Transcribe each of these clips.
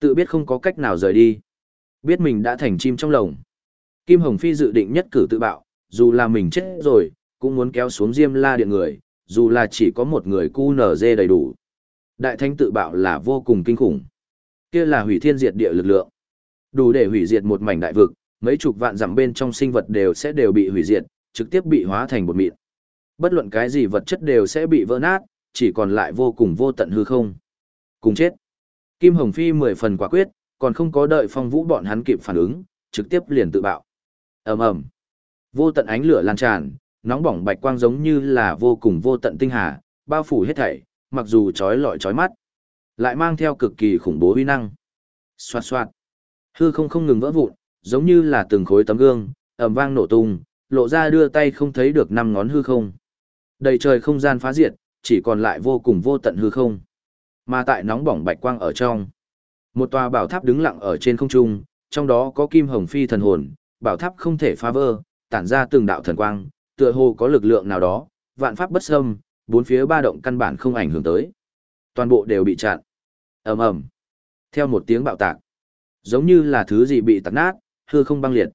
Tự biết không có cách nào rời đi. Biết mình đã thành chim trong lồng. Kim Hồng Phi dự định nhất cử tự bạo, dù là mình chết rồi, cũng muốn kéo xuống Diêm La Điện người, dù là chỉ có một người cu nở dê đầy đủ. Đại thánh tự bạo là vô cùng kinh khủng. Kia là hủy thiên diệt địa lực lượng. Đủ để hủy diệt một mảnh đại vực, mấy chục vạn dặm bên trong sinh vật đều sẽ đều bị hủy diệt, trực tiếp bị hóa thành bột mịn. Bất luận cái gì vật chất đều sẽ bị vỡ nát, chỉ còn lại vô cùng vô tận hư không. Cùng chết. Kim Hồng Phi mười phần quả quyết, còn không có đợi phong vũ bọn hắn kịp phản ứng, trực tiếp liền tự bạo. ầm ầm Vô tận ánh lửa lan tràn, nóng bỏng bạch quang giống như là vô cùng vô tận tinh hà, bao phủ hết thảy, mặc dù chói lọi chói mắt, lại mang theo cực kỳ khủng bố uy năng. Xoạt xoạt. Hư không không ngừng vỡ vụn, giống như là từng khối tấm gương, ầm vang nổ tung, lộ ra đưa tay không thấy được năm ngón hư không. Đầy trời không gian phá diệt, chỉ còn lại vô cùng vô tận hư không. Mà tại nóng bỏng bạch quang ở trong, một tòa bảo tháp đứng lặng ở trên không trung, trong đó có kim hồng phi thần hồn, bảo tháp không thể phá vỡ, tản ra từng đạo thần quang, tựa hồ có lực lượng nào đó, vạn pháp bất xâm, bốn phía ba động căn bản không ảnh hưởng tới. Toàn bộ đều bị chặn. Ầm ầm. Theo một tiếng bạo tạc, giống như là thứ gì bị tạc nát, hư không băng liệt.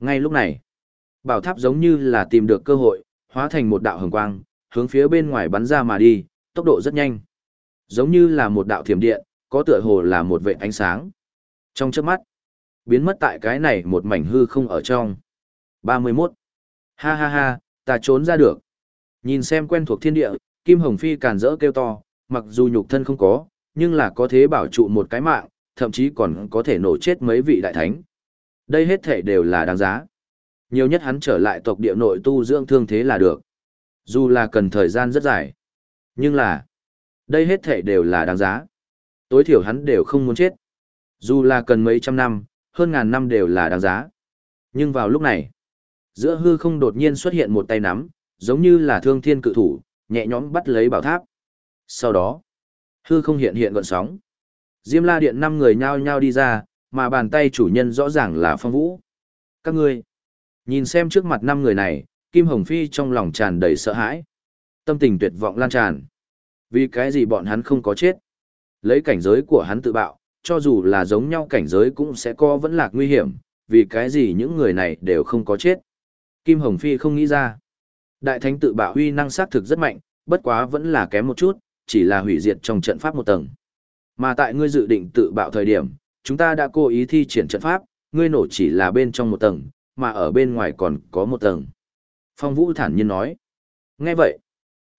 Ngay lúc này, bảo tháp giống như là tìm được cơ hội, hóa thành một đạo hồng quang, hướng phía bên ngoài bắn ra mà đi, tốc độ rất nhanh. Giống như là một đạo thiểm điện, có tựa hồ là một vệ ánh sáng. Trong chớp mắt, biến mất tại cái này một mảnh hư không ở trong. 31. Ha ha ha, ta trốn ra được. Nhìn xem quen thuộc thiên địa, Kim Hồng Phi càn rỡ kêu to, mặc dù nhục thân không có, nhưng là có thế bảo trụ một cái mạng, thậm chí còn có thể nổ chết mấy vị đại thánh. Đây hết thể đều là đáng giá. Nhiều nhất hắn trở lại tộc địa nội tu dưỡng thương thế là được. Dù là cần thời gian rất dài. Nhưng là, đây hết thể đều là đáng giá. Tối thiểu hắn đều không muốn chết. Dù là cần mấy trăm năm, hơn ngàn năm đều là đáng giá. Nhưng vào lúc này, giữa hư không đột nhiên xuất hiện một tay nắm, giống như là thương thiên cự thủ, nhẹ nhõm bắt lấy bảo tháp. Sau đó, hư không hiện hiện gọn sóng. Diêm la điện năm người nhao nhao đi ra, mà bàn tay chủ nhân rõ ràng là phong vũ. Các ngươi, nhìn xem trước mặt năm người này, Kim Hồng Phi trong lòng tràn đầy sợ hãi. Tâm tình tuyệt vọng lan tràn. Vì cái gì bọn hắn không có chết? Lấy cảnh giới của hắn tự bạo, cho dù là giống nhau cảnh giới cũng sẽ có vẫn lạc nguy hiểm, vì cái gì những người này đều không có chết. Kim Hồng Phi không nghĩ ra. Đại thánh tự bạo huy năng sát thực rất mạnh, bất quá vẫn là kém một chút, chỉ là hủy diệt trong trận pháp một tầng. Mà tại ngươi dự định tự bạo thời điểm, chúng ta đã cố ý thi triển trận pháp, ngươi nổ chỉ là bên trong một tầng, mà ở bên ngoài còn có một tầng. Phong Vũ thản nhiên nói. Nghe vậy,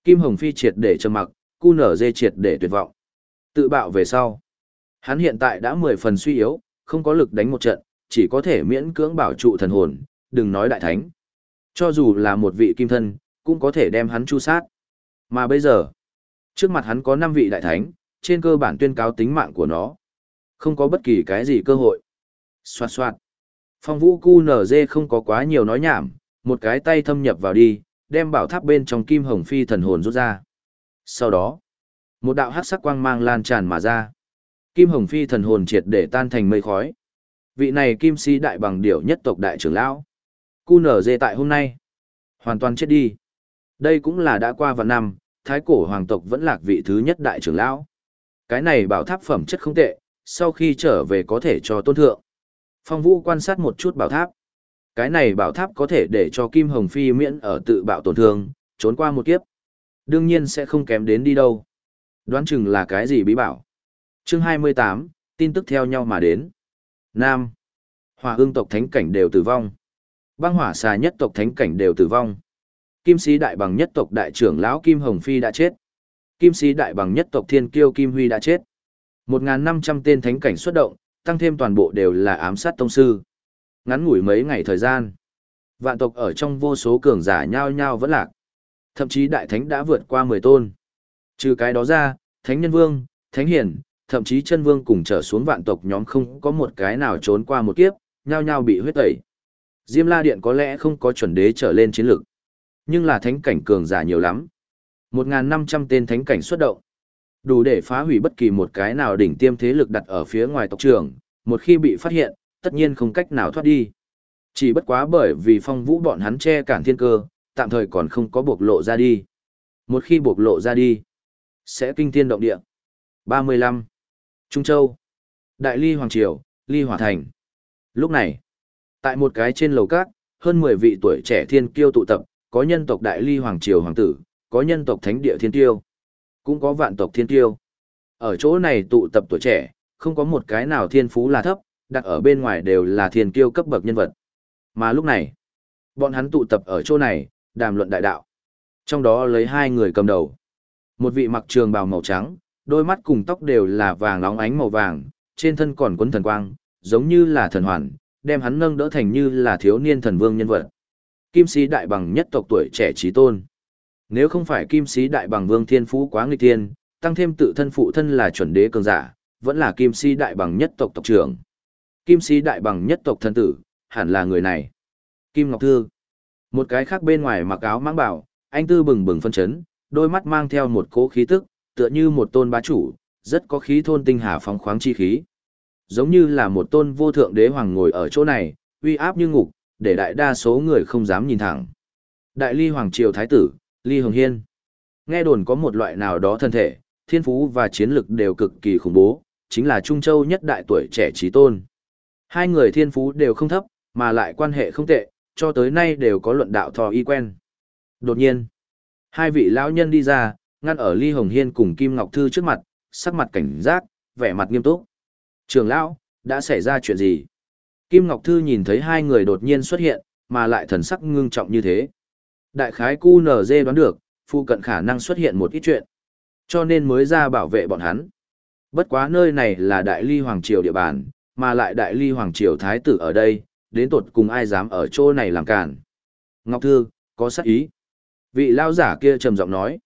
Kim Hồng Phi triệt để trầm mặc, cu nở dê triệt để tuyệt vọng. Tự bạo về sau. Hắn hiện tại đã mười phần suy yếu, không có lực đánh một trận, chỉ có thể miễn cưỡng bảo trụ thần hồn, đừng nói đại thánh. Cho dù là một vị kim thân, cũng có thể đem hắn chu sát. Mà bây giờ, trước mặt hắn có 5 vị đại thánh, trên cơ bản tuyên cáo tính mạng của nó. Không có bất kỳ cái gì cơ hội. Xoạt xoạt. Phong vũ cu nở dê không có quá nhiều nói nhảm, một cái tay thâm nhập vào đi, đem bảo tháp bên trong kim hồng phi thần hồn rút ra. Sau đó, một đạo hắc sắc quang mang lan tràn mà ra. Kim hồng phi thần hồn triệt để tan thành mây khói. Vị này kim si đại bằng điểu nhất tộc đại trưởng lão. Cu nở dê tại hôm nay. Hoàn toàn chết đi. Đây cũng là đã qua vạn năm, thái cổ hoàng tộc vẫn lạc vị thứ nhất đại trưởng lão. Cái này bảo tháp phẩm chất không tệ, sau khi trở về có thể cho tôn thượng. Phong Vũ quan sát một chút bảo tháp. Cái này bảo tháp có thể để cho Kim Hồng Phi miễn ở tự bạo tổn thương, trốn qua một kiếp. Đương nhiên sẽ không kém đến đi đâu. Đoán chừng là cái gì bí bảo. Chương 28, tin tức theo nhau mà đến. Nam. Hỏa ương tộc thánh cảnh đều tử vong. Băng hỏa xà nhất tộc thánh cảnh đều tử vong. Kim sĩ đại bằng nhất tộc đại trưởng lão Kim Hồng Phi đã chết. Kim sĩ đại bằng nhất tộc thiên kiêu Kim Huy đã chết. 1.500 tên thánh cảnh xuất động, tăng thêm toàn bộ đều là ám sát tông sư. Ngắn ngủi mấy ngày thời gian. Vạn tộc ở trong vô số cường giả nhao nhao vẫn lạc. Thậm chí đại thánh đã vượt qua 10 tôn. Trừ cái đó ra, thánh nhân vương, thánh hiển, thậm chí chân vương cùng trở xuống vạn tộc nhóm không có một cái nào trốn qua một kiếp, nhao nhao bị huyết tẩy. Diêm La Điện có lẽ không có chuẩn đế trở lên chiến lực, nhưng là thánh cảnh cường giả nhiều lắm. 1.500 tên thánh cảnh xuất động. Đủ để phá hủy bất kỳ một cái nào đỉnh tiêm thế lực đặt ở phía ngoài tộc trưởng, một khi bị phát hiện, tất nhiên không cách nào thoát đi. Chỉ bất quá bởi vì phong vũ bọn hắn che cản thiên cơ, tạm thời còn không có bộc lộ ra đi. Một khi bộc lộ ra đi, sẽ kinh thiên động địa. 35. Trung Châu Đại ly hoàng triều, ly hỏa thành. Lúc này, tại một cái trên lầu cát, hơn 10 vị tuổi trẻ thiên kiêu tụ tập, có nhân tộc đại ly hoàng triều hoàng tử, có nhân tộc thánh địa thiên kiêu, cũng có vạn tộc thiên kiêu. Ở chỗ này tụ tập tuổi trẻ, không có một cái nào thiên phú là thấp, đặt ở bên ngoài đều là thiên kiêu cấp bậc nhân vật. Mà lúc này, bọn hắn tụ tập ở chỗ này, đàm luận đại đạo. Trong đó lấy hai người cầm đầu. Một vị mặc trường bào màu trắng, đôi mắt cùng tóc đều là vàng nóng ánh màu vàng, trên thân còn quấn thần quang, giống như là thần hoàn, đem hắn nâng đỡ thành như là thiếu niên thần vương nhân vật. Kim sĩ đại bằng nhất tộc tuổi trẻ trí tôn. Nếu không phải kim sĩ đại bằng vương thiên phú quá nghịch thiên, tăng thêm tự thân phụ thân là chuẩn đế cường giả, vẫn là kim sĩ đại bằng nhất tộc tộc trưởng. Kim sĩ đại bằng nhất tộc thân tử, hẳn là người này. Kim Ngọc Thư. Một cái khác bên ngoài mặc áo mang bảo, anh tư bừng bừng phân chấn, đôi mắt mang theo một cỗ khí tức, tựa như một tôn bá chủ, rất có khí thôn tinh hà phóng khoáng chi khí. Giống như là một tôn vô thượng đế hoàng ngồi ở chỗ này, uy áp như ngục, để đại đa số người không dám nhìn thẳng. Đại ly hoàng triều thái tử, ly hồng hiên. Nghe đồn có một loại nào đó thân thể, thiên phú và chiến lực đều cực kỳ khủng bố, chính là Trung Châu nhất đại tuổi trẻ trí tôn. Hai người thiên phú đều không thấp, mà lại quan hệ không tệ, cho tới nay đều có luận đạo thò y quen. Đột nhiên, hai vị lão nhân đi ra, ngăn ở Ly Hồng Hiên cùng Kim Ngọc Thư trước mặt, sắc mặt cảnh giác, vẻ mặt nghiêm túc. Trường lão, đã xảy ra chuyện gì? Kim Ngọc Thư nhìn thấy hai người đột nhiên xuất hiện, mà lại thần sắc ngưng trọng như thế. Đại khái cu NG đoán được, phụ cận khả năng xuất hiện một ít chuyện. Cho nên mới ra bảo vệ bọn hắn. Bất quá nơi này là Đại Ly Hoàng Triều địa bàn, mà lại Đại Ly Hoàng Triều Thái tử ở đây, đến tột cùng ai dám ở chỗ này làm cản. Ngọc Thư, có sắc ý. Vị lao giả kia trầm giọng nói.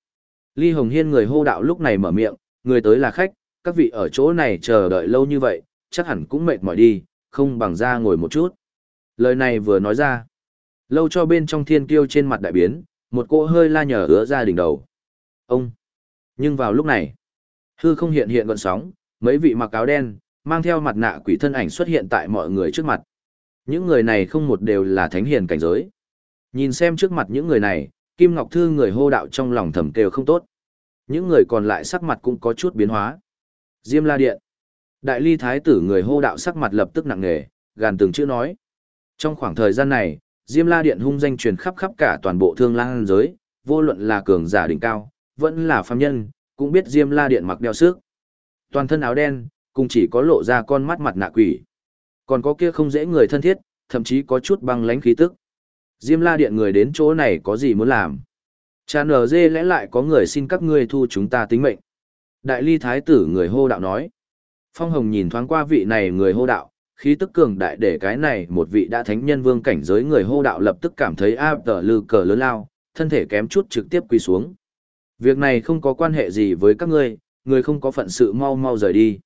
Ly Hồng Hiên người hô đạo lúc này mở miệng, người tới là khách, các vị ở chỗ này chờ đợi lâu như vậy, chắc hẳn cũng mệt mỏi đi, không bằng ra ngồi một chút. Lời này vừa nói ra. Lâu cho bên trong thiên kiêu trên mặt đại biến, một cỗ hơi la nhở hứa ra đỉnh đầu. Ông! Nhưng vào lúc này, hư không hiện hiện gọn sóng, mấy vị mặc áo đen, mang theo mặt nạ quỷ thân ảnh xuất hiện tại mọi người trước mặt. Những người này không một đều là thánh hiền cảnh giới. Nhìn xem trước mặt những người này, Kim Ngọc Thư người hô đạo trong lòng thầm kêu không tốt. Những người còn lại sắc mặt cũng có chút biến hóa. Diêm La Điện. Đại ly thái tử người hô đạo sắc mặt lập tức nặng nề, gàn từng chữ nói. Trong khoảng thời gian này, Diêm La Điện hung danh truyền khắp khắp cả toàn bộ thương lang giới, vô luận là cường giả đỉnh cao, vẫn là phàm nhân, cũng biết Diêm La Điện mặc đeo sức. Toàn thân áo đen, cùng chỉ có lộ ra con mắt mặt nạ quỷ. Còn có kia không dễ người thân thiết, thậm chí có chút băng lãnh khí tức. Diêm La Điện người đến chỗ này có gì muốn làm? Chà nở dê lẽ lại có người xin các ngươi thu chúng ta tính mệnh. Đại ly thái tử người hô đạo nói. Phong Hồng nhìn thoáng qua vị này người hô đạo, khí tức cường đại để cái này một vị đã thánh nhân vương cảnh giới người hô đạo lập tức cảm thấy áp tờ lư cờ lớn lao, thân thể kém chút trực tiếp quỳ xuống. Việc này không có quan hệ gì với các ngươi, người không có phận sự mau mau rời đi.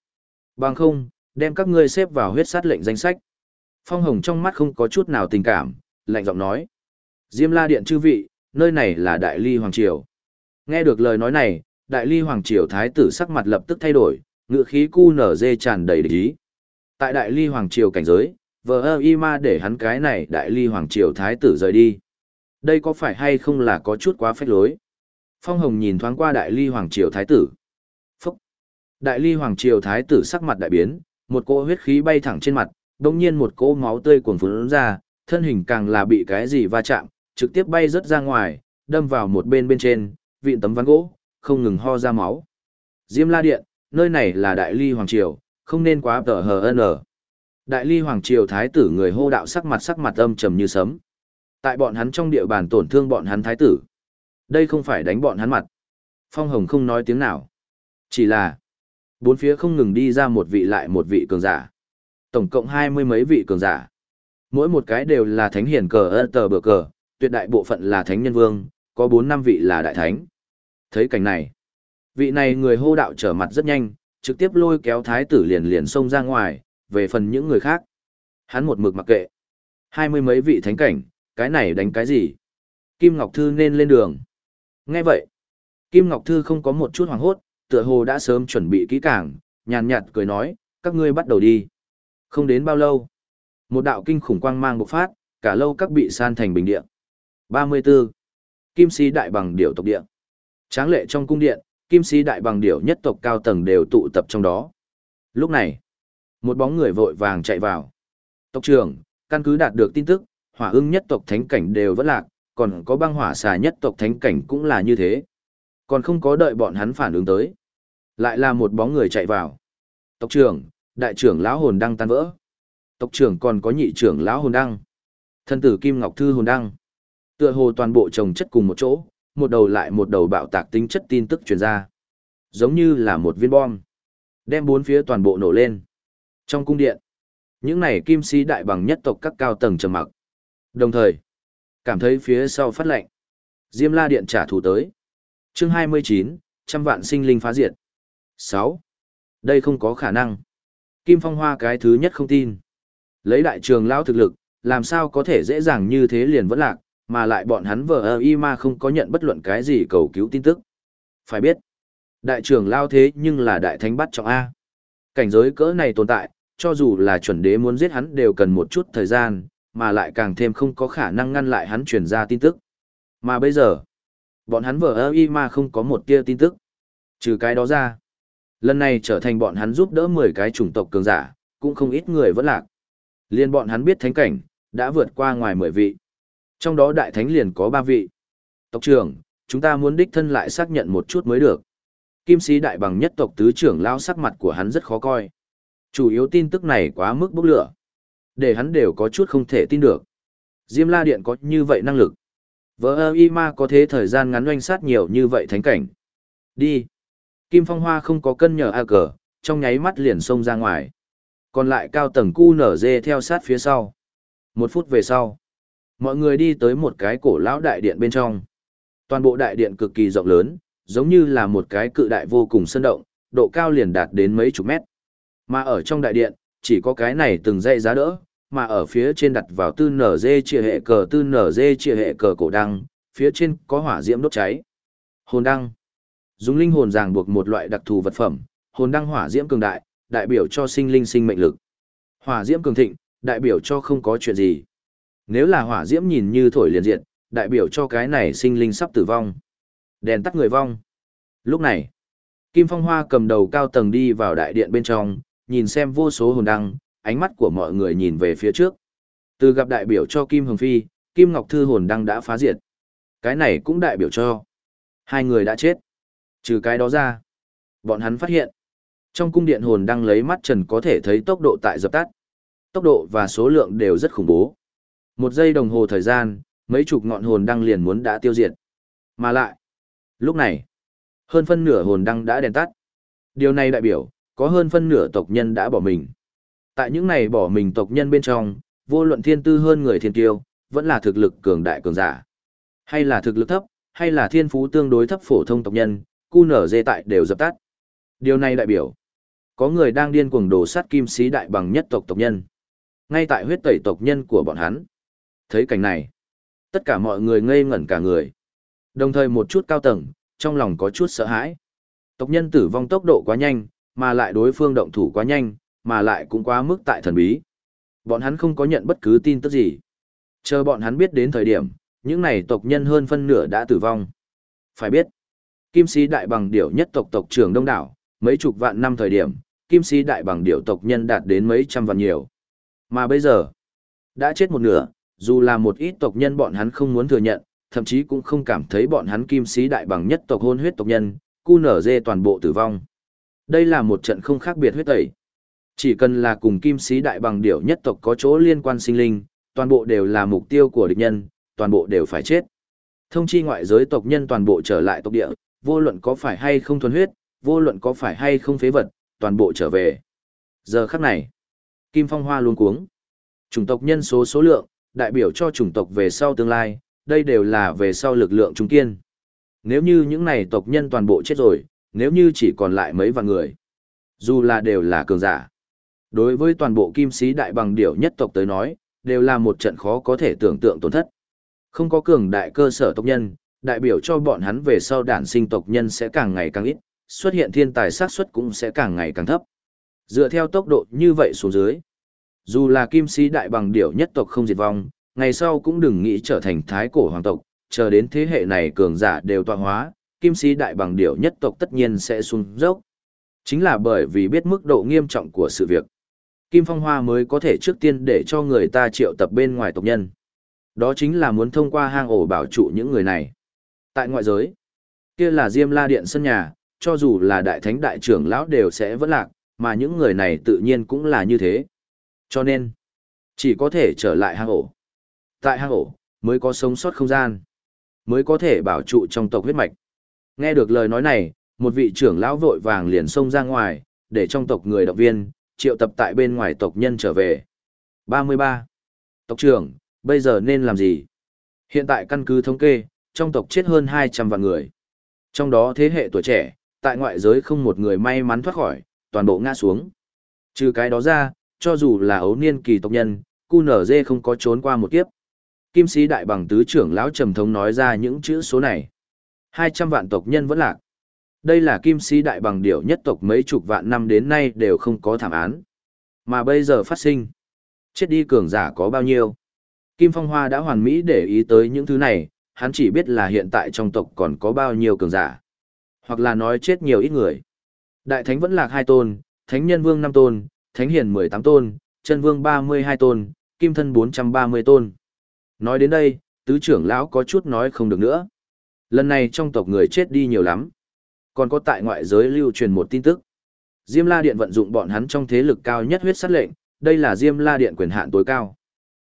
Bằng không, đem các ngươi xếp vào huyết sát lệnh danh sách. Phong Hồng trong mắt không có chút nào tình cảm, lạnh giọng nói. Diêm la điện chư vị, nơi này là Đại Ly Hoàng Triều. Nghe được lời nói này, Đại Ly Hoàng Triều Thái tử sắc mặt lập tức thay đổi, ngựa khí cu nở dê tràn đầy địch ý. Tại Đại Ly Hoàng Triều cảnh giới, vờ ơ y ma để hắn cái này Đại Ly Hoàng Triều Thái tử rời đi. Đây có phải hay không là có chút quá phách lối? Phong Hồng nhìn thoáng qua Đại Ly Hoàng Triều Thái tử. Phúc! Đại Ly Hoàng Triều Thái tử sắc mặt đại biến, một cỗ huyết khí bay thẳng trên mặt, đồng nhiên một cỗ máu tươi cuồn cuộn ra, thân hình càng là bị cái gì va chạm, trực tiếp bay rớt ra ngoài, đâm vào một bên bên trên, vịn tấm ván gỗ, không ngừng ho ra máu. Diêm La Điện, nơi này là Đại Ly Hoàng Triều, không nên quá tở hờ ân Đại Ly Hoàng Triều Thái tử người hô đạo sắc mặt sắc mặt âm trầm như sấm. Tại bọn hắn trong địa bàn tổn thương bọn hắn Thái tử. Đây không phải đánh bọn hắn mặt. Phong Hồng không nói tiếng nào. Chỉ là, bốn phía không ngừng đi ra một vị lại một vị cường giả. Tổng cộng hai mươi mấy vị cường giả. Mỗi một cái đều là thánh hiền cờ ơ tờ bờ cờ, tuyệt đại bộ phận là thánh nhân vương, có bốn năm vị là đại thánh. Thấy cảnh này, vị này người hô đạo trở mặt rất nhanh, trực tiếp lôi kéo thái tử liền liền xông ra ngoài, về phần những người khác. Hắn một mực mặc kệ. Hai mươi mấy vị thánh cảnh, cái này đánh cái gì? Kim Ngọc Thư nên lên đường. Nghe vậy, Kim Ngọc Thư không có một chút hoảng hốt, tựa hồ đã sớm chuẩn bị kỹ càng, nhàn nhạt cười nói, các ngươi bắt đầu đi. Không đến bao lâu, một đạo kinh khủng quang mang bộc phát, cả lâu các bị san thành bình địa. 34. Kim sĩ đại bằng điểu tộc địa. Tráng lệ trong cung điện, kim sĩ đại bằng điểu nhất tộc cao tầng đều tụ tập trong đó. Lúc này, Một bóng người vội vàng chạy vào. Tộc trưởng, căn cứ đạt được tin tức, hỏa ưng nhất tộc thánh cảnh đều vẫn lạc, còn có băng hỏa xà nhất tộc thánh cảnh cũng là như thế. Còn không có đợi bọn hắn phản ứng tới. Lại là một bóng người chạy vào. Tộc trưởng, đại trưởng lão hồn đăng tan vỡ. Tộc trưởng còn có nhị trưởng lão hồn đăng. Thân tử Kim Ngọc Thư hồn đăng. Tựa hồ toàn bộ chồng chất cùng một chỗ, một đầu lại một đầu bạo tạc tính chất tin tức truyền ra. Giống như là một viên bom. Đem bốn phía toàn bộ nổ lên. Trong cung điện, những này kim sĩ đại bằng nhất tộc các cao tầng trầm mặc. Đồng thời, cảm thấy phía sau phát lệnh. Diêm la điện trả thù tới. chương 29, trăm vạn sinh linh phá diệt. 6. Đây không có khả năng. Kim Phong Hoa cái thứ nhất không tin. Lấy đại trường lao thực lực, làm sao có thể dễ dàng như thế liền vẫn lạc, mà lại bọn hắn vợ ơ y ma không có nhận bất luận cái gì cầu cứu tin tức. Phải biết, đại trưởng lao thế nhưng là đại thánh bắt trọng A. Cảnh giới cỡ này tồn tại, cho dù là chuẩn đế muốn giết hắn đều cần một chút thời gian, mà lại càng thêm không có khả năng ngăn lại hắn truyền ra tin tức. Mà bây giờ, bọn hắn vợ ơ y ma không có một tia tin tức. Trừ cái đó ra, lần này trở thành bọn hắn giúp đỡ 10 cái chủng tộc cường giả, cũng không ít người vẫn lạc. Liên bọn hắn biết thánh cảnh, đã vượt qua ngoài 10 vị. Trong đó đại thánh liền có 3 vị. Tộc trưởng, chúng ta muốn đích thân lại xác nhận một chút mới được. Kim sĩ đại bằng nhất tộc tứ trưởng lao sắc mặt của hắn rất khó coi. Chủ yếu tin tức này quá mức bốc lửa. Để hắn đều có chút không thể tin được. Diêm la điện có như vậy năng lực. Vợ ơ y ma có thế thời gian ngắn oanh sát nhiều như vậy thánh cảnh. Đi. Kim phong hoa không có cân nhờ A cờ, trong nháy mắt liền xông ra ngoài. Còn lại cao tầng cu nở dê theo sát phía sau. Một phút về sau, mọi người đi tới một cái cổ lão đại điện bên trong. Toàn bộ đại điện cực kỳ rộng lớn, giống như là một cái cự đại vô cùng sơn động, độ cao liền đạt đến mấy chục mét. Mà ở trong đại điện, chỉ có cái này từng dây giá đỡ, mà ở phía trên đặt vào tư nở dê chia hệ cờ tư nở dê chia hệ cờ cổ đăng, phía trên có hỏa diễm đốt cháy. Hồn đăng. Dùng linh hồn ràng buộc một loại đặc thù vật phẩm, hồn đăng hỏa diễm cường đại, đại biểu cho sinh linh sinh mệnh lực. Hỏa diễm cường thịnh, đại biểu cho không có chuyện gì. Nếu là hỏa diễm nhìn như thổi liền diện, đại biểu cho cái này sinh linh sắp tử vong. Đèn tắt người vong. Lúc này, Kim Phong Hoa cầm đầu cao tầng đi vào đại điện bên trong, nhìn xem vô số hồn đăng, ánh mắt của mọi người nhìn về phía trước. Từ gặp đại biểu cho Kim Hồng Phi, Kim Ngọc Thư hồn đăng đã phá diệt. Cái này cũng đại biểu cho hai người đã chết. Trừ cái đó ra, bọn hắn phát hiện, trong cung điện hồn đăng lấy mắt trần có thể thấy tốc độ tại dập tắt. Tốc độ và số lượng đều rất khủng bố. Một giây đồng hồ thời gian, mấy chục ngọn hồn đăng liền muốn đã tiêu diệt. Mà lại, lúc này, hơn phân nửa hồn đăng đã đèn tắt. Điều này đại biểu, có hơn phân nửa tộc nhân đã bỏ mình. Tại những này bỏ mình tộc nhân bên trong, vô luận thiên tư hơn người thiên tiêu, vẫn là thực lực cường đại cường giả. Hay là thực lực thấp, hay là thiên phú tương đối thấp phổ thông tộc nhân, cu nở dê tại đều dập tắt. Điều này đại biểu, có người đang điên cuồng đổ sát kim sĩ đại bằng nhất tộc tộc nhân. Ngay tại huyết tẩy tộc nhân của bọn hắn. Thấy cảnh này, tất cả mọi người ngây ngẩn cả người. Đồng thời một chút cao tầng, trong lòng có chút sợ hãi. Tộc nhân tử vong tốc độ quá nhanh, mà lại đối phương động thủ quá nhanh, mà lại cũng quá mức tại thần bí. Bọn hắn không có nhận bất cứ tin tức gì. Chờ bọn hắn biết đến thời điểm, những này tộc nhân hơn phân nửa đã tử vong. Phải biết, Kim sĩ đại bằng điểu nhất tộc tộc trưởng đông đảo, mấy chục vạn năm thời điểm, Kim sĩ đại bằng điểu tộc nhân đạt đến mấy trăm vạn nhiều. Mà bây giờ, đã chết một nửa, dù là một ít tộc nhân bọn hắn không muốn thừa nhận, thậm chí cũng không cảm thấy bọn hắn kim sĩ đại bằng nhất tộc hôn huyết tộc nhân, cu nở dê toàn bộ tử vong. Đây là một trận không khác biệt huyết tẩy. Chỉ cần là cùng kim sĩ đại bằng điểu nhất tộc có chỗ liên quan sinh linh, toàn bộ đều là mục tiêu của địch nhân, toàn bộ đều phải chết. Thông chi ngoại giới tộc nhân toàn bộ trở lại tộc địa, vô luận có phải hay không thuần huyết, vô luận có phải hay không phế vật, toàn bộ trở về. Giờ khắc này, Kim Phong Hoa luôn cuống. Chủng tộc nhân số số lượng, đại biểu cho chủng tộc về sau tương lai, đây đều là về sau lực lượng trung kiên. Nếu như những này tộc nhân toàn bộ chết rồi, nếu như chỉ còn lại mấy vạn người, dù là đều là cường giả. Đối với toàn bộ kim sĩ đại bằng điểu nhất tộc tới nói, đều là một trận khó có thể tưởng tượng tổn thất. Không có cường đại cơ sở tộc nhân, đại biểu cho bọn hắn về sau đản sinh tộc nhân sẽ càng ngày càng ít, xuất hiện thiên tài xác suất cũng sẽ càng ngày càng thấp. Dựa theo tốc độ như vậy xuống dưới, dù là kim sĩ đại bằng điểu nhất tộc không diệt vong, ngày sau cũng đừng nghĩ trở thành thái cổ hoàng tộc, chờ đến thế hệ này cường giả đều tọa hóa, kim sĩ đại bằng điểu nhất tộc tất nhiên sẽ xuống dốc. Chính là bởi vì biết mức độ nghiêm trọng của sự việc. Kim Phong Hoa mới có thể trước tiên để cho người ta triệu tập bên ngoài tộc nhân. Đó chính là muốn thông qua hang ổ bảo trụ những người này. Tại ngoại giới, kia là Diêm La Điện sân nhà, cho dù là đại thánh đại trưởng lão đều sẽ vẫn lạc, mà những người này tự nhiên cũng là như thế. Cho nên, chỉ có thể trở lại hang ổ. Tại hang ổ, mới có sống sót không gian, mới có thể bảo trụ trong tộc huyết mạch. Nghe được lời nói này, một vị trưởng lão vội vàng liền xông ra ngoài, để trong tộc người động viên, triệu tập tại bên ngoài tộc nhân trở về. 33. Tộc trưởng, bây giờ nên làm gì? Hiện tại căn cứ thống kê, trong tộc chết hơn 200 vạn người. Trong đó thế hệ tuổi trẻ, tại ngoại giới không một người may mắn thoát khỏi, toàn bộ ngã xuống. Trừ cái đó ra, cho dù là ấu niên kỳ tộc nhân, cu nở dê không có trốn qua một kiếp. Kim sĩ đại bằng tứ trưởng lão trầm thống nói ra những chữ số này. 200 vạn tộc nhân vẫn lạc. Đây là kim sĩ đại bằng điểu nhất tộc mấy chục vạn năm đến nay đều không có thảm án. Mà bây giờ phát sinh. Chết đi cường giả có bao nhiêu? Kim Phong Hoa đã hoàn mỹ để ý tới những thứ này, hắn chỉ biết là hiện tại trong tộc còn có bao nhiêu cường giả. Hoặc là nói chết nhiều ít người. Đại Thánh vẫn lạc hai tôn, Thánh Nhân Vương năm tôn, Thánh Hiền mười tám tôn, Chân Vương ba mươi hai tôn, Kim Thân bốn trăm ba mươi tôn. Nói đến đây, tứ trưởng lão có chút nói không được nữa. Lần này trong tộc người chết đi nhiều lắm. Còn có tại ngoại giới lưu truyền một tin tức. Diêm La Điện vận dụng bọn hắn trong thế lực cao nhất huyết sát lệnh, đây là Diêm La Điện quyền hạn tối cao.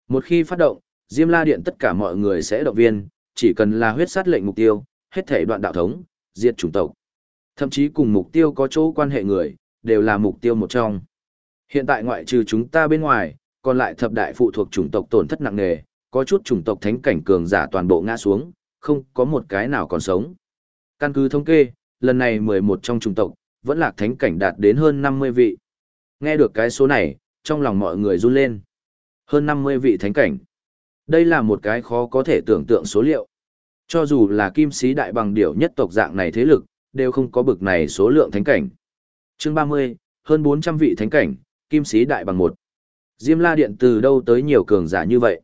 Một khi phát động, Diêm La Điện tất cả mọi người sẽ động viên, chỉ cần là huyết sát lệnh mục tiêu, hết thể đoạn đạo thống, diệt chủng tộc. Thậm chí cùng mục tiêu có chỗ quan hệ người, đều là mục tiêu một trong. Hiện tại ngoại trừ chúng ta bên ngoài, còn lại thập đại phụ thuộc chủng tộc tổn thất nặng nề, có chút chủng tộc thánh cảnh cường giả toàn bộ ngã xuống, không có một cái nào còn sống. Căn cứ thống kê, lần này 11 trong chủng tộc, vẫn là thánh cảnh đạt đến hơn 50 vị. Nghe được cái số này, trong lòng mọi người run lên. Hơn 50 vị thánh cảnh. Đây là một cái khó có thể tưởng tượng số liệu. Cho dù là kim sĩ đại bằng điểu nhất tộc dạng này thế lực, đều không có bực này số lượng thánh cảnh. Chương 30, hơn 400 vị thánh cảnh, kim sĩ đại bằng một. Diêm La Điện từ đâu tới nhiều cường giả như vậy?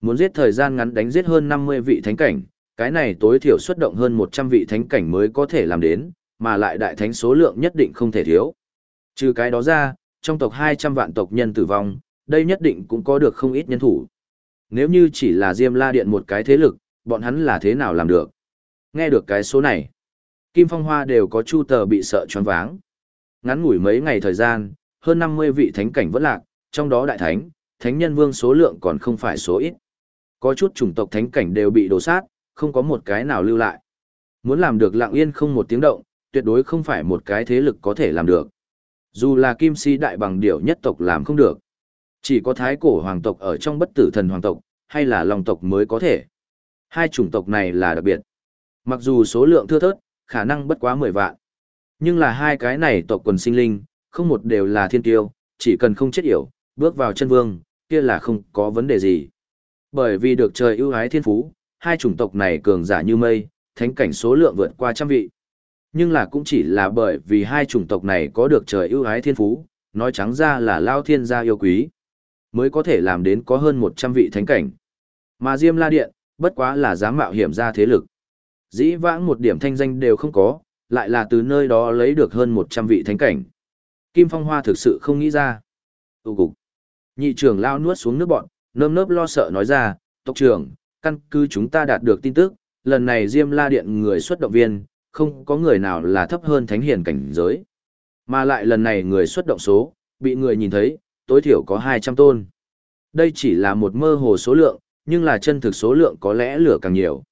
Muốn giết thời gian ngắn đánh giết hơn 50 vị thánh cảnh, cái này tối thiểu xuất động hơn 100 vị thánh cảnh mới có thể làm đến, mà lại đại thánh số lượng nhất định không thể thiếu. Trừ cái đó ra, trong tộc 200 vạn tộc nhân tử vong, đây nhất định cũng có được không ít nhân thủ. Nếu như chỉ là Diêm La Điện một cái thế lực, bọn hắn là thế nào làm được? Nghe được cái số này, Kim Phong Hoa đều có chu tờ bị sợ choáng váng. Ngắn ngủi mấy ngày thời gian, hơn 50 vị thánh cảnh vẫn lạc, trong đó đại thánh, thánh nhân vương số lượng còn không phải số ít. Có chút chủng tộc thánh cảnh đều bị đổ sát, không có một cái nào lưu lại. Muốn làm được lặng yên không một tiếng động, tuyệt đối không phải một cái thế lực có thể làm được. Dù là kim si đại bằng điểu nhất tộc làm không được. Chỉ có thái cổ hoàng tộc ở trong bất tử thần hoàng tộc, hay là long tộc mới có thể. Hai chủng tộc này là đặc biệt. Mặc dù số lượng thưa thớt, khả năng bất quá 10 vạn. Nhưng là hai cái này tộc quần sinh linh, không một đều là thiên tiêu, chỉ cần không chết yểu, bước vào chân vương, kia là không có vấn đề gì. Bởi vì được trời ưu ái thiên phú, hai chủng tộc này cường giả như mây, thánh cảnh số lượng vượt qua trăm vị. Nhưng là cũng chỉ là bởi vì hai chủng tộc này có được trời ưu ái thiên phú, nói trắng ra là lao thiên gia yêu quý, mới có thể làm đến có hơn 100 vị thánh cảnh. Mà Diêm La Điện, bất quá là dám mạo hiểm ra thế lực. Dĩ vãng một điểm thanh danh đều không có, lại là từ nơi đó lấy được hơn 100 vị thánh cảnh. Kim Phong Hoa thực sự không nghĩ ra. Tụ cục. Nhị trưởng lao nuốt xuống nước bọn, nơm nớp lo sợ nói ra, tộc trưởng, căn cứ chúng ta đạt được tin tức, lần này Diêm La Điện người xuất động viên, không có người nào là thấp hơn thánh hiền cảnh giới. Mà lại lần này người xuất động số, bị người nhìn thấy, tối thiểu có 200 tôn. Đây chỉ là một mơ hồ số lượng, nhưng là chân thực số lượng có lẽ lửa càng nhiều.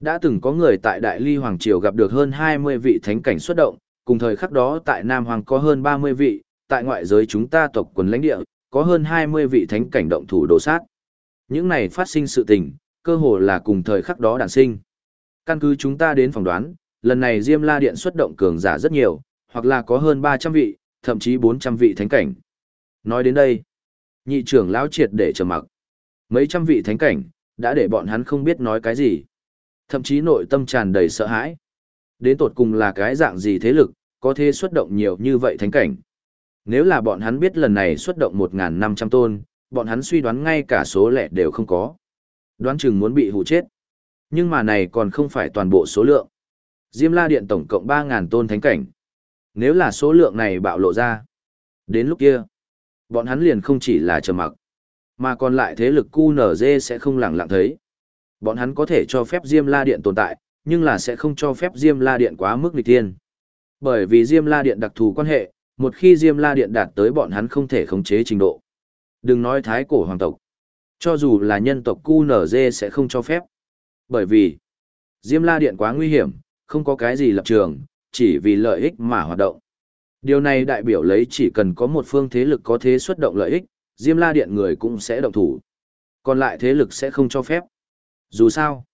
Đã từng có người tại Đại Ly Hoàng Triều gặp được hơn 20 vị thánh cảnh xuất động, cùng thời khắc đó tại Nam Hoàng có hơn 30 vị, tại ngoại giới chúng ta tộc quần lãnh địa, có hơn 20 vị thánh cảnh động thủ đồ sát. Những này phát sinh sự tình, cơ hồ là cùng thời khắc đó đản sinh. Căn cứ chúng ta đến phỏng đoán, lần này Diêm La Điện xuất động cường giả rất nhiều, hoặc là có hơn 300 vị, thậm chí 400 vị thánh cảnh. Nói đến đây, nhị trưởng lão triệt để trầm mặc. Mấy trăm vị thánh cảnh, đã để bọn hắn không biết nói cái gì. Thậm chí nội tâm tràn đầy sợ hãi. Đến tột cùng là cái dạng gì thế lực, có thể xuất động nhiều như vậy thánh cảnh. Nếu là bọn hắn biết lần này xuất động 1.500 tôn, bọn hắn suy đoán ngay cả số lẻ đều không có. Đoán chừng muốn bị hụ chết. Nhưng mà này còn không phải toàn bộ số lượng. Diêm La Điện tổng cộng 3.000 tôn thánh cảnh. Nếu là số lượng này bạo lộ ra, đến lúc kia, bọn hắn liền không chỉ là trầm mặc, mà còn lại thế lực QNZ sẽ không lẳng lặng thấy. Bọn hắn có thể cho phép Diêm La Điện tồn tại, nhưng là sẽ không cho phép Diêm La Điện quá mức nghịch tiên. Bởi vì Diêm La Điện đặc thù quan hệ, một khi Diêm La Điện đạt tới bọn hắn không thể khống chế trình độ. Đừng nói thái cổ hoàng tộc. Cho dù là nhân tộc QNZ sẽ không cho phép. Bởi vì, Diêm La Điện quá nguy hiểm, không có cái gì lập trường, chỉ vì lợi ích mà hoạt động. Điều này đại biểu lấy chỉ cần có một phương thế lực có thế xuất động lợi ích, Diêm La Điện người cũng sẽ động thủ. Còn lại thế lực sẽ không cho phép. Dù sao,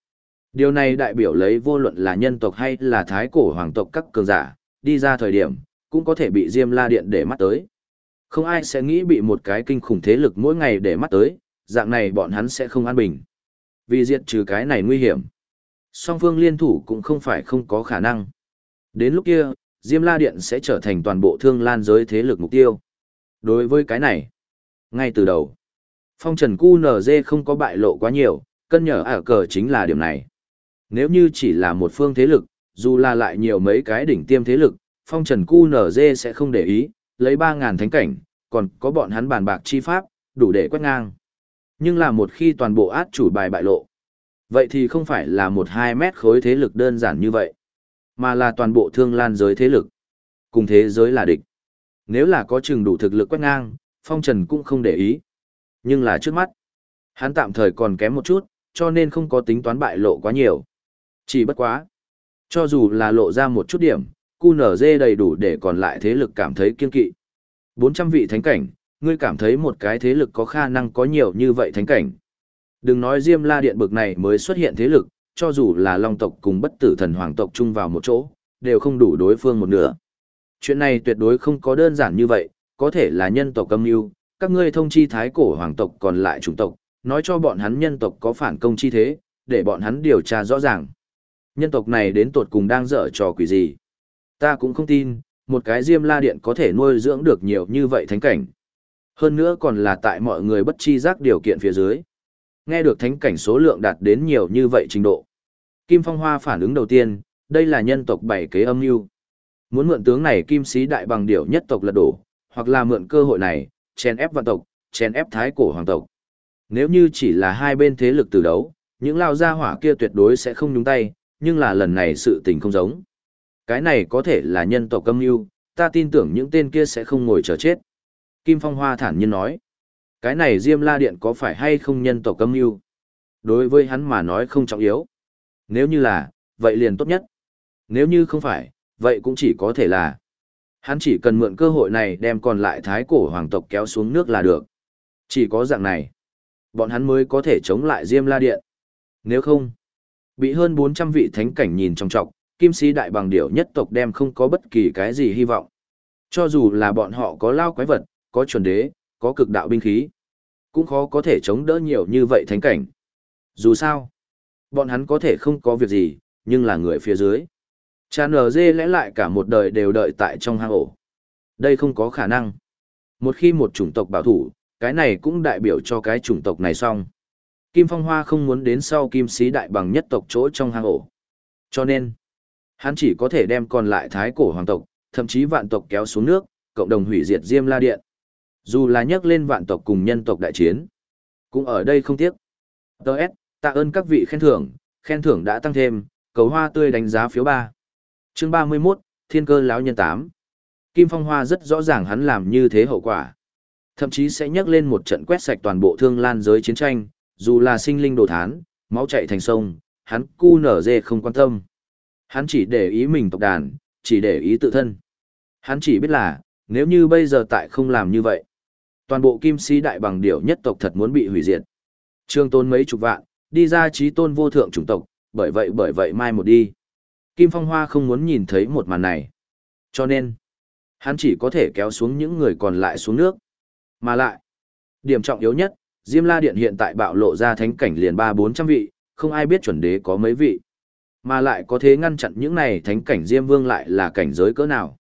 điều này đại biểu lấy vô luận là nhân tộc hay là thái cổ hoàng tộc các cường giả, đi ra thời điểm, cũng có thể bị Diêm La Điện để mắt tới. Không ai sẽ nghĩ bị một cái kinh khủng thế lực mỗi ngày để mắt tới, dạng này bọn hắn sẽ không an bình. Vì diệt trừ cái này nguy hiểm. Song phương liên thủ cũng không phải không có khả năng. Đến lúc kia, Diêm La Điện sẽ trở thành toàn bộ thương lan giới thế lực mục tiêu. Đối với cái này, ngay từ đầu, phong trần QNZ không có bại lộ quá nhiều, cân nhở ở cờ chính là điểm này. Nếu như chỉ là một phương thế lực, dù là lại nhiều mấy cái đỉnh tiêm thế lực, phong trần QNZ sẽ không để ý, lấy 3.000 thánh cảnh, còn có bọn hắn bàn bạc chi pháp, đủ để quét ngang. Nhưng là một khi toàn bộ át chủ bài bại lộ, vậy thì không phải là một hai mét khối thế lực đơn giản như vậy, mà là toàn bộ thương lan giới thế lực. Cùng thế giới là địch. Nếu là có chừng đủ thực lực quét ngang, phong trần cũng không để ý. Nhưng là trước mắt, hắn tạm thời còn kém một chút, cho nên không có tính toán bại lộ quá nhiều. Chỉ bất quá. Cho dù là lộ ra một chút điểm, QNZ đầy đủ để còn lại thế lực cảm thấy kiên kỵ. 400 vị thánh cảnh, ngươi cảm thấy một cái thế lực có khả năng có nhiều như vậy thánh cảnh. Đừng nói Diêm La Điện bực này mới xuất hiện thế lực, cho dù là Long tộc cùng bất tử thần hoàng tộc chung vào một chỗ, đều không đủ đối phương một nửa. Chuyện này tuyệt đối không có đơn giản như vậy, có thể là nhân tộc âm mưu, các ngươi thông chi thái cổ hoàng tộc còn lại chủng tộc, nói cho bọn hắn nhân tộc có phản công chi thế, để bọn hắn điều tra rõ ràng. Nhân tộc này đến tột cùng đang dở trò quỷ gì? Ta cũng không tin, một cái Diêm La Điện có thể nuôi dưỡng được nhiều như vậy thánh cảnh. Hơn nữa còn là tại mọi người bất chi giác điều kiện phía dưới. Nghe được thánh cảnh số lượng đạt đến nhiều như vậy trình độ. Kim Phong Hoa phản ứng đầu tiên, đây là nhân tộc bảy kế âm mưu. Muốn mượn tướng này kim sĩ đại bằng điểu nhất tộc lật đổ, hoặc là mượn cơ hội này, chèn ép vạn tộc, chèn ép thái cổ hoàng tộc. Nếu như chỉ là hai bên thế lực từ đấu, những lao gia hỏa kia tuyệt đối sẽ không nhúng tay, nhưng là lần này sự tình không giống. Cái này có thể là nhân tộc âm mưu, ta tin tưởng những tên kia sẽ không ngồi chờ chết. Kim Phong Hoa thản nhiên nói, cái này Diêm La Điện có phải hay không nhân tộc âm mưu? Đối với hắn mà nói không trọng yếu. Nếu như là, vậy liền tốt nhất. Nếu như không phải, vậy cũng chỉ có thể là. Hắn chỉ cần mượn cơ hội này đem còn lại thái cổ hoàng tộc kéo xuống nước là được. Chỉ có dạng này, bọn hắn mới có thể chống lại Diêm La Điện. Nếu không, bị hơn 400 vị thánh cảnh nhìn trong trọc, kim sĩ đại bằng điểu nhất tộc đem không có bất kỳ cái gì hy vọng. Cho dù là bọn họ có lao quái vật, có chuẩn đế, có cực đạo binh khí, cũng khó có thể chống đỡ nhiều như vậy thánh cảnh. Dù sao, bọn hắn có thể không có việc gì, nhưng là người phía dưới. Cha nở dê lẽ lại cả một đời đều đợi tại trong hang ổ. Đây không có khả năng. Một khi một chủng tộc bảo thủ, cái này cũng đại biểu cho cái chủng tộc này xong. Kim Phong Hoa không muốn đến sau kim sĩ đại bằng nhất tộc chỗ trong hang ổ. Cho nên, hắn chỉ có thể đem còn lại thái cổ hoàng tộc, thậm chí vạn tộc kéo xuống nước, cộng đồng hủy diệt Diêm La Điện. Dù là nhắc lên vạn tộc cùng nhân tộc đại chiến, cũng ở đây không tiếc. Đợt, tạ ơn các vị khen thưởng, khen thưởng đã tăng thêm, cầu hoa tươi đánh giá phiếu 3. Chương 31, Thiên cơ lão nhân 8. Kim Phong Hoa rất rõ ràng hắn làm như thế hậu quả. Thậm chí sẽ nhắc lên một trận quét sạch toàn bộ thương lan giới chiến tranh, dù là sinh linh đồ thán, máu chạy thành sông, hắn cu nở dê không quan tâm. Hắn chỉ để ý mình tộc đàn, chỉ để ý tự thân. Hắn chỉ biết là, nếu như bây giờ tại không làm như vậy, toàn bộ kim sĩ đại bằng điểu nhất tộc thật muốn bị hủy diệt. Trương tôn mấy chục vạn, đi ra trí tôn vô thượng chủng tộc, bởi vậy bởi vậy mai một đi. Kim Phong Hoa không muốn nhìn thấy một màn này. Cho nên, hắn chỉ có thể kéo xuống những người còn lại xuống nước. Mà lại, điểm trọng yếu nhất, Diêm La Điện hiện tại bạo lộ ra thánh cảnh liền ba bốn trăm vị, không ai biết chuẩn đế có mấy vị. Mà lại có thế ngăn chặn những này thánh cảnh Diêm Vương lại là cảnh giới cỡ nào.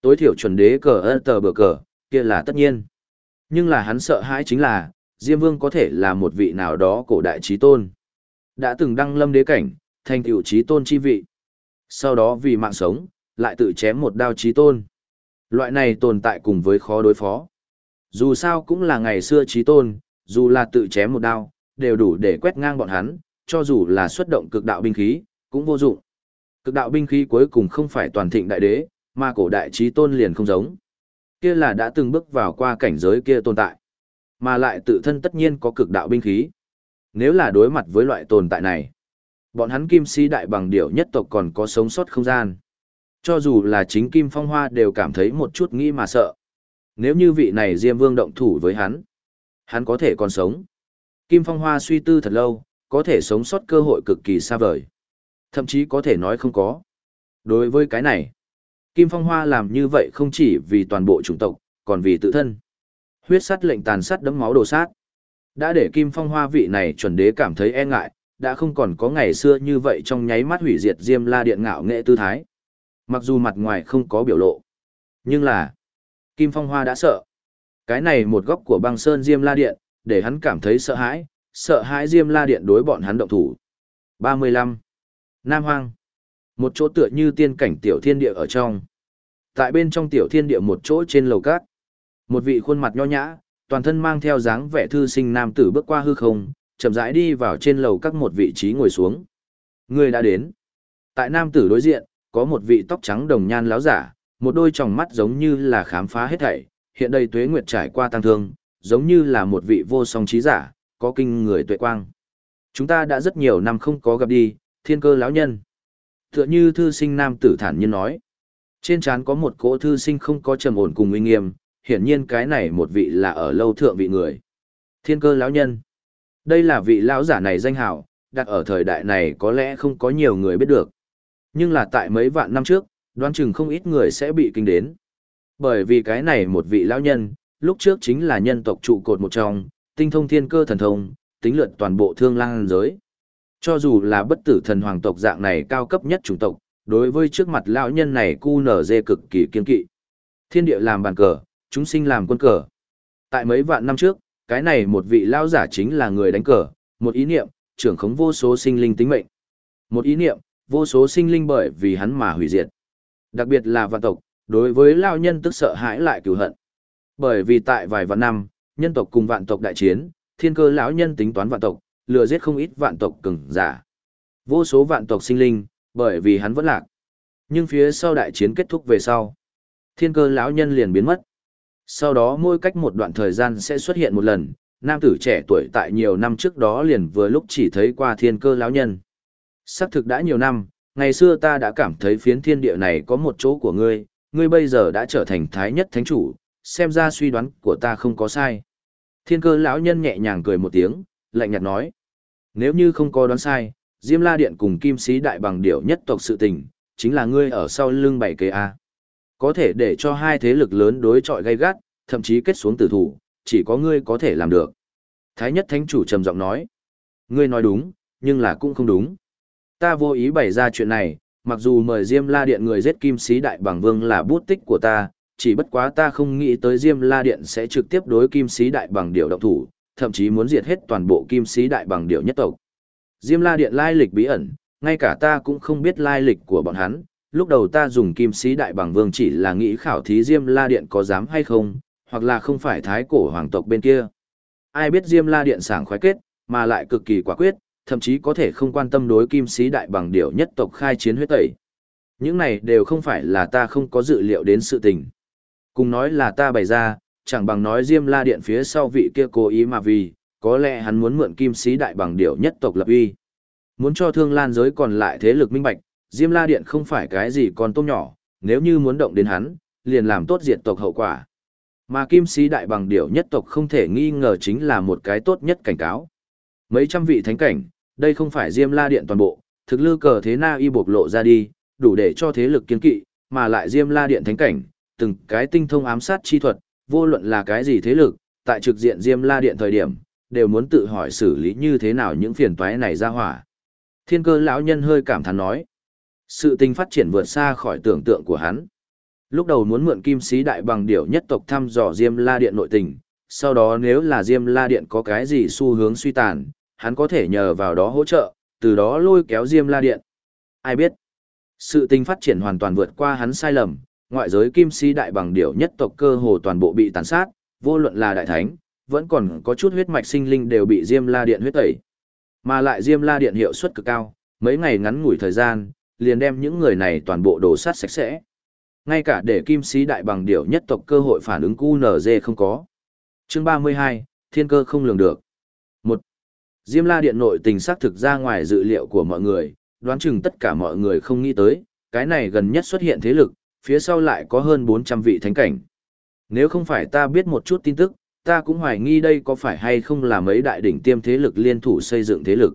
Tối thiểu chuẩn đế cờ ơ tờ bờ cờ, kia là tất nhiên. Nhưng là hắn sợ hãi chính là, Diêm Vương có thể là một vị nào đó cổ đại trí tôn. Đã từng đăng lâm đế cảnh, thành tựu trí tôn chi vị. Sau đó vì mạng sống, lại tự chém một đao trí tôn. Loại này tồn tại cùng với khó đối phó. Dù sao cũng là ngày xưa trí tôn, dù là tự chém một đao, đều đủ để quét ngang bọn hắn, cho dù là xuất động cực đạo binh khí, cũng vô dụng. Cực đạo binh khí cuối cùng không phải toàn thịnh đại đế, mà cổ đại trí tôn liền không giống. Kia là đã từng bước vào qua cảnh giới kia tồn tại, mà lại tự thân tất nhiên có cực đạo binh khí. Nếu là đối mặt với loại tồn tại này, bọn hắn kim si đại bằng điểu nhất tộc còn có sống sót không gian. Cho dù là chính kim phong hoa đều cảm thấy một chút nghĩ mà sợ. Nếu như vị này Diêm Vương động thủ với hắn, hắn có thể còn sống. Kim Phong Hoa suy tư thật lâu, có thể sống sót cơ hội cực kỳ xa vời. Thậm chí có thể nói không có. Đối với cái này, Kim Phong Hoa làm như vậy không chỉ vì toàn bộ chủng tộc, còn vì tự thân. Huyết sắt lệnh tàn sát đấm máu đồ sát. Đã để Kim Phong Hoa vị này chuẩn đế cảm thấy e ngại, đã không còn có ngày xưa như vậy trong nháy mắt hủy diệt Diêm La Điện ngạo nghệ tư thái. Mặc dù mặt ngoài không có biểu lộ, nhưng là Kim Phong Hoa đã sợ. Cái này một góc của băng sơn Diêm La Điện, để hắn cảm thấy sợ hãi, sợ hãi Diêm La Điện đối bọn hắn động thủ. 35. Nam Hoang. Một chỗ tựa như tiên cảnh tiểu thiên địa ở trong. Tại bên trong tiểu thiên địa một chỗ trên lầu cát. Một vị khuôn mặt nho nhã, toàn thân mang theo dáng vẻ thư sinh nam tử bước qua hư không, chậm rãi đi vào trên lầu các một vị trí ngồi xuống. Người đã đến. Tại nam tử đối diện, có một vị tóc trắng đồng nhan láo giả, một đôi tròng mắt giống như là khám phá hết thảy, hiện đây tuế nguyệt trải qua tăng thương, giống như là một vị vô song trí giả, có kinh người tuệ quang. Chúng ta đã rất nhiều năm không có gặp đi, thiên cơ lão nhân. Tựa như thư sinh nam tử thản nhiên nói. Trên trán có một cỗ thư sinh không có trầm ổn cùng uy nghiêm, hiển nhiên cái này một vị là ở lâu thượng vị người. Thiên cơ lão nhân. Đây là vị lão giả này danh hào, đặt ở thời đại này có lẽ không có nhiều người biết được. Nhưng là tại mấy vạn năm trước, đoán chừng không ít người sẽ bị kinh đến. Bởi vì cái này một vị lão nhân, lúc trước chính là nhân tộc trụ cột một trong, tinh thông thiên cơ thần thông, tính lượt toàn bộ thương lang giới. Cho dù là bất tử thần hoàng tộc dạng này cao cấp nhất chủng tộc, đối với trước mặt lão nhân này cu nở dê cực kỳ kiên kỵ. Thiên địa làm bàn cờ, chúng sinh làm quân cờ. Tại mấy vạn năm trước, cái này một vị lão giả chính là người đánh cờ, một ý niệm, trưởng khống vô số sinh linh tính mệnh. Một ý niệm, vô số sinh linh bởi vì hắn mà hủy diệt. Đặc biệt là vạn tộc, đối với lao nhân tức sợ hãi lại cửu hận. Bởi vì tại vài vạn năm, nhân tộc cùng vạn tộc đại chiến, thiên cơ lão nhân tính toán vạn tộc, lừa giết không ít vạn tộc cường giả. Vô số vạn tộc sinh linh, bởi vì hắn vẫn lạc. Nhưng phía sau đại chiến kết thúc về sau, thiên cơ lão nhân liền biến mất. Sau đó mỗi cách một đoạn thời gian sẽ xuất hiện một lần, nam tử trẻ tuổi tại nhiều năm trước đó liền vừa lúc chỉ thấy qua thiên cơ lão nhân. Sắc thực đã nhiều năm, ngày xưa ta đã cảm thấy phiến thiên địa này có một chỗ của ngươi, ngươi bây giờ đã trở thành thái nhất thánh chủ, xem ra suy đoán của ta không có sai. Thiên cơ lão nhân nhẹ nhàng cười một tiếng, lạnh nhạt nói. Nếu như không có đoán sai, Diêm La Điện cùng Kim Sĩ Đại bằng điểu nhất tộc sự tình, chính là ngươi ở sau lưng bảy kế A. Có thể để cho hai thế lực lớn đối chọi gay gắt, thậm chí kết xuống tử thủ, chỉ có ngươi có thể làm được. Thái nhất thánh chủ trầm giọng nói. Ngươi nói đúng, nhưng là cũng không đúng. Ta vô ý bày ra chuyện này, mặc dù mời Diêm La Điện người giết Kim Sĩ Đại Bằng Vương là bút tích của ta, chỉ bất quá ta không nghĩ tới Diêm La Điện sẽ trực tiếp đối Kim Sĩ Đại Bằng điều động thủ, thậm chí muốn diệt hết toàn bộ Kim Sĩ Đại Bằng điều nhất tộc. Diêm La Điện lai lịch bí ẩn, ngay cả ta cũng không biết lai lịch của bọn hắn, lúc đầu ta dùng Kim Sĩ Đại Bằng Vương chỉ là nghĩ khảo thí Diêm La Điện có dám hay không, hoặc là không phải thái cổ hoàng tộc bên kia. Ai biết Diêm La Điện sảng khoái kết, mà lại cực kỳ quả quyết, thậm chí có thể không quan tâm đối kim sĩ đại bằng điều nhất tộc khai chiến huyết tẩy. Những này đều không phải là ta không có dự liệu đến sự tình. Cùng nói là ta bày ra, chẳng bằng nói Diêm La Điện phía sau vị kia cố ý mà vì, có lẽ hắn muốn mượn kim sĩ đại bằng điều nhất tộc lập uy. Muốn cho thương lan giới còn lại thế lực minh bạch, Diêm La Điện không phải cái gì còn tôm nhỏ, nếu như muốn động đến hắn, liền làm tốt diệt tộc hậu quả. Mà kim sĩ đại bằng điểu nhất tộc không thể nghi ngờ chính là một cái tốt nhất cảnh cáo. Mấy trăm vị thánh cảnh, đây không phải Diêm La Điện toàn bộ, thực lư cờ thế na y bộc lộ ra đi, đủ để cho thế lực kiên kỵ, mà lại Diêm La Điện thánh cảnh, từng cái tinh thông ám sát chi thuật, vô luận là cái gì thế lực, tại trực diện Diêm La Điện thời điểm, đều muốn tự hỏi xử lý như thế nào những phiền toái này ra hỏa. Thiên cơ lão nhân hơi cảm thán nói, sự tình phát triển vượt xa khỏi tưởng tượng của hắn. Lúc đầu muốn mượn kim sĩ đại bằng điểu nhất tộc thăm dò Diêm La Điện nội tình, sau đó nếu là Diêm La Điện có cái gì xu hướng suy tàn, hắn có thể nhờ vào đó hỗ trợ, từ đó lôi kéo Diêm La Điện. Ai biết, sự tình phát triển hoàn toàn vượt qua hắn sai lầm, ngoại giới kim sĩ đại bằng điểu nhất tộc cơ hồ toàn bộ bị tàn sát, Vô luận là đại thánh, vẫn còn có chút huyết mạch sinh linh đều bị Diêm La Điện huyết tẩy. Mà lại Diêm La Điện hiệu suất cực cao, mấy ngày ngắn ngủi thời gian, liền đem những người này toàn bộ đổ sát sạch sẽ. Ngay cả để kim sĩ đại bằng điểu nhất tộc cơ hội phản ứng QNZ không có. Chương 32, Thiên cơ không lường được. 1. Diêm La Điện nội tình xác thực ra ngoài dự liệu của mọi người, đoán chừng tất cả mọi người không nghĩ tới, cái này gần nhất xuất hiện thế lực, phía sau lại có hơn 400 vị thánh cảnh. Nếu không phải ta biết một chút tin tức, ta cũng hoài nghi đây có phải hay không là mấy đại đỉnh tiêm thế lực liên thủ xây dựng thế lực.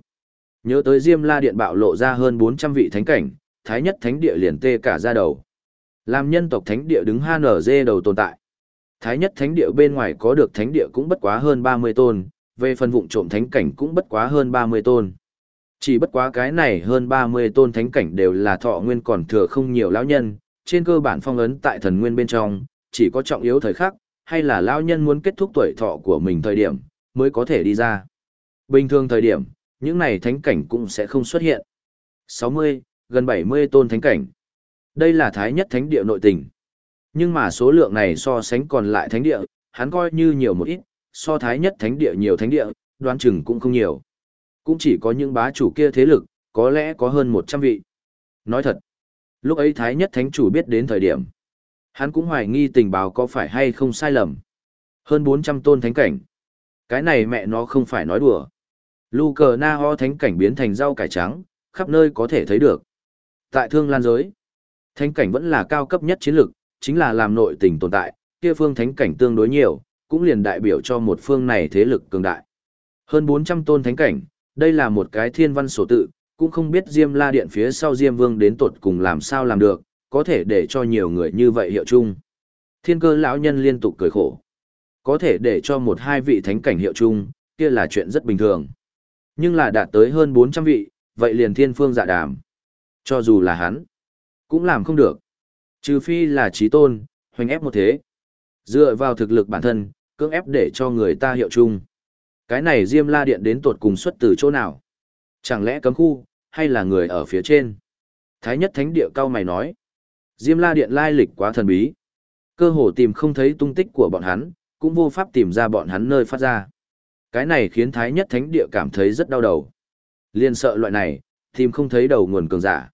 Nhớ tới Diêm La Điện bạo lộ ra hơn 400 vị thánh cảnh, thái nhất thánh địa liền tê cả ra đầu. Làm nhân tộc thánh địa đứng HNZ đầu tồn tại. Thái nhất thánh địa bên ngoài có được thánh địa cũng bất quá hơn 30 tôn, về phần vụng trộm thánh cảnh cũng bất quá hơn 30 tôn. Chỉ bất quá cái này hơn 30 tôn thánh cảnh đều là thọ nguyên còn thừa không nhiều lão nhân, trên cơ bản phong ấn tại thần nguyên bên trong, chỉ có trọng yếu thời khắc, hay là lão nhân muốn kết thúc tuổi thọ của mình thời điểm, mới có thể đi ra. Bình thường thời điểm, những này thánh cảnh cũng sẽ không xuất hiện. 60, gần 70 tôn thánh cảnh. Đây là thái nhất thánh địa nội tình. Nhưng mà số lượng này so sánh còn lại thánh địa, hắn coi như nhiều một ít, so thái nhất thánh địa nhiều thánh địa, đoán chừng cũng không nhiều. Cũng chỉ có những bá chủ kia thế lực, có lẽ có hơn 100 vị. Nói thật, lúc ấy thái nhất thánh chủ biết đến thời điểm. Hắn cũng hoài nghi tình báo có phải hay không sai lầm. Hơn 400 tôn thánh cảnh. Cái này mẹ nó không phải nói đùa. Lu cờ na ho thánh cảnh biến thành rau cải trắng, khắp nơi có thể thấy được. Tại thương lan giới, thánh cảnh vẫn là cao cấp nhất chiến lược, chính là làm nội tình tồn tại, kia phương thánh cảnh tương đối nhiều, cũng liền đại biểu cho một phương này thế lực cường đại. Hơn 400 tôn thánh cảnh, đây là một cái thiên văn sổ tự, cũng không biết Diêm La Điện phía sau Diêm Vương đến tột cùng làm sao làm được, có thể để cho nhiều người như vậy hiệu chung. Thiên cơ lão nhân liên tục cười khổ. Có thể để cho một hai vị thánh cảnh hiệu chung, kia là chuyện rất bình thường. Nhưng là đạt tới hơn 400 vị, vậy liền thiên phương dạ đàm. Cho dù là hắn, cũng làm không được. Trừ phi là trí tôn, hoành ép một thế. Dựa vào thực lực bản thân, cưỡng ép để cho người ta hiệu chung. Cái này Diêm La Điện đến tột cùng xuất từ chỗ nào? Chẳng lẽ cấm khu, hay là người ở phía trên? Thái nhất thánh địa cao mày nói. Diêm La Điện lai lịch quá thần bí. Cơ hồ tìm không thấy tung tích của bọn hắn, cũng vô pháp tìm ra bọn hắn nơi phát ra. Cái này khiến Thái nhất thánh địa cảm thấy rất đau đầu. Liên sợ loại này, tìm không thấy đầu nguồn cường giả.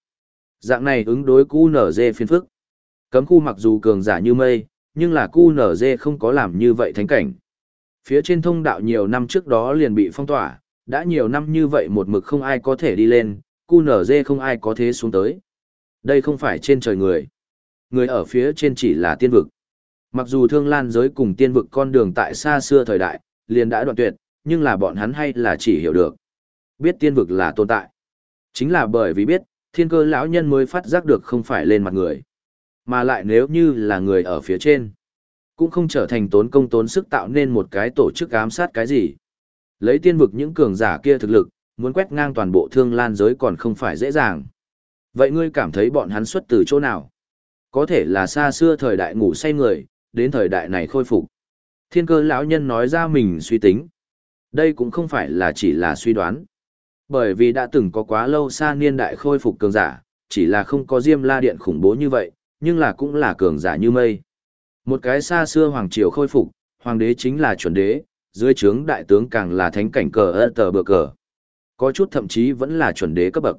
Dạng này ứng đối cu nở dê phiên phức. Cấm khu mặc dù cường giả như mây, nhưng là cu nở dê không có làm như vậy thánh cảnh. Phía trên thông đạo nhiều năm trước đó liền bị phong tỏa, đã nhiều năm như vậy một mực không ai có thể đi lên, cu nở dê không ai có thế xuống tới. Đây không phải trên trời người. Người ở phía trên chỉ là tiên vực. Mặc dù thương lan giới cùng tiên vực con đường tại xa xưa thời đại, liền đã đoạn tuyệt, nhưng là bọn hắn hay là chỉ hiểu được. Biết tiên vực là tồn tại. Chính là bởi vì biết, thiên cơ lão nhân mới phát giác được không phải lên mặt người. Mà lại nếu như là người ở phía trên, cũng không trở thành tốn công tốn sức tạo nên một cái tổ chức ám sát cái gì. Lấy tiên vực những cường giả kia thực lực, muốn quét ngang toàn bộ thương lan giới còn không phải dễ dàng. Vậy ngươi cảm thấy bọn hắn xuất từ chỗ nào? Có thể là xa xưa thời đại ngủ say người, đến thời đại này khôi phục. Thiên cơ lão nhân nói ra mình suy tính. Đây cũng không phải là chỉ là suy đoán. Bởi vì đã từng có quá lâu xa niên đại khôi phục cường giả, chỉ là không có diêm la điện khủng bố như vậy, nhưng là cũng là cường giả như mây. Một cái xa xưa hoàng triều khôi phục, hoàng đế chính là chuẩn đế, dưới trướng đại tướng càng là thánh cảnh cờ ơ tờ bờ cờ. Có chút thậm chí vẫn là chuẩn đế cấp bậc.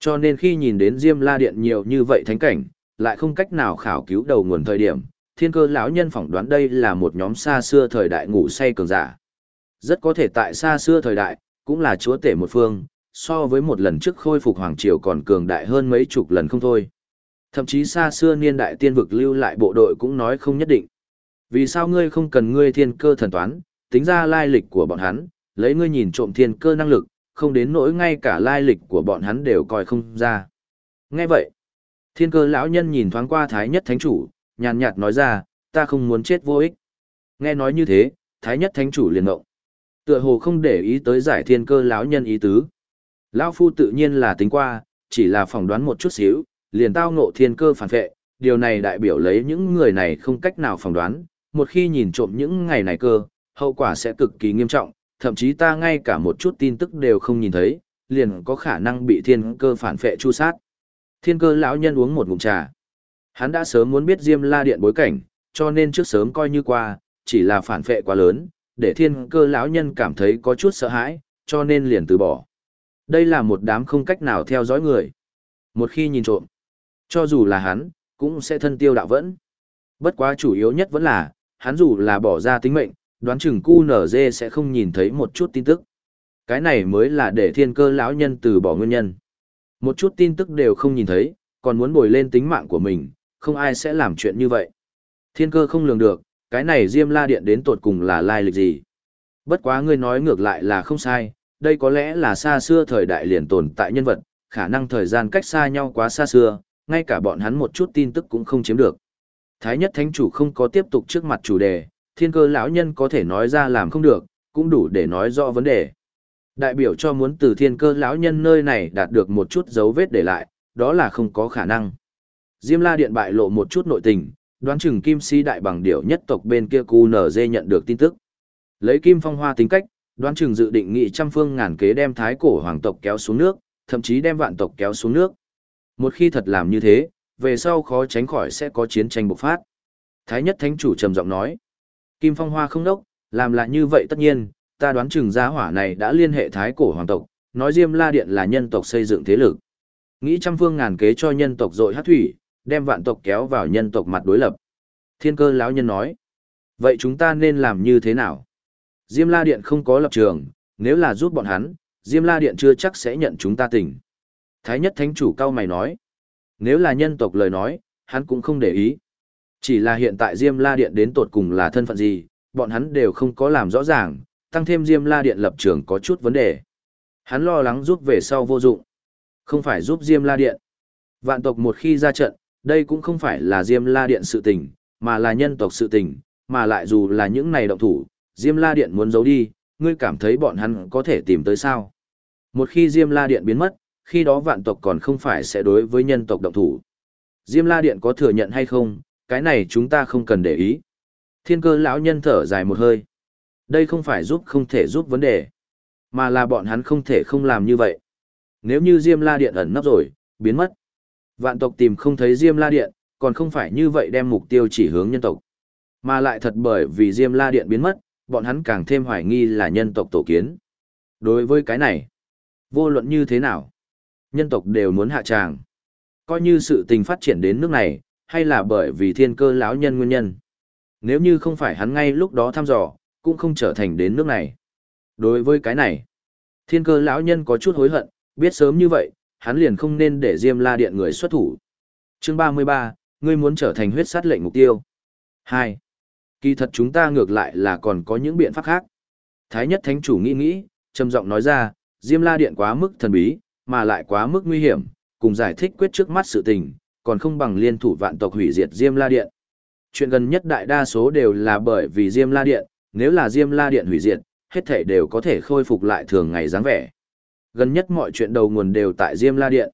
Cho nên khi nhìn đến Diêm La Điện nhiều như vậy thánh cảnh, lại không cách nào khảo cứu đầu nguồn thời điểm, thiên cơ lão nhân phỏng đoán đây là một nhóm xa xưa thời đại ngủ say cường giả. Rất có thể tại xa xưa thời đại, cũng là chúa tể một phương, so với một lần trước khôi phục hoàng triều còn cường đại hơn mấy chục lần không thôi. Thậm chí xa xưa niên đại tiên vực lưu lại bộ đội cũng nói không nhất định. Vì sao ngươi không cần ngươi thiên cơ thần toán, tính ra lai lịch của bọn hắn, lấy ngươi nhìn trộm thiên cơ năng lực, không đến nỗi ngay cả lai lịch của bọn hắn đều coi không ra. Nghe vậy, thiên cơ lão nhân nhìn thoáng qua thái nhất thánh chủ, nhàn nhạt nói ra, ta không muốn chết vô ích. Nghe nói như thế, thái nhất thánh chủ liền ngộng. Tựa hồ không để ý tới giải thiên cơ lão nhân ý tứ. Lão phu tự nhiên là tính qua, chỉ là phỏng đoán một chút xíu, liền tao ngộ thiên cơ phản vệ, điều này đại biểu lấy những người này không cách nào phỏng đoán, một khi nhìn trộm những ngày này cơ, hậu quả sẽ cực kỳ nghiêm trọng, thậm chí ta ngay cả một chút tin tức đều không nhìn thấy, liền có khả năng bị thiên cơ phản vệ chu sát. Thiên cơ lão nhân uống một ngụm trà. Hắn đã sớm muốn biết Diêm La Điện bối cảnh, cho nên trước sớm coi như qua, chỉ là phản phệ quá lớn, để thiên cơ lão nhân cảm thấy có chút sợ hãi, cho nên liền từ bỏ. Đây là một đám không cách nào theo dõi người. Một khi nhìn trộm, cho dù là hắn, cũng sẽ thân tiêu đạo vẫn. Bất quá chủ yếu nhất vẫn là, hắn dù là bỏ ra tính mệnh, đoán chừng cu nở dê sẽ không nhìn thấy một chút tin tức. Cái này mới là để thiên cơ lão nhân từ bỏ nguyên nhân. Một chút tin tức đều không nhìn thấy, còn muốn bồi lên tính mạng của mình, không ai sẽ làm chuyện như vậy. Thiên cơ không lường được, cái này Diêm La Điện đến tột cùng là lai lịch gì. Bất quá ngươi nói ngược lại là không sai, đây có lẽ là xa xưa thời đại liền tồn tại nhân vật, khả năng thời gian cách xa nhau quá xa xưa, ngay cả bọn hắn một chút tin tức cũng không chiếm được. Thái nhất thánh chủ không có tiếp tục trước mặt chủ đề, thiên cơ lão nhân có thể nói ra làm không được, cũng đủ để nói rõ vấn đề. Đại biểu cho muốn từ thiên cơ lão nhân nơi này đạt được một chút dấu vết để lại, đó là không có khả năng. Diêm la điện bại lộ một chút nội tình, đoán chừng kim si đại bằng điểu nhất tộc bên kia QNZ nở nhận được tin tức. Lấy kim phong hoa tính cách, đoán chừng dự định nghị trăm phương ngàn kế đem thái cổ hoàng tộc kéo xuống nước, thậm chí đem vạn tộc kéo xuống nước. Một khi thật làm như thế, về sau khó tránh khỏi sẽ có chiến tranh bộc phát. Thái nhất thánh chủ trầm giọng nói, Kim Phong Hoa không đốc, làm lại như vậy tất nhiên, ta đoán chừng gia hỏa này đã liên hệ thái cổ hoàng tộc, nói Diêm La Điện là nhân tộc xây dựng thế lực. Nghĩ trăm phương ngàn kế cho nhân tộc dội hát thủy, đem vạn tộc kéo vào nhân tộc mặt đối lập. Thiên cơ lão nhân nói, vậy chúng ta nên làm như thế nào? Diêm La Điện không có lập trường, nếu là giúp bọn hắn, Diêm La Điện chưa chắc sẽ nhận chúng ta tỉnh. Thái nhất thánh chủ cao mày nói, nếu là nhân tộc lời nói, hắn cũng không để ý. Chỉ là hiện tại Diêm La Điện đến tột cùng là thân phận gì, bọn hắn đều không có làm rõ ràng, tăng thêm Diêm La Điện lập trường có chút vấn đề. Hắn lo lắng giúp về sau vô dụng. Không phải giúp Diêm La Điện. Vạn tộc một khi ra trận, đây cũng không phải là Diêm La Điện sự tình, mà là nhân tộc sự tình, mà lại dù là những này động thủ, Diêm La Điện muốn giấu đi, ngươi cảm thấy bọn hắn có thể tìm tới sao. Một khi Diêm La Điện biến mất, khi đó vạn tộc còn không phải sẽ đối với nhân tộc động thủ. Diêm La Điện có thừa nhận hay không, cái này chúng ta không cần để ý. Thiên cơ lão nhân thở dài một hơi. Đây không phải giúp không thể giúp vấn đề, mà là bọn hắn không thể không làm như vậy. Nếu như Diêm La Điện ẩn nấp rồi, biến mất. Vạn tộc tìm không thấy Diêm La Điện, còn không phải như vậy đem mục tiêu chỉ hướng nhân tộc. Mà lại thật bởi vì Diêm La Điện biến mất, bọn hắn càng thêm hoài nghi là nhân tộc tổ kiến. Đối với cái này, vô luận như thế nào, nhân tộc đều muốn hạ tràng. Coi như sự tình phát triển đến nước này, hay là bởi vì thiên cơ lão nhân nguyên nhân. Nếu như không phải hắn ngay lúc đó thăm dò, cũng không trở thành đến nước này. Đối với cái này, thiên cơ lão nhân có chút hối hận, biết sớm như vậy, hắn liền không nên để Diêm La Điện người xuất thủ. Chương 33, ngươi muốn trở thành huyết sát lệnh mục tiêu. 2. Kỳ thật chúng ta ngược lại là còn có những biện pháp khác. Thái nhất thánh chủ nghĩ nghĩ, trầm giọng nói ra, Diêm La Điện quá mức thần bí, mà lại quá mức nguy hiểm, cùng giải thích quyết trước mắt sự tình, còn không bằng liên thủ vạn tộc hủy diệt Diêm La Điện. Chuyện gần nhất đại đa số đều là bởi vì Diêm La Điện, nếu là Diêm La Điện hủy diệt, hết thể đều có thể khôi phục lại thường ngày dáng vẻ. Gần nhất mọi chuyện đầu nguồn đều tại Diêm La Điện.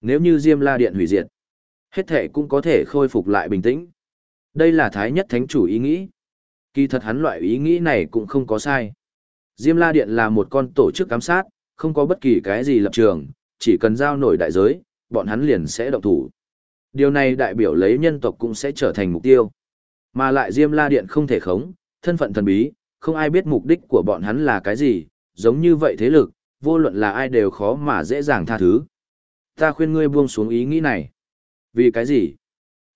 Nếu như Diêm La Điện hủy diệt, hết thể cũng có thể khôi phục lại bình tĩnh. Đây là thái nhất thánh chủ ý nghĩ. Kỳ thật hắn loại ý nghĩ này cũng không có sai. Diêm La Điện là một con tổ chức giám sát, không có bất kỳ cái gì lập trường, chỉ cần giao nổi đại giới, bọn hắn liền sẽ động thủ. Điều này đại biểu lấy nhân tộc cũng sẽ trở thành mục tiêu. Mà lại Diêm La Điện không thể khống, thân phận thần bí, không ai biết mục đích của bọn hắn là cái gì, giống như vậy thế lực, vô luận là ai đều khó mà dễ dàng tha thứ. Ta khuyên ngươi buông xuống ý nghĩ này. Vì cái gì?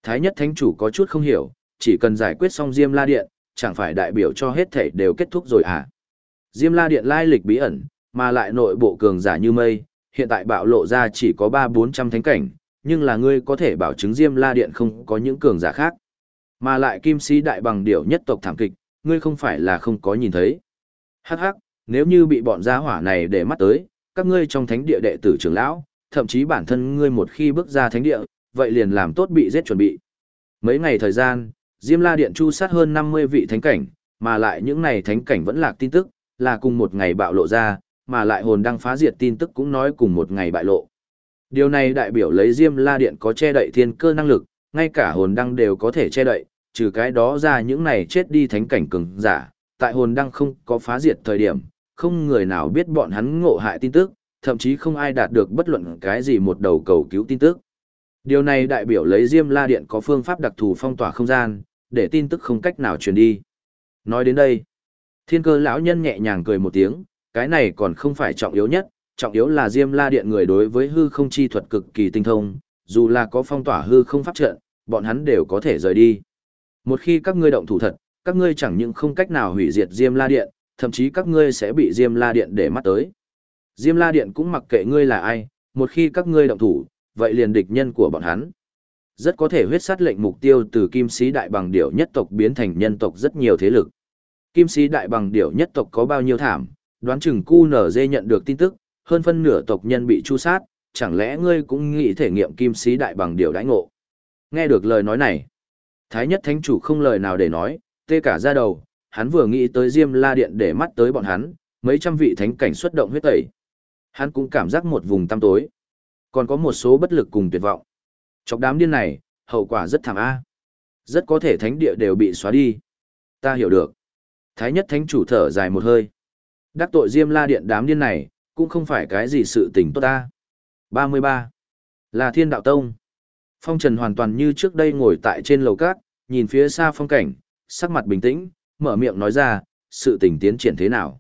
Thái nhất thánh chủ có chút không hiểu, chỉ cần giải quyết xong Diêm La Điện, chẳng phải đại biểu cho hết thể đều kết thúc rồi à? Diêm La Điện lai lịch bí ẩn, mà lại nội bộ cường giả như mây, hiện tại bạo lộ ra chỉ có 3-400 thánh cảnh, nhưng là ngươi có thể bảo chứng Diêm La Điện không có những cường giả khác. Mà lại kim sĩ đại bằng điểu nhất tộc thảm kịch, ngươi không phải là không có nhìn thấy. Hắc hắc, nếu như bị bọn gia hỏa này để mắt tới, các ngươi trong thánh địa đệ tử trưởng lão, thậm chí bản thân ngươi một khi bước ra thánh địa, vậy liền làm tốt bị giết chuẩn bị. Mấy ngày thời gian, Diêm La Điện chu sát hơn 50 vị thánh cảnh, mà lại những này thánh cảnh vẫn lạc tin tức, là cùng một ngày bạo lộ ra, mà lại hồn đăng phá diệt tin tức cũng nói cùng một ngày bại lộ. Điều này đại biểu lấy Diêm La Điện có che đậy thiên cơ năng lực, ngay cả hồn đăng đều có thể che đậy, trừ cái đó ra những này chết đi thánh cảnh cường giả, tại hồn đăng không có phá diệt thời điểm, không người nào biết bọn hắn ngộ hại tin tức, thậm chí không ai đạt được bất luận cái gì một đầu cầu cứu tin tức. Điều này đại biểu lấy Diêm La Điện có phương pháp đặc thù phong tỏa không gian, để tin tức không cách nào truyền đi. Nói đến đây, thiên cơ lão nhân nhẹ nhàng cười một tiếng, cái này còn không phải trọng yếu nhất, trọng yếu là Diêm La Điện người đối với hư không chi thuật cực kỳ tinh thông, dù là có phong tỏa hư không pháp trận, bọn hắn đều có thể rời đi. Một khi các ngươi động thủ thật, các ngươi chẳng những không cách nào hủy diệt Diêm La Điện, thậm chí các ngươi sẽ bị Diêm La Điện để mắt tới. Diêm La Điện cũng mặc kệ ngươi là ai, một khi các ngươi động thủ, vậy liền địch nhân của bọn hắn. Rất có thể huyết sát lệnh mục tiêu từ kim sĩ đại bằng điểu nhất tộc biến thành nhân tộc rất nhiều thế lực. Kim sĩ đại bằng điểu nhất tộc có bao nhiêu thảm, đoán chừng cu nở dê nhận được tin tức, hơn phân nửa tộc nhân bị chu sát, chẳng lẽ ngươi cũng nghĩ thể nghiệm kim sĩ đại bằng điểu đãi ngộ. Nghe được lời nói này, Thái nhất thánh chủ không lời nào để nói, tê cả ra đầu, hắn vừa nghĩ tới Diêm La Điện để mắt tới bọn hắn, mấy trăm vị thánh cảnh xuất động huyết tẩy. Hắn cũng cảm giác một vùng tăm tối. Còn có một số bất lực cùng tuyệt vọng. Chọc đám điên này, hậu quả rất thảm a. Rất có thể thánh địa đều bị xóa đi. Ta hiểu được. Thái nhất thánh chủ thở dài một hơi. Đắc tội Diêm La Điện đám điên này, cũng không phải cái gì sự tình tốt ta. 33. Là Thiên Đạo Tông. Phong Trần hoàn toàn như trước đây ngồi tại trên lầu cát, nhìn phía xa phong cảnh, sắc mặt bình tĩnh, mở miệng nói ra, sự tình tiến triển thế nào.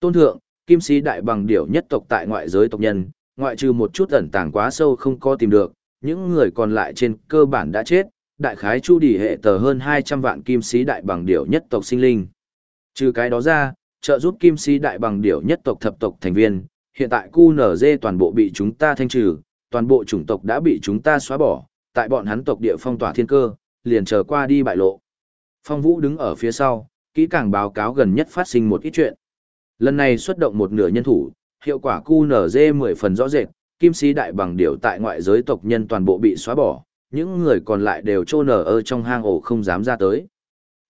Tôn thượng, kim sĩ đại bằng điểu nhất tộc tại ngoại giới tộc nhân, ngoại trừ một chút ẩn tàng quá sâu không có tìm được, những người còn lại trên cơ bản đã chết, đại khái chu đi hệ tờ hơn 200 vạn kim sĩ đại bằng điểu nhất tộc sinh linh. Trừ cái đó ra, trợ giúp kim sĩ đại bằng điểu nhất tộc thập tộc thành viên, hiện tại QNZ toàn bộ bị chúng ta thanh trừ, toàn bộ chủng tộc đã bị chúng ta xóa bỏ, tại bọn hắn tộc địa phong tỏa thiên cơ, liền chờ qua đi bại lộ. Phong Vũ đứng ở phía sau, kỹ càng báo cáo gần nhất phát sinh một ít chuyện. Lần này xuất động một nửa nhân thủ, hiệu quả QNZ 10 phần rõ rệt, kim sĩ đại bằng điều tại ngoại giới tộc nhân toàn bộ bị xóa bỏ, những người còn lại đều trô nở ở trong hang ổ không dám ra tới.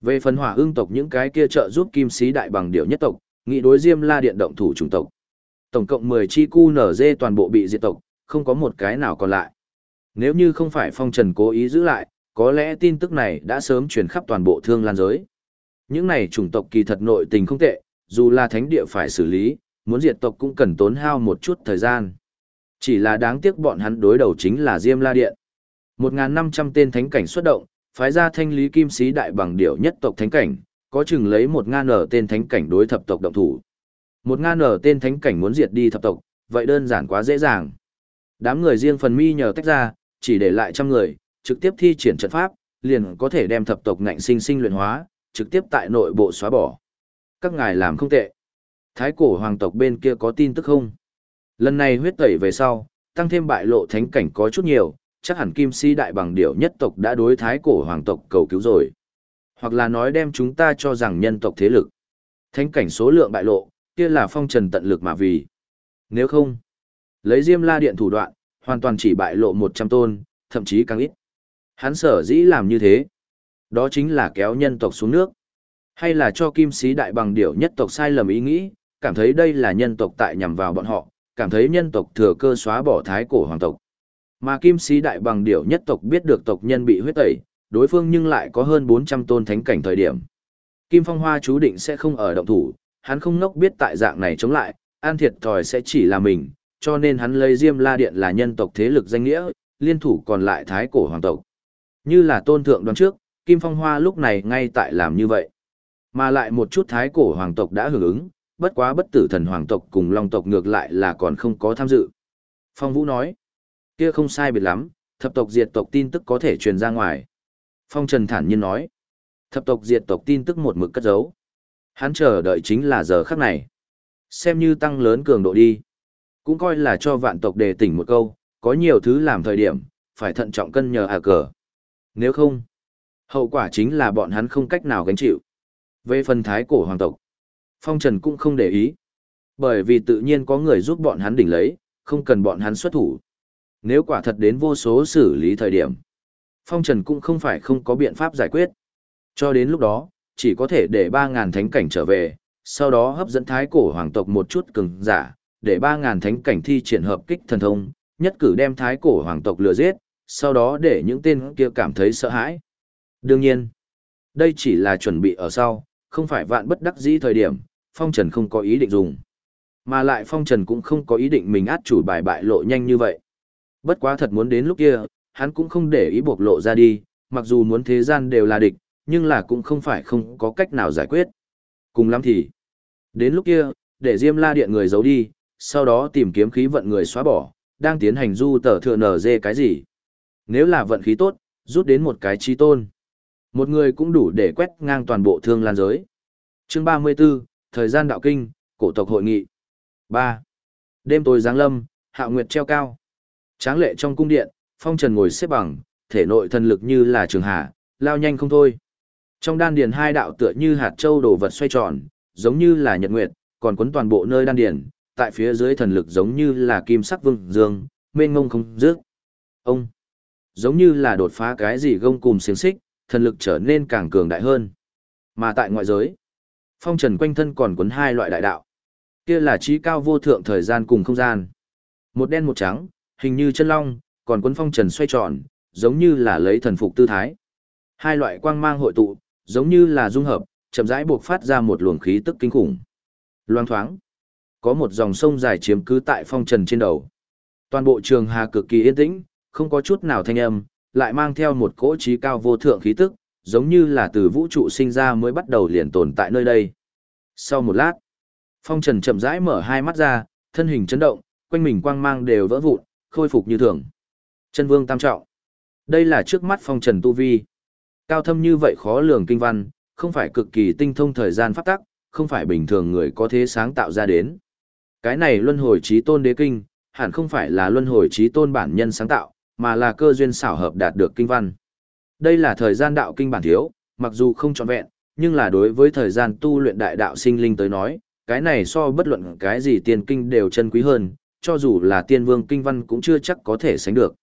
Về phần hỏa ương tộc những cái kia trợ giúp kim sĩ đại bằng điệu nhất tộc, nghị đối diêm la điện động thủ chủng tộc. Tổng cộng 10 chi QNZ toàn bộ bị diệt tộc, không có một cái nào còn lại. Nếu như không phải phong trần cố ý giữ lại, có lẽ tin tức này đã sớm truyền khắp toàn bộ thương lan giới. Những này chủng tộc kỳ thật nội tình không tệ, dù là thánh địa phải xử lý, muốn diệt tộc cũng cần tốn hao một chút thời gian. Chỉ là đáng tiếc bọn hắn đối đầu chính là Diêm La Điện. 1.500 tên thánh cảnh xuất động, phái ra thanh lý kim sĩ đại bằng điểu nhất tộc thánh cảnh, có chừng lấy một ngàn nở tên thánh cảnh đối thập tộc động thủ. Một ngàn nở tên thánh cảnh muốn diệt đi thập tộc, vậy đơn giản quá dễ dàng. Đám người riêng phần mi nhờ tách ra, chỉ để lại trăm người, trực tiếp thi triển trận pháp, liền có thể đem thập tộc ngạnh sinh sinh luyện hóa, trực tiếp tại nội bộ xóa bỏ. Các ngài làm không tệ. Thái cổ hoàng tộc bên kia có tin tức không? Lần này huyết tẩy về sau, tăng thêm bại lộ thánh cảnh có chút nhiều, chắc hẳn kim si đại bằng điểu nhất tộc đã đối thái cổ hoàng tộc cầu cứu rồi. Hoặc là nói đem chúng ta cho rằng nhân tộc thế lực. Thánh cảnh số lượng bại lộ, kia là phong trần tận lực mà vì. Nếu không, lấy diêm la điện thủ đoạn, hoàn toàn chỉ bại lộ 100 tôn, thậm chí càng ít. Hắn sở dĩ làm như thế. Đó chính là kéo nhân tộc xuống nước. Hay là cho kim sĩ đại bằng điểu nhất tộc sai lầm ý nghĩ, cảm thấy đây là nhân tộc tại nhằm vào bọn họ, cảm thấy nhân tộc thừa cơ xóa bỏ thái cổ hoàng tộc. Mà kim sĩ đại bằng điểu nhất tộc biết được tộc nhân bị huyết tẩy, đối phương nhưng lại có hơn 400 tôn thánh cảnh thời điểm. Kim Phong Hoa chú định sẽ không ở động thủ, hắn không ngốc biết tại dạng này chống lại, an thiệt thòi sẽ chỉ là mình, cho nên hắn lấy Diêm La Điện là nhân tộc thế lực danh nghĩa, liên thủ còn lại thái cổ hoàng tộc. Như là tôn thượng đoán trước, Kim Phong Hoa lúc này ngay tại làm như vậy. Mà lại một chút thái cổ hoàng tộc đã hưởng ứng, bất quá bất tử thần hoàng tộc cùng long tộc ngược lại là còn không có tham dự. Phong Vũ nói, kia không sai biệt lắm, thập tộc diệt tộc tin tức có thể truyền ra ngoài. Phong Trần thản nhiên nói, thập tộc diệt tộc tin tức một mực cất giấu. Hắn chờ đợi chính là giờ khắc này. Xem như tăng lớn cường độ đi. Cũng coi là cho vạn tộc đề tỉnh một câu, có nhiều thứ làm thời điểm, phải thận trọng cân nhờ à cờ. Nếu không, hậu quả chính là bọn hắn không cách nào gánh chịu. Về phần thái cổ hoàng tộc, Phong Trần cũng không để ý. Bởi vì tự nhiên có người giúp bọn hắn đỉnh lấy, không cần bọn hắn xuất thủ. Nếu quả thật đến vô số xử lý thời điểm, Phong Trần cũng không phải không có biện pháp giải quyết. Cho đến lúc đó, chỉ có thể để 3.000 thánh cảnh trở về, sau đó hấp dẫn thái cổ hoàng tộc một chút cứng giả, để 3.000 thánh cảnh thi triển hợp kích thần thông, nhất cử đem thái cổ hoàng tộc lừa giết, sau đó để những tên kia cảm thấy sợ hãi. Đương nhiên, đây chỉ là chuẩn bị ở sau, không phải vạn bất đắc dĩ thời điểm, Phong Trần không có ý định dùng. Mà lại Phong Trần cũng không có ý định mình át chủ bài bại lộ nhanh như vậy. Bất quá thật muốn đến lúc kia, hắn cũng không để ý bộc lộ ra đi, mặc dù muốn thế gian đều là địch, nhưng là cũng không phải không có cách nào giải quyết. Cùng lắm thì, đến lúc kia, để Diêm La Điện người giấu đi, sau đó tìm kiếm khí vận người xóa bỏ, đang tiến hành du tờ thừa nở dê cái gì. Nếu là vận khí tốt, rút đến một cái chi tôn. Một người cũng đủ để quét ngang toàn bộ thương lan giới. Chương 34, Thời gian đạo kinh, cổ tộc hội nghị. 3. Đêm tối giáng lâm, hạ nguyệt treo cao. Tráng lệ trong cung điện, phong trần ngồi xếp bằng, thể nội thần lực như là trường hạ, lao nhanh không thôi. Trong đan điền hai đạo tựa như hạt châu đồ vật xoay tròn, giống như là nhật nguyệt, còn quấn toàn bộ nơi đan điền, tại phía dưới thần lực giống như là kim sắc vương dương, mênh ngông không dứt. Ông, giống như là đột phá cái gì gông cùng xiềng xích, thần lực trở nên càng cường đại hơn. Mà tại ngoại giới, phong trần quanh thân còn cuốn hai loại đại đạo. Kia là trí cao vô thượng thời gian cùng không gian. Một đen một trắng, hình như chân long, còn cuốn phong trần xoay tròn, giống như là lấy thần phục tư thái. Hai loại quang mang hội tụ, giống như là dung hợp, chậm rãi buộc phát ra một luồng khí tức kinh khủng. Loang thoáng, có một dòng sông dài chiếm cứ tại phong trần trên đầu. Toàn bộ trường hà cực kỳ yên tĩnh, không có chút nào thanh âm, lại mang theo một cỗ trí cao vô thượng khí tức, giống như là từ vũ trụ sinh ra mới bắt đầu liền tồn tại nơi đây. Sau một lát, phong trần chậm rãi mở hai mắt ra, thân hình chấn động, quanh mình quang mang đều vỡ vụn, khôi phục như thường. Chân vương tam trọng. Đây là trước mắt phong trần tu vi. Cao thâm như vậy khó lường kinh văn, không phải cực kỳ tinh thông thời gian pháp tắc, không phải bình thường người có thế sáng tạo ra đến. Cái này luân hồi trí tôn đế kinh, hẳn không phải là luân hồi trí tôn bản nhân sáng tạo, mà là cơ duyên xảo hợp đạt được kinh văn. Đây là thời gian đạo kinh bản thiếu, mặc dù không trọn vẹn, nhưng là đối với thời gian tu luyện đại đạo sinh linh tới nói, cái này so bất luận cái gì tiên kinh đều chân quý hơn, cho dù là tiên vương kinh văn cũng chưa chắc có thể sánh được.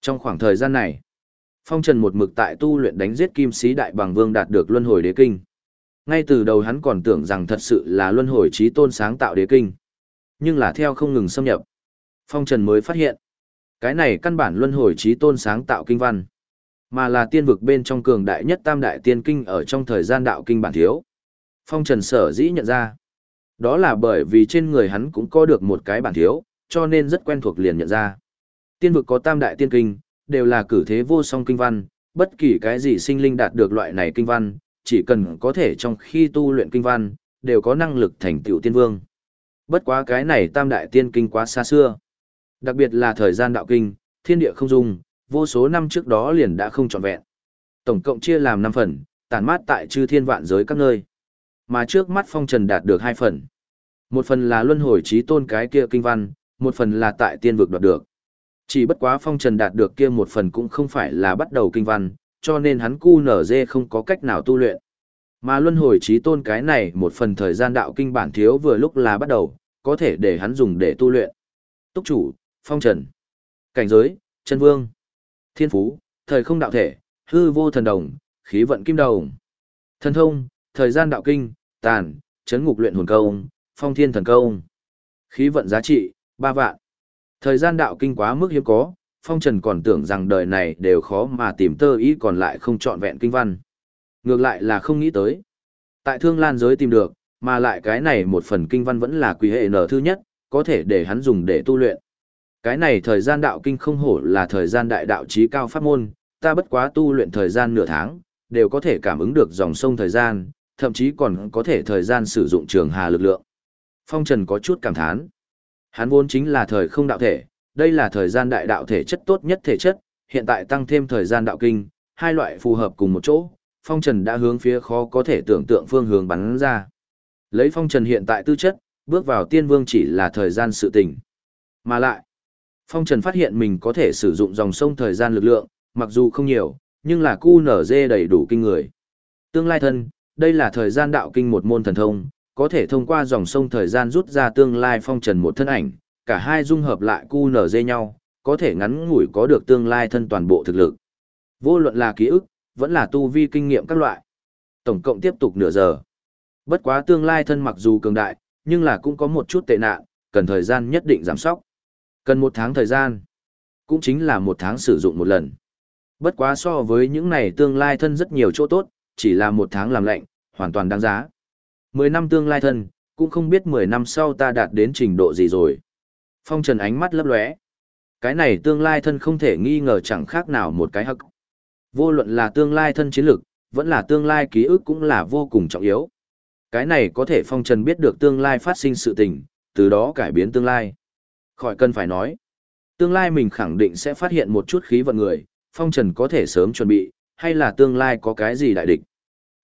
Trong khoảng thời gian này, Phong Trần một mực tại tu luyện đánh giết kim sĩ đại bằng vương đạt được luân hồi đế kinh. Ngay từ đầu hắn còn tưởng rằng thật sự là luân hồi trí tôn sáng tạo đế kinh. Nhưng là theo không ngừng xâm nhập. Phong Trần mới phát hiện. Cái này căn bản luân hồi trí tôn sáng tạo kinh văn. Mà là tiên vực bên trong cường đại nhất tam đại tiên kinh ở trong thời gian đạo kinh bản thiếu. Phong Trần sở dĩ nhận ra. Đó là bởi vì trên người hắn cũng có được một cái bản thiếu, cho nên rất quen thuộc liền nhận ra. Tiên vực có tam đại tiên kinh, đều là cử thế vô song kinh văn, bất kỳ cái gì sinh linh đạt được loại này kinh văn, chỉ cần có thể trong khi tu luyện kinh văn, đều có năng lực thành tựu tiên vương. Bất quá cái này tam đại tiên kinh quá xa xưa. Đặc biệt là thời gian đạo kinh, thiên địa không dung, vô số năm trước đó liền đã không trọn vẹn. Tổng cộng chia làm 5 phần, tản mát tại chư thiên vạn giới các nơi. Mà trước mắt phong trần đạt được hai phần. Một phần là luân hồi trí tôn cái kia kinh văn, một phần là tại tiên vực đoạt được. Chỉ bất quá phong trần đạt được kia một phần cũng không phải là bắt đầu kinh văn, cho nên hắn cu nở dê không có cách nào tu luyện. Mà luân hồi trí tôn cái này một phần thời gian đạo kinh bản thiếu vừa lúc là bắt đầu, có thể để hắn dùng để tu luyện. Túc chủ, phong trần, cảnh giới, chân vương, thiên phú, thời không đạo thể, hư vô thần đồng, khí vận kim đồng, thần thông, thời gian đạo kinh, tàn, chấn ngục luyện hồn công, phong thiên thần công, khí vận giá trị, ba vạn. Thời gian đạo kinh quá mức hiếm có, phong trần còn tưởng rằng đời này đều khó mà tìm tơ ý còn lại không trọn vẹn kinh văn. Ngược lại là không nghĩ tới. Tại thương lan giới tìm được, mà lại cái này một phần kinh văn vẫn là quỷ hệ nở thứ nhất, có thể để hắn dùng để tu luyện. Cái này thời gian đạo kinh không hổ là thời gian đại đạo trí cao pháp môn, ta bất quá tu luyện thời gian nửa tháng, đều có thể cảm ứng được dòng sông thời gian, thậm chí còn có thể thời gian sử dụng trường hà lực lượng. Phong Trần có chút cảm thán. Hắn vốn chính là thời không đạo thể, đây là thời gian đại đạo thể chất tốt nhất thể chất, hiện tại tăng thêm thời gian đạo kinh, hai loại phù hợp cùng một chỗ, phong trần đã hướng phía khó có thể tưởng tượng phương hướng bắn ra. Lấy phong trần hiện tại tư chất, bước vào tiên vương chỉ là thời gian sự tình. Mà lại, phong trần phát hiện mình có thể sử dụng dòng sông thời gian lực lượng, mặc dù không nhiều, nhưng là cu nở dê đầy đủ kinh người. Tương lai thân, đây là thời gian đạo kinh một môn thần thông, có thể thông qua dòng sông thời gian rút ra tương lai phong trần một thân ảnh, cả hai dung hợp lại cu nở dê nhau, có thể ngắn ngủi có được tương lai thân toàn bộ thực lực. Vô luận là ký ức, vẫn là tu vi kinh nghiệm các loại. Tổng cộng tiếp tục nửa giờ. Bất quá tương lai thân mặc dù cường đại, nhưng là cũng có một chút tệ nạn, cần thời gian nhất định giảm sóc. Cần một tháng thời gian. Cũng chính là một tháng sử dụng một lần. Bất quá so với những này tương lai thân rất nhiều chỗ tốt, chỉ là một tháng làm lạnh, hoàn toàn đáng giá. Mười năm tương lai thân, cũng không biết mười năm sau ta đạt đến trình độ gì rồi. Phong Trần ánh mắt lấp lóe. Cái này tương lai thân không thể nghi ngờ chẳng khác nào một cái hắc. Vô luận là tương lai thân chiến lực, vẫn là tương lai ký ức cũng là vô cùng trọng yếu. Cái này có thể phong trần biết được tương lai phát sinh sự tình, từ đó cải biến tương lai. Khỏi cần phải nói. Tương lai mình khẳng định sẽ phát hiện một chút khí vận người, phong trần có thể sớm chuẩn bị, hay là tương lai có cái gì đại địch.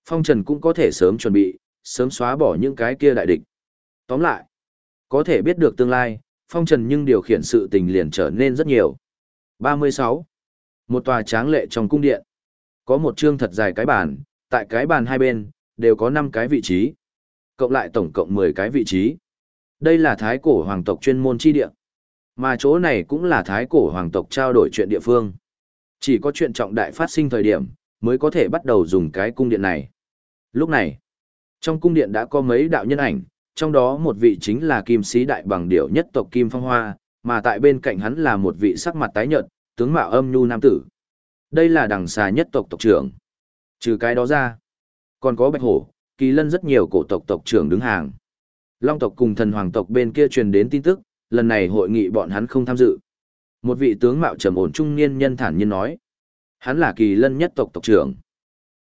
Phong trần cũng có thể sớm chuẩn bị, sớm xóa bỏ những cái kia đại địch. Tóm lại, có thể biết được tương lai, phong trần nhưng điều khiển sự tình liền trở nên rất nhiều. 36. Một tòa tráng lệ trong cung điện. Có một chương thật dài cái bàn, tại cái bàn hai bên, đều có 5 cái vị trí. Cộng lại tổng cộng 10 cái vị trí. Đây là thái cổ hoàng tộc chuyên môn chi địa. Mà chỗ này cũng là thái cổ hoàng tộc trao đổi chuyện địa phương. Chỉ có chuyện trọng đại phát sinh thời điểm, mới có thể bắt đầu dùng cái cung điện này. Lúc này, trong cung điện đã có mấy đạo nhân ảnh, trong đó một vị chính là kim sĩ đại bằng điểu nhất tộc Kim Phong Hoa, mà tại bên cạnh hắn là một vị sắc mặt tái nhợt, tướng mạo âm nhu nam tử. Đây là đằng xà nhất tộc tộc trưởng. Trừ cái đó ra, còn có bạch hổ, kỳ lân rất nhiều cổ tộc tộc trưởng đứng hàng. Long tộc cùng thần hoàng tộc bên kia truyền đến tin tức, lần này hội nghị bọn hắn không tham dự. Một vị tướng mạo trầm ổn trung niên nhân thản nhiên nói. Hắn là kỳ lân nhất tộc tộc trưởng.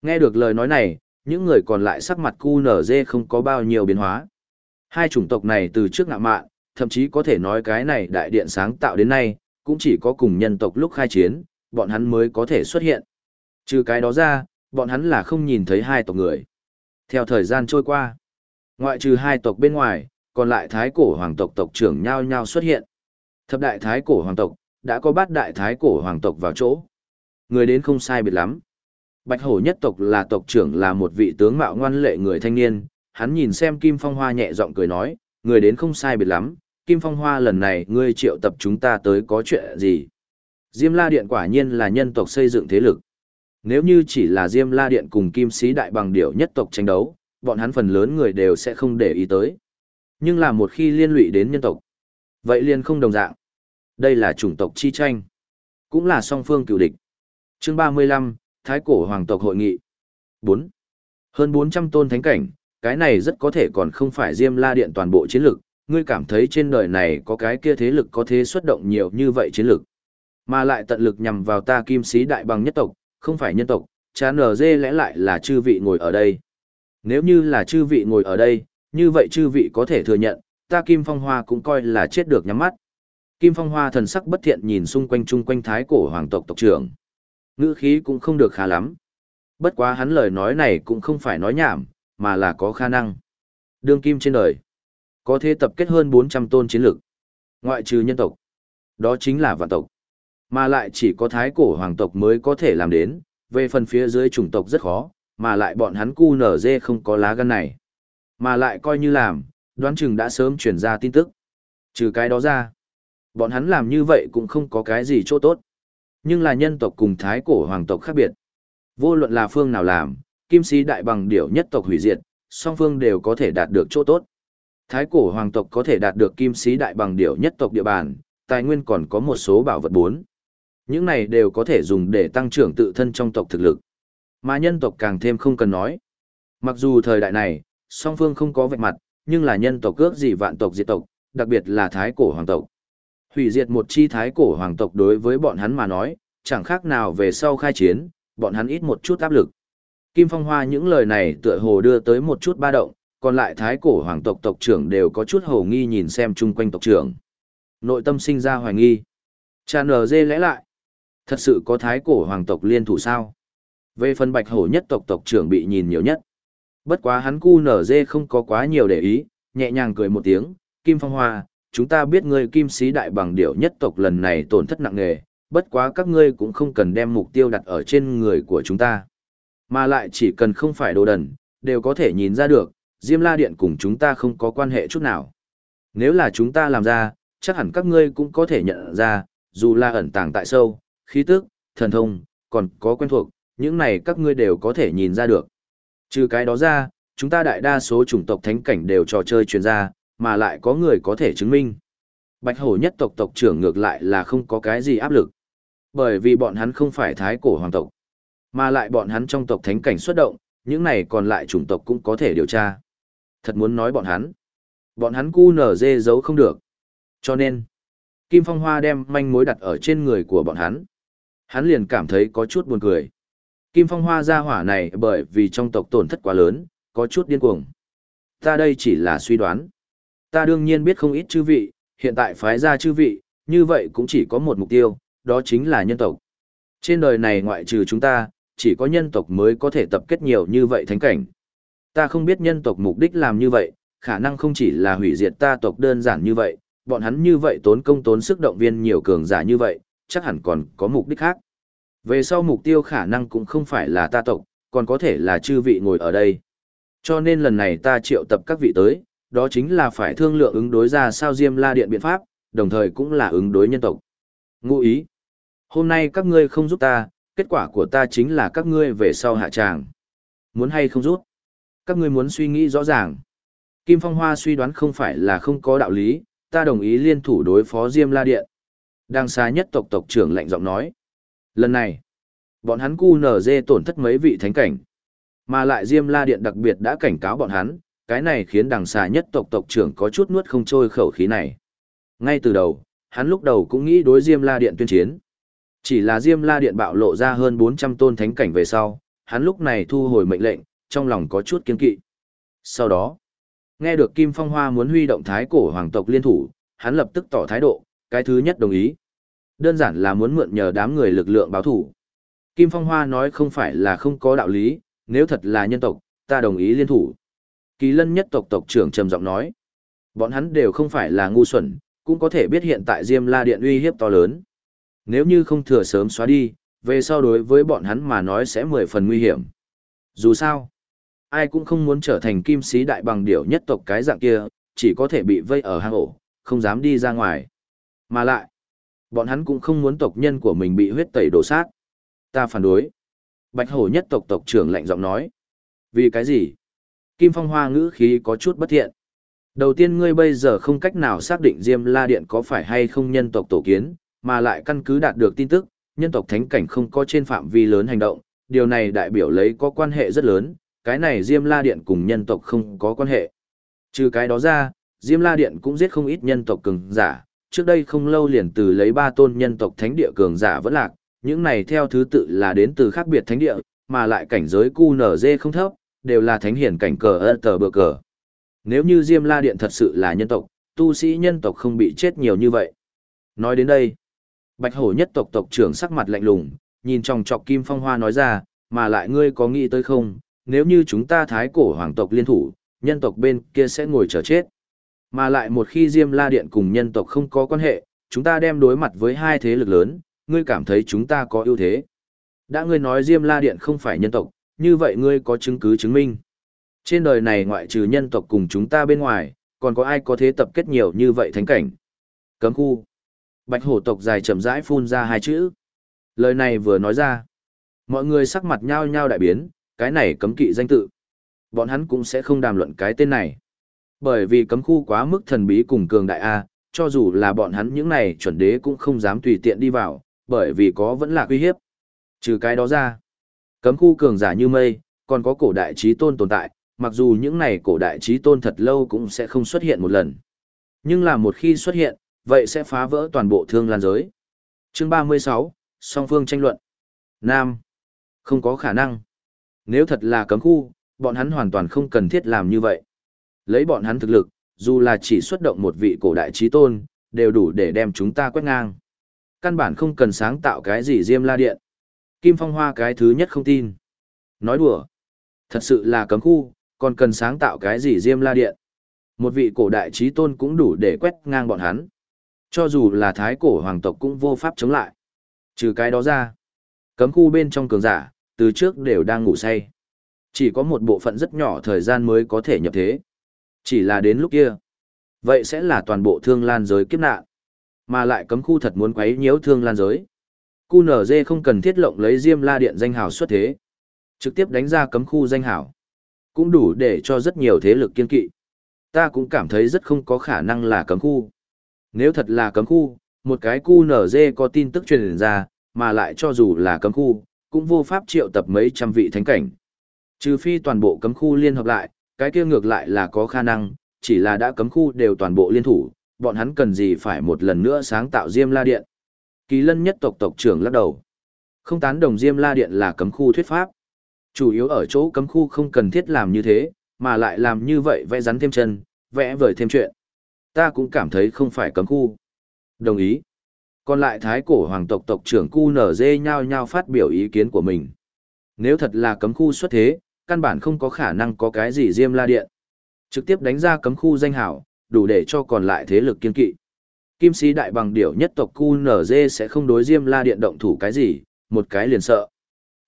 Nghe được lời nói này, những người còn lại sắc mặt cu nở dê không có bao nhiêu biến hóa. Hai chủng tộc này từ trước ngạ mạn, thậm chí có thể nói cái này đại điện sáng tạo đến nay, cũng chỉ có cùng nhân tộc lúc khai chiến, bọn hắn mới có thể xuất hiện. Trừ cái đó ra, bọn hắn là không nhìn thấy hai tộc người. Theo thời gian trôi qua, ngoại trừ hai tộc bên ngoài, còn lại thái cổ hoàng tộc tộc trưởng nhao nhau xuất hiện. Thập đại thái cổ hoàng tộc, đã có bát đại thái cổ hoàng tộc vào chỗ. Người đến không sai biệt lắm. Bạch hổ nhất tộc là tộc trưởng là một vị tướng mạo ngoan lệ người thanh niên, hắn nhìn xem Kim Phong Hoa nhẹ giọng cười nói, người đến không sai biệt lắm, Kim Phong Hoa lần này ngươi triệu tập chúng ta tới có chuyện gì? Diêm La Điện quả nhiên là nhân tộc xây dựng thế lực. Nếu như chỉ là Diêm La Điện cùng Kim Sĩ Đại Bằng Điểu nhất tộc tranh đấu, bọn hắn phần lớn người đều sẽ không để ý tới. Nhưng là một khi liên lụy đến nhân tộc, vậy liền không đồng dạng. Đây là chủng tộc chi tranh, cũng là song phương cựu địch. Chương 35, Thái cổ hoàng tộc hội nghị. 4. Hơn 400 tôn thánh cảnh, cái này rất có thể còn không phải Diêm La Điện toàn bộ chiến lực, ngươi cảm thấy trên đời này có cái kia thế lực có thế xuất động nhiều như vậy chiến lực. Mà lại tận lực nhằm vào ta kim sĩ đại bằng nhất tộc, không phải nhân tộc, chán ở dê lẽ lại là chư vị ngồi ở đây. Nếu như là chư vị ngồi ở đây, như vậy chư vị có thể thừa nhận, ta Kim Phong Hoa cũng coi là chết được nhắm mắt. Kim Phong Hoa thần sắc bất thiện nhìn xung quanh chung quanh thái cổ hoàng tộc tộc trưởng. Ngữ khí cũng không được khá lắm. Bất quá hắn lời nói này cũng không phải nói nhảm, mà là có khả năng. Đương kim trên đời, có thể tập kết hơn 400 tôn chiến lực. Ngoại trừ nhân tộc, đó chính là vạn tộc. Mà lại chỉ có thái cổ hoàng tộc mới có thể làm đến, về phần phía dưới chủng tộc rất khó, mà lại bọn hắn cu nở dê không có lá gan này. Mà lại coi như làm, đoán chừng đã sớm truyền ra tin tức. Trừ cái đó ra, bọn hắn làm như vậy cũng không có cái gì chỗ tốt. Nhưng là nhân tộc cùng thái cổ hoàng tộc khác biệt. Vô luận là phương nào làm, kim sĩ đại bằng điểu nhất tộc hủy diệt, song phương đều có thể đạt được chỗ tốt. Thái cổ hoàng tộc có thể đạt được kim sĩ đại bằng điểu nhất tộc địa bàn, tài nguyên còn có một số bảo vật bốn. Những này đều có thể dùng để tăng trưởng tự thân trong tộc thực lực. Mà nhân tộc càng thêm không cần nói. Mặc dù thời đại này, song phương không có vạch mặt, nhưng là nhân tộc cước gì vạn tộc diệt tộc, đặc biệt là thái cổ hoàng tộc. Hủy diệt một chi thái cổ hoàng tộc đối với bọn hắn mà nói, chẳng khác nào về sau khai chiến, bọn hắn ít một chút áp lực. Kim Phong Hoa những lời này tựa hồ đưa tới một chút ba động, còn lại thái cổ hoàng tộc tộc trưởng đều có chút hồ nghi nhìn xem chung quanh tộc trưởng. Nội tâm sinh ra hoài nghi. Cha nở dê lẽ lại. Thật sự có thái cổ hoàng tộc liên thủ sao? Về phần bạch hổ nhất tộc tộc trưởng bị nhìn nhiều nhất. Bất quá hắn cu nở dê không có quá nhiều để ý, nhẹ nhàng cười một tiếng, Kim Phong Hoa, chúng ta biết ngươi kim sĩ đại bằng điểu nhất tộc lần này tổn thất nặng nề, bất quá các ngươi cũng không cần đem mục tiêu đặt ở trên người của chúng ta. Mà lại chỉ cần không phải đồ đần, đều có thể nhìn ra được, Diêm La Điện cùng chúng ta không có quan hệ chút nào. Nếu là chúng ta làm ra, chắc hẳn các ngươi cũng có thể nhận ra, dù là ẩn tàng tại sâu, khí tức, thần thông, còn có quen thuộc, những này các ngươi đều có thể nhìn ra được. Trừ cái đó ra, chúng ta đại đa số chủng tộc thánh cảnh đều trò chơi truyền ra, mà lại có người có thể chứng minh. Bạch hổ nhất tộc tộc trưởng ngược lại là không có cái gì áp lực. Bởi vì bọn hắn không phải thái cổ hoàng tộc, mà lại bọn hắn trong tộc thánh cảnh xuất động, những này còn lại chủng tộc cũng có thể điều tra. Thật muốn nói bọn hắn, bọn hắn cu nở dê giấu không được. Cho nên, Kim Phong Hoa đem manh mối đặt ở trên người của bọn hắn. Hắn liền cảm thấy có chút buồn cười. Kim Phong Hoa gia hỏa này bởi vì trong tộc tổn thất quá lớn, có chút điên cuồng. Ta đây chỉ là suy đoán. Ta đương nhiên biết không ít chư vị, hiện tại phái ra chư vị, như vậy cũng chỉ có một mục tiêu, đó chính là nhân tộc. Trên đời này ngoại trừ chúng ta, chỉ có nhân tộc mới có thể tập kết nhiều như vậy thánh cảnh. Ta không biết nhân tộc mục đích làm như vậy, khả năng không chỉ là hủy diệt ta tộc đơn giản như vậy, bọn hắn như vậy tốn công tốn sức động viên nhiều cường giả như vậy, chắc hẳn còn có mục đích khác. Về sau mục tiêu khả năng cũng không phải là ta tộc, còn có thể là chư vị ngồi ở đây. Cho nên lần này ta triệu tập các vị tới, đó chính là phải thương lượng ứng đối ra sao Diêm La Điện biện pháp, đồng thời cũng là ứng đối nhân tộc. Ngụ ý. Hôm nay các ngươi không giúp ta, kết quả của ta chính là các ngươi về sau hạ tràng. Muốn hay không rút Các ngươi muốn suy nghĩ rõ ràng. Kim Phong Hoa suy đoán không phải là không có đạo lý, ta đồng ý liên thủ đối phó Diêm La Điện. Đang xa nhất tộc tộc trưởng lạnh giọng nói. Lần này, bọn hắn cu nở dê tổn thất mấy vị thánh cảnh. Mà lại Diêm La Điện đặc biệt đã cảnh cáo bọn hắn, cái này khiến đằng xà nhất tộc tộc trưởng có chút nuốt không trôi khẩu khí này. Ngay từ đầu, hắn lúc đầu cũng nghĩ đối Diêm La Điện tuyên chiến. Chỉ là Diêm La Điện bạo lộ ra hơn 400 tôn thánh cảnh về sau, hắn lúc này thu hồi mệnh lệnh, trong lòng có chút kiên kỵ. Sau đó, nghe được Kim Phong Hoa muốn huy động thái cổ hoàng tộc liên thủ, hắn lập tức tỏ thái độ, cái thứ nhất đồng ý. Đơn giản là muốn mượn nhờ đám người lực lượng báo thủ. Kim Phong Hoa nói không phải là không có đạo lý, nếu thật là nhân tộc, ta đồng ý liên thủ. Kỳ lân nhất tộc tộc trưởng trầm giọng nói. Bọn hắn đều không phải là ngu xuẩn, cũng có thể biết hiện tại Diêm La Điện uy hiếp to lớn. Nếu như không thừa sớm xóa đi, về sau đối với bọn hắn mà nói sẽ mười phần nguy hiểm. Dù sao, ai cũng không muốn trở thành kim sĩ đại bằng điểu nhất tộc cái dạng kia, chỉ có thể bị vây ở hang ổ, không dám đi ra ngoài. Mà lại, bọn hắn cũng không muốn tộc nhân của mình bị huyết tẩy đổ sát. Ta phản đối. Bạch hổ nhất tộc tộc trưởng lạnh giọng nói. Vì cái gì? Kim phong hoa ngữ khí có chút bất thiện. Đầu tiên ngươi bây giờ không cách nào xác định Diêm La Điện có phải hay không nhân tộc tổ kiến, mà lại căn cứ đạt được tin tức, nhân tộc thánh cảnh không có trên phạm vi lớn hành động, điều này đại biểu lấy có quan hệ rất lớn, cái này Diêm La Điện cùng nhân tộc không có quan hệ. Trừ cái đó ra, Diêm La Điện cũng giết không ít nhân tộc cường giả, trước đây không lâu liền từ lấy ba tôn nhân tộc thánh địa cường giả vẫn lạc, những này theo thứ tự là đến từ khác biệt thánh địa, mà lại cảnh giới QNZ không thấp, đều là thánh hiển cảnh cờ ơ tờ bờ cờ. Nếu như Diêm La Điện thật sự là nhân tộc, tu sĩ nhân tộc không bị chết nhiều như vậy. Nói đến đây, Bạch Hổ nhất tộc tộc trưởng sắc mặt lạnh lùng, nhìn trong trọc Kim Phong Hoa nói ra, mà lại ngươi có nghĩ tới không, nếu như chúng ta thái cổ hoàng tộc liên thủ, nhân tộc bên kia sẽ ngồi chờ chết. Mà lại một khi Diêm La Điện cùng nhân tộc không có quan hệ, chúng ta đem đối mặt với hai thế lực lớn, ngươi cảm thấy chúng ta có ưu thế. Đã ngươi nói Diêm La Điện không phải nhân tộc, như vậy ngươi có chứng cứ chứng minh. Trên đời này ngoại trừ nhân tộc cùng chúng ta bên ngoài, còn có ai có thế tập kết nhiều như vậy thánh cảnh. Cấm khu. Bạch hổ tộc dài chậm rãi phun ra hai chữ. Lời này vừa nói ra. Mọi người sắc mặt nhao nhao đại biến, cái này cấm kỵ danh tự. Bọn hắn cũng sẽ không đàm luận cái tên này. Bởi vì cấm khu quá mức thần bí cùng cường đại A, cho dù là bọn hắn những này chuẩn đế cũng không dám tùy tiện đi vào, bởi vì có vẫn là uy hiếp. Trừ cái đó ra, cấm khu cường giả như mây, còn có cổ đại trí tôn tồn tại, mặc dù những này cổ đại trí tôn thật lâu cũng sẽ không xuất hiện một lần. Nhưng là một khi xuất hiện, vậy sẽ phá vỡ toàn bộ thương lan giới. Chương 36, song phương tranh luận. Nam. Không có khả năng. Nếu thật là cấm khu, bọn hắn hoàn toàn không cần thiết làm như vậy. Lấy bọn hắn thực lực, dù là chỉ xuất động một vị cổ đại trí tôn, đều đủ để đem chúng ta quét ngang. Căn bản không cần sáng tạo cái gì diêm la điện. Kim Phong Hoa cái thứ nhất không tin. Nói đùa. Thật sự là cấm khu, còn cần sáng tạo cái gì diêm la điện. Một vị cổ đại trí tôn cũng đủ để quét ngang bọn hắn. Cho dù là thái cổ hoàng tộc cũng vô pháp chống lại. Trừ cái đó ra. Cấm khu bên trong cường giả, từ trước đều đang ngủ say. Chỉ có một bộ phận rất nhỏ thời gian mới có thể nhập thế. Chỉ là đến lúc kia. Vậy sẽ là toàn bộ thương lan giới kiếp nạn. Mà lại cấm khu thật muốn quấy nhiễu thương lan giới. QNZ không cần thiết lộng lấy Diêm La Điện danh hào xuất thế. Trực tiếp đánh ra cấm khu danh hào. Cũng đủ để cho rất nhiều thế lực kiên kỵ. Ta cũng cảm thấy rất không có khả năng là cấm khu. Nếu thật là cấm khu, một cái QNZ có tin tức truyền ra, mà lại cho dù là cấm khu, cũng vô pháp triệu tập mấy trăm vị thánh cảnh. Trừ phi toàn bộ cấm khu liên hợp lại, cái kia ngược lại là có khả năng, chỉ là đã cấm khu đều toàn bộ liên thủ, bọn hắn cần gì phải một lần nữa sáng tạo Diêm La Điện. Kỳ lân nhất tộc tộc trưởng lắc đầu. Không tán đồng Diêm La Điện là cấm khu thuyết pháp. Chủ yếu ở chỗ cấm khu không cần thiết làm như thế, mà lại làm như vậy vẽ rắn thêm chân, vẽ vời thêm chuyện. Ta cũng cảm thấy không phải cấm khu. Đồng ý. Còn lại thái cổ hoàng tộc tộc trưởng cu nở dê nhau nhau phát biểu ý kiến của mình. Nếu thật là cấm khu xuất thế, căn bản không có khả năng có cái gì Diêm La Điện. Trực tiếp đánh ra cấm khu danh hảo, đủ để cho còn lại thế lực kiên kỵ. Kim sĩ đại bằng điểu nhất tộc cu nở sẽ không đối Diêm La Điện động thủ cái gì, một cái liền sợ.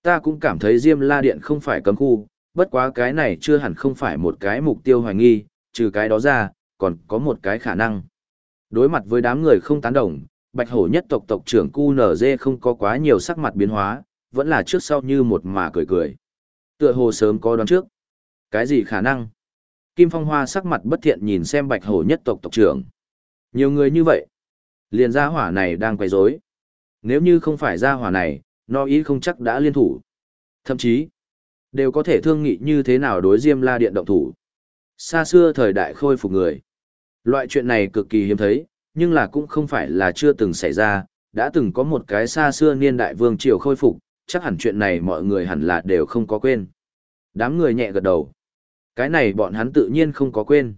Ta cũng cảm thấy Diêm La Điện không phải cấm khu, bất quá cái này chưa hẳn không phải một cái mục tiêu hoài nghi, trừ cái đó ra, còn có một cái khả năng. Đối mặt với đám người không tán đồng, bạch hổ nhất tộc tộc trưởng cu nở không có quá nhiều sắc mặt biến hóa, vẫn là trước sau như một mà cười cười. Tựa hồ sớm có đoán trước. Cái gì khả năng? Kim Phong Hoa sắc mặt bất thiện nhìn xem bạch hổ nhất tộc tộc trưởng. Nhiều người như vậy. Liền gia hỏa này đang quay rối. Nếu như không phải gia hỏa này, nó ý không chắc đã liên thủ. Thậm chí, đều có thể thương nghị như thế nào đối Diêm La Điện động thủ. Xa xưa thời đại khôi phục người. Loại chuyện này cực kỳ hiếm thấy, nhưng là cũng không phải là chưa từng xảy ra, đã từng có một cái xa xưa niên đại vương triều khôi phục, chắc hẳn chuyện này mọi người hẳn là đều không có quên. Đám người nhẹ gật đầu. Cái này bọn hắn tự nhiên không có quên.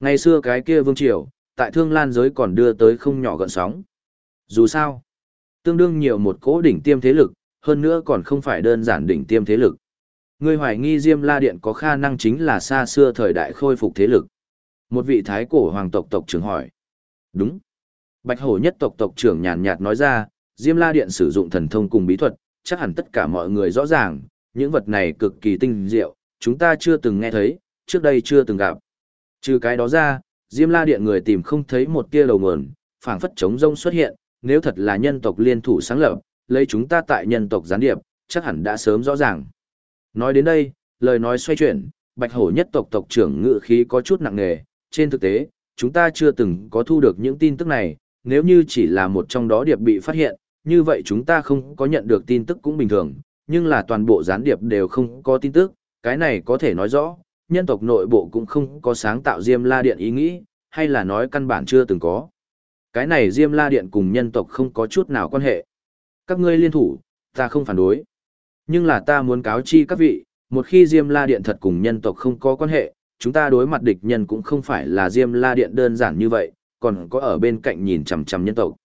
Ngày xưa cái kia vương triều, tại thương lan giới còn đưa tới không nhỏ gợn sóng. Dù sao, tương đương nhiều một cỗ đỉnh tiêm thế lực, hơn nữa còn không phải đơn giản đỉnh tiêm thế lực. Người hoài nghi Diêm La Điện có khả năng chính là xa xưa thời đại khôi phục thế lực. Một vị thái cổ hoàng tộc tộc trưởng hỏi. Đúng. Bạch hổ nhất tộc tộc trưởng nhàn nhạt nói ra, Diêm La Điện sử dụng thần thông cùng bí thuật, chắc hẳn tất cả mọi người rõ ràng, những vật này cực kỳ tinh diệu, chúng ta chưa từng nghe thấy, trước đây chưa từng gặp. Trừ cái đó ra, Diêm La Điện người tìm không thấy một tia đầu nguồn, phảng phất chống rông xuất hiện, nếu thật là nhân tộc liên thủ sáng lập, lấy chúng ta tại nhân tộc gián điệp, chắc hẳn đã sớm rõ ràng. Nói đến đây, lời nói xoay chuyển, Bạch Hổ nhất tộc tộc trưởng ngự khí có chút nặng nề, trên thực tế, chúng ta chưa từng có thu được những tin tức này, nếu như chỉ là một trong đó điệp bị phát hiện, như vậy chúng ta không có nhận được tin tức cũng bình thường, nhưng là toàn bộ gián điệp đều không có tin tức, cái này có thể nói rõ, nhân tộc nội bộ cũng không có sáng tạo Diêm La Điện ý nghĩ, hay là nói căn bản chưa từng có. Cái này Diêm La Điện cùng nhân tộc không có chút nào quan hệ. Các ngươi liên thủ, ta không phản đối. Nhưng là ta muốn cáo chi các vị, một khi Diêm La Điện thật cùng nhân tộc không có quan hệ, chúng ta đối mặt địch nhân cũng không phải là Diêm La Điện đơn giản như vậy, còn có ở bên cạnh nhìn chằm chằm nhân tộc.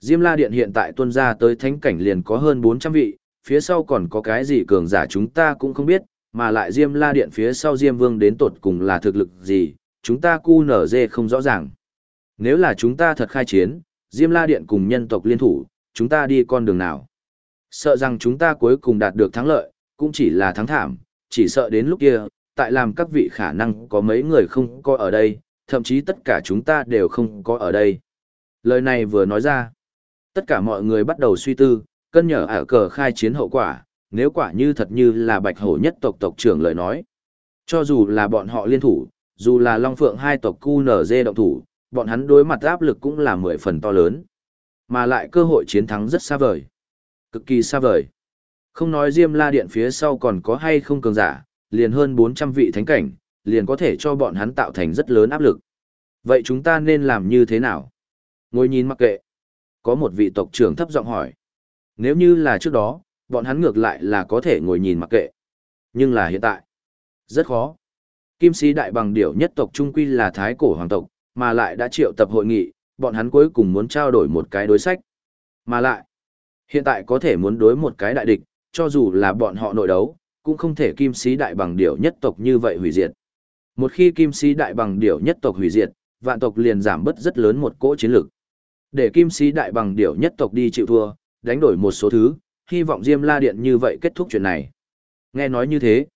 Diêm La Điện hiện tại tuân ra tới thánh cảnh liền có hơn 400 vị, phía sau còn có cái gì cường giả chúng ta cũng không biết, mà lại Diêm La Điện phía sau Diêm Vương đến tột cùng là thực lực gì, chúng ta cu nở dê không rõ ràng. Nếu là chúng ta thật khai chiến, Diêm La Điện cùng nhân tộc liên thủ, chúng ta đi con đường nào? Sợ rằng chúng ta cuối cùng đạt được thắng lợi, cũng chỉ là thắng thảm, chỉ sợ đến lúc kia, tại làm các vị khả năng có mấy người không có ở đây, thậm chí tất cả chúng ta đều không có ở đây. Lời này vừa nói ra, tất cả mọi người bắt đầu suy tư, cân nhở ả cờ khai chiến hậu quả, nếu quả như thật như là bạch hổ nhất tộc tộc trưởng lời nói. Cho dù là bọn họ liên thủ, dù là Long Phượng hai tộc cu động thủ, bọn hắn đối mặt áp lực cũng là mười phần to lớn. Mà lại cơ hội chiến thắng rất xa vời. Cực kỳ xa vời. Không nói Diêm La Điện phía sau còn có hay không cường giả, liền hơn 400 vị thánh cảnh, liền có thể cho bọn hắn tạo thành rất lớn áp lực. Vậy chúng ta nên làm như thế nào? Ngồi nhìn mặc kệ. Có một vị tộc trưởng thấp giọng hỏi. Nếu như là trước đó, bọn hắn ngược lại là có thể ngồi nhìn mặc kệ. Nhưng là hiện tại, rất khó. Kim sĩ đại bằng điểu nhất tộc trung quy là thái cổ hoàng tộc, mà lại đã triệu tập hội nghị, bọn hắn cuối cùng muốn trao đổi một cái đối sách. Mà lại, hiện tại có thể muốn đối một cái đại địch, cho dù là bọn họ nội đấu, cũng không thể kim sĩ đại bằng điểu nhất tộc như vậy hủy diệt. Một khi kim sĩ đại bằng điểu nhất tộc hủy diệt, vạn tộc liền giảm bớt rất lớn một cỗ chiến lực. Để kim sĩ đại bằng điểu nhất tộc đi chịu thua, đánh đổi một số thứ, hy vọng Diêm La Điện như vậy kết thúc chuyện này. Nghe nói như thế,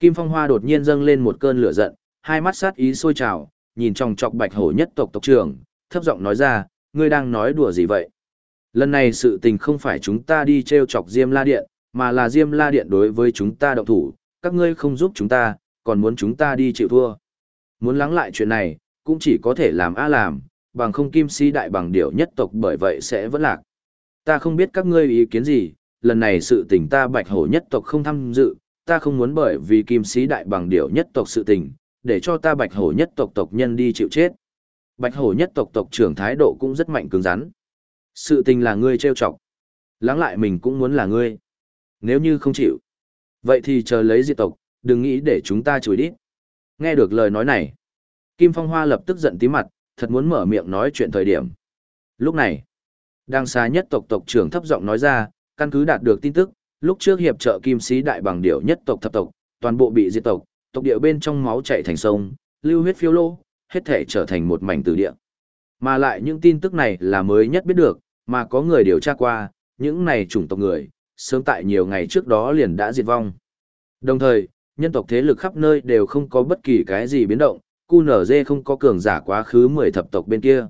Kim Phong Hoa đột nhiên dâng lên một cơn lửa giận, hai mắt sát ý sôi trào, nhìn trong chọc bạch hổ nhất tộc tộc trưởng, thấp giọng nói ra, ngươi đang nói đùa gì vậy? Lần này sự tình không phải chúng ta đi treo chọc Diêm La Điện, mà là Diêm La Điện đối với chúng ta động thủ, các ngươi không giúp chúng ta, còn muốn chúng ta đi chịu thua. Muốn lắng lại chuyện này, cũng chỉ có thể làm a làm, bằng không kim si đại bằng điệu nhất tộc bởi vậy sẽ vẫn lạc. Ta không biết các ngươi ý kiến gì, lần này sự tình ta bạch hổ nhất tộc không tham dự, ta không muốn bởi vì kim sĩ đại bằng điệu nhất tộc sự tình, để cho ta bạch hổ nhất tộc tộc nhân đi chịu chết. Bạch hổ nhất tộc tộc trưởng thái độ cũng rất mạnh cứng rắn. Sự tình là ngươi trêu chọc. Lắng lại mình cũng muốn là ngươi. Nếu như không chịu, vậy thì chờ lấy diệt tộc, đừng nghĩ để chúng ta chửi đi Nghe được lời nói này, Kim Phong Hoa lập tức giận tí mặt, thật muốn mở miệng nói chuyện thời điểm. Lúc này, đang xa nhất tộc tộc trưởng thấp giọng nói ra, căn cứ đạt được tin tức, lúc trước hiệp trợ Kim Sĩ Đại Bằng Điểu nhất tộc thập tộc, toàn bộ bị diệt tộc, tộc địa bên trong máu chảy thành sông, lưu huyết phiêu lô, hết thể trở thành một mảnh tử địa. Mà lại những tin tức này là mới nhất biết được, mà có người điều tra qua, những này chủng tộc người, sớm tại nhiều ngày trước đó liền đã diệt vong. Đồng thời, nhân tộc thế lực khắp nơi đều không có bất kỳ cái gì biến động, QNZ không có cường giả quá khứ 10 thập tộc bên kia.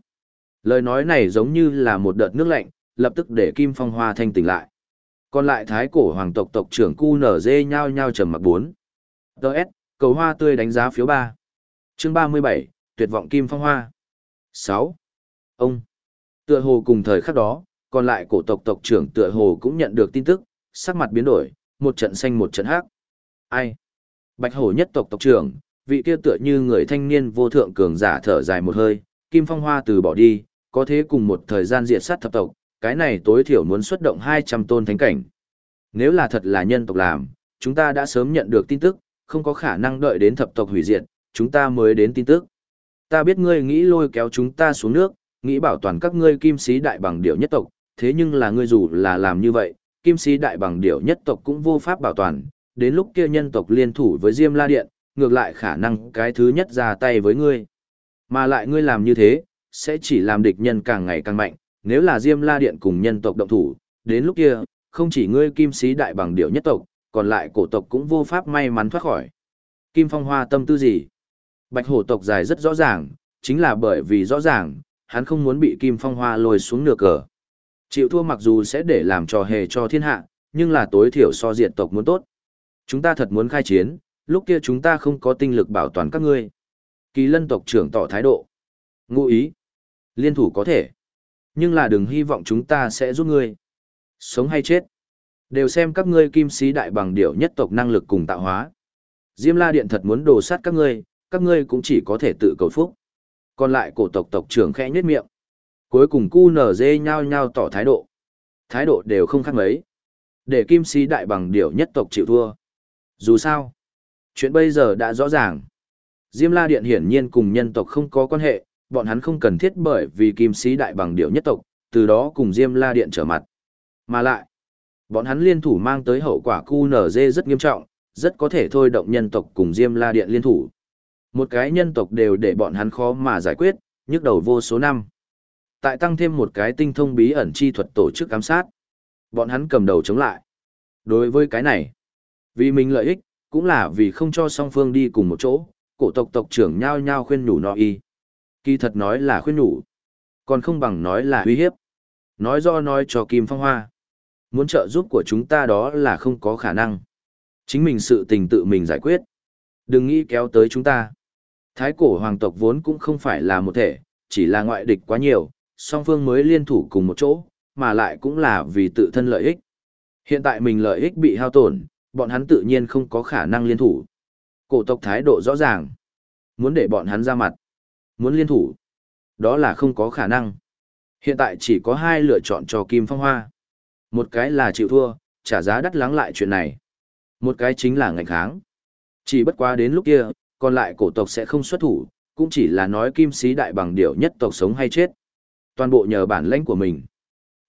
Lời nói này giống như là một đợt nước lạnh, lập tức để Kim Phong Hoa thanh tỉnh lại. Còn lại thái cổ hoàng tộc tộc trưởng QNZ nhao nhao trầm mặc bốn. DS, cầu hoa tươi đánh giá phiếu 3. Chương 37, tuyệt vọng Kim Phong Hoa. 6. Ông. Tựa hồ cùng thời khắc đó, còn lại cổ tộc tộc trưởng tựa hồ cũng nhận được tin tức, sắc mặt biến đổi, một trận xanh một trận hắc. Ai? Bạch hổ nhất tộc tộc trưởng, vị kia tựa như người thanh niên vô thượng cường giả thở dài một hơi, Kim Phong Hoa từ bỏ đi, có thế cùng một thời gian diệt sát thập tộc, cái này tối thiểu muốn xuất động 200 tôn thánh cảnh. Nếu là thật là nhân tộc làm, chúng ta đã sớm nhận được tin tức, không có khả năng đợi đến thập tộc hủy diệt, chúng ta mới đến tin tức. Ta biết ngươi nghĩ lôi kéo chúng ta xuống nước, nghĩ bảo toàn các ngươi kim sĩ đại bằng điểu nhất tộc, thế nhưng là ngươi dù là làm như vậy, kim sĩ đại bằng điểu nhất tộc cũng vô pháp bảo toàn, đến lúc kia nhân tộc liên thủ với Diêm La Điện, ngược lại khả năng cái thứ nhất ra tay với ngươi. Mà lại ngươi làm như thế, sẽ chỉ làm địch nhân càng ngày càng mạnh, nếu là Diêm La Điện cùng nhân tộc động thủ, đến lúc kia, không chỉ ngươi kim sĩ đại bằng điệu nhất tộc, còn lại cổ tộc cũng vô pháp may mắn thoát khỏi. Kim Phong Hoa tâm tư gì? Bạch hổ tộc dài rất rõ ràng, chính là bởi vì rõ ràng, hắn không muốn bị Kim Phong Hoa lôi xuống nửa cờ. Chịu thua mặc dù sẽ để làm trò hề cho thiên hạ, nhưng là tối thiểu so diện tộc muốn tốt. Chúng ta thật muốn khai chiến, lúc kia chúng ta không có tinh lực bảo toàn các ngươi. Kỳ lân tộc trưởng tỏ thái độ. Ngụ ý. Liên thủ có thể. Nhưng là đừng hy vọng chúng ta sẽ giúp ngươi. Sống hay chết. Đều xem các ngươi kim sĩ đại bằng điểu nhất tộc năng lực cùng tạo hóa. Diêm la điện thật muốn đồ sát các ngươi, các ngươi cũng chỉ có thể tự cầu phúc. Còn lại cổ tộc tộc trưởng khẽ nhếch miệng. Cuối cùng cu nở dê nhao nhao tỏ thái độ. Thái độ đều không khác mấy. Để kim sĩ đại bằng điểu nhất tộc chịu thua. Dù sao, chuyện bây giờ đã rõ ràng. Diêm La Điện hiển nhiên cùng nhân tộc không có quan hệ, bọn hắn không cần thiết bởi vì kim sĩ đại bằng điệu nhất tộc, từ đó cùng Diêm La Điện trở mặt. Mà lại, bọn hắn liên thủ mang tới hậu quả QNZ rất nghiêm trọng, rất có thể thôi động nhân tộc cùng Diêm La Điện liên thủ. Một cái nhân tộc đều để bọn hắn khó mà giải quyết, nhức đầu vô số năm. Tại tăng thêm một cái tinh thông bí ẩn chi thuật tổ chức ám sát. Bọn hắn cầm đầu chống lại. Đối với cái này, vì mình lợi ích, cũng là vì không cho song phương đi cùng một chỗ, cổ tộc tộc trưởng nhao nhao khuyên nhủ nó y. Kỳ thật nói là khuyên nhủ, còn không bằng nói là uy hiếp. Nói do nói cho Kim Phong Hoa. Muốn trợ giúp của chúng ta đó là không có khả năng. Chính mình sự tình tự mình giải quyết. Đừng nghĩ kéo tới chúng ta. Thái cổ hoàng tộc vốn cũng không phải là một thể, chỉ là ngoại địch quá nhiều, song phương mới liên thủ cùng một chỗ, mà lại cũng là vì tự thân lợi ích. Hiện tại mình lợi ích bị hao tổn, bọn hắn tự nhiên không có khả năng liên thủ. Cổ tộc thái độ rõ ràng. Muốn để bọn hắn ra mặt. Muốn liên thủ. Đó là không có khả năng. Hiện tại chỉ có hai lựa chọn cho Kim Phong Hoa. Một cái là chịu thua, trả giá đắt lắng lại chuyện này. Một cái chính là ngành kháng. Chỉ bất quá đến lúc kia, còn lại cổ tộc sẽ không xuất thủ, cũng chỉ là nói kim sĩ đại bằng điểu nhất tộc sống hay chết. Toàn bộ nhờ bản lãnh của mình.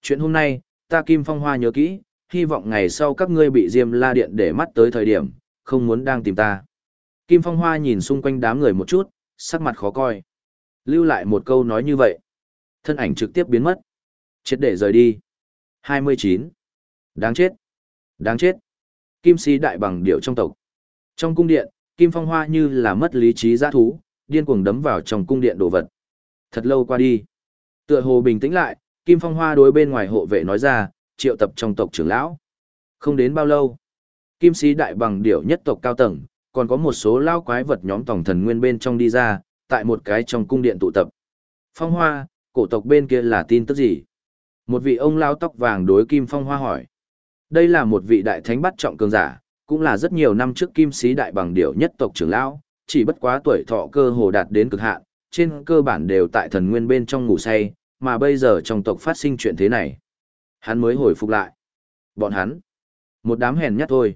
Chuyện hôm nay, ta Kim Phong Hoa nhớ kỹ, hy vọng ngày sau các ngươi bị Diêm La Điện để mắt tới thời điểm, không muốn đang tìm ta. Kim Phong Hoa nhìn xung quanh đám người một chút, sắc mặt khó coi. Lưu lại một câu nói như vậy. Thân ảnh trực tiếp biến mất. Chết để rời đi. 29. Đáng chết. Đáng chết. Kim si đại bằng điệu trong tộc. Trong cung điện, Kim Phong Hoa như là mất lý trí giã thú, điên cuồng đấm vào trong cung điện đồ vật. Thật lâu qua đi. Tựa hồ bình tĩnh lại, Kim Phong Hoa đối bên ngoài hộ vệ nói ra, triệu tập trong tộc trưởng lão. Không đến bao lâu, kim sĩ đại bằng điểu nhất tộc cao tầng, còn có một số lao quái vật nhóm tổng thần nguyên bên trong đi ra, tại một cái trong cung điện tụ tập. Phong Hoa, cổ tộc bên kia là tin tức gì? Một vị ông lao tóc vàng đối Kim Phong Hoa hỏi. Đây là một vị đại thánh bắt trọng cường giả, cũng là rất nhiều năm trước kim sĩ đại bằng điểu nhất tộc trưởng lão, chỉ bất quá tuổi thọ cơ hồ đạt đến cực hạn, trên cơ bản đều tại thần nguyên bên trong ngủ say, mà bây giờ trong tộc phát sinh chuyện thế này hắn mới hồi phục lại. Bọn hắn, một đám hèn nhát thôi.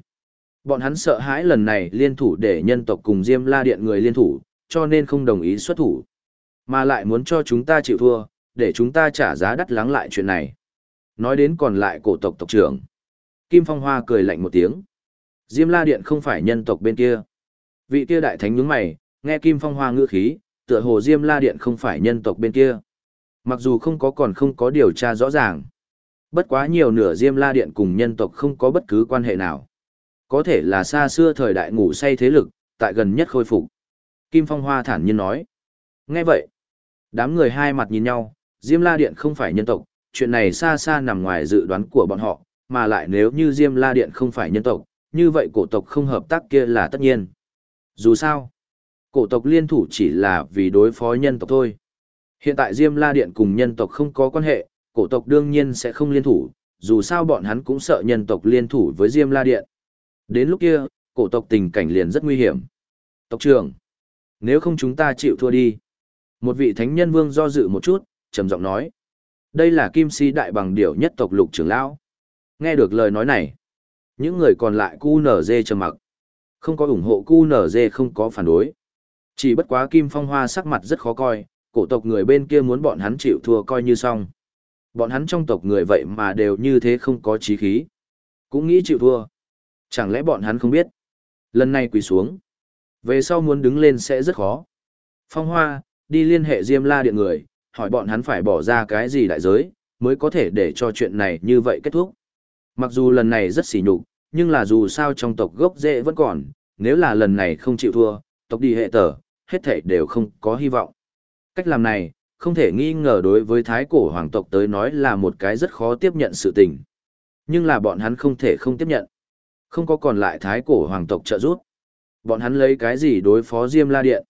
Bọn hắn sợ hãi lần này liên thủ để nhân tộc cùng Diêm La Điện người liên thủ, cho nên không đồng ý xuất thủ. Mà lại muốn cho chúng ta chịu thua, để chúng ta trả giá đắt lắng lại chuyện này. Nói đến còn lại cổ tộc tộc trưởng. Kim Phong Hoa cười lạnh một tiếng. Diêm La Điện không phải nhân tộc bên kia. Vị kia đại thánh nhướng mày, nghe Kim Phong Hoa ngữ khí, tựa hồ Diêm La Điện không phải nhân tộc bên kia. Mặc dù không có còn không có điều tra rõ ràng. Bất quá nhiều nửa Diêm La Điện cùng nhân tộc không có bất cứ quan hệ nào. Có thể là xa xưa thời đại ngủ say thế lực, tại gần nhất khôi phục. Kim Phong Hoa thản nhiên nói. Nghe vậy, đám người hai mặt nhìn nhau, Diêm La Điện không phải nhân tộc, chuyện này xa xa nằm ngoài dự đoán của bọn họ, mà lại nếu như Diêm La Điện không phải nhân tộc, như vậy cổ tộc không hợp tác kia là tất nhiên. Dù sao, cổ tộc liên thủ chỉ là vì đối phó nhân tộc thôi. Hiện tại Diêm La Điện cùng nhân tộc không có quan hệ, cổ tộc đương nhiên sẽ không liên thủ, dù sao bọn hắn cũng sợ nhân tộc liên thủ với Diêm La Điện. Đến lúc kia, cổ tộc tình cảnh liền rất nguy hiểm. Tộc trưởng, nếu không chúng ta chịu thua đi. Một vị thánh nhân vương do dự một chút, trầm giọng nói. Đây là kim si đại bằng điểu nhất tộc lục trưởng lão. Nghe được lời nói này, những người còn lại cu nở dê trầm mặc. Không có ủng hộ cu nở dê không có phản đối. Chỉ bất quá kim phong hoa sắc mặt rất khó coi, cổ tộc người bên kia muốn bọn hắn chịu thua coi như xong. Bọn hắn trong tộc người vậy mà đều như thế không có trí khí. Cũng nghĩ chịu thua. Chẳng lẽ bọn hắn không biết? Lần này quỳ xuống. Về sau muốn đứng lên sẽ rất khó. Phong Hoa, đi liên hệ Diêm La Điện người, hỏi bọn hắn phải bỏ ra cái gì đại giới, mới có thể để cho chuyện này như vậy kết thúc. Mặc dù lần này rất xỉ nhục, nhưng là dù sao trong tộc gốc rễ vẫn còn, nếu là lần này không chịu thua, tộc đi hệ tờ, hết thảy đều không có hy vọng. Cách làm này, không thể nghi ngờ đối với thái cổ hoàng tộc tới nói là một cái rất khó tiếp nhận sự tình. Nhưng là bọn hắn không thể không tiếp nhận. Không có còn lại thái cổ hoàng tộc trợ giúp. Bọn hắn lấy cái gì đối phó Diêm La Điện?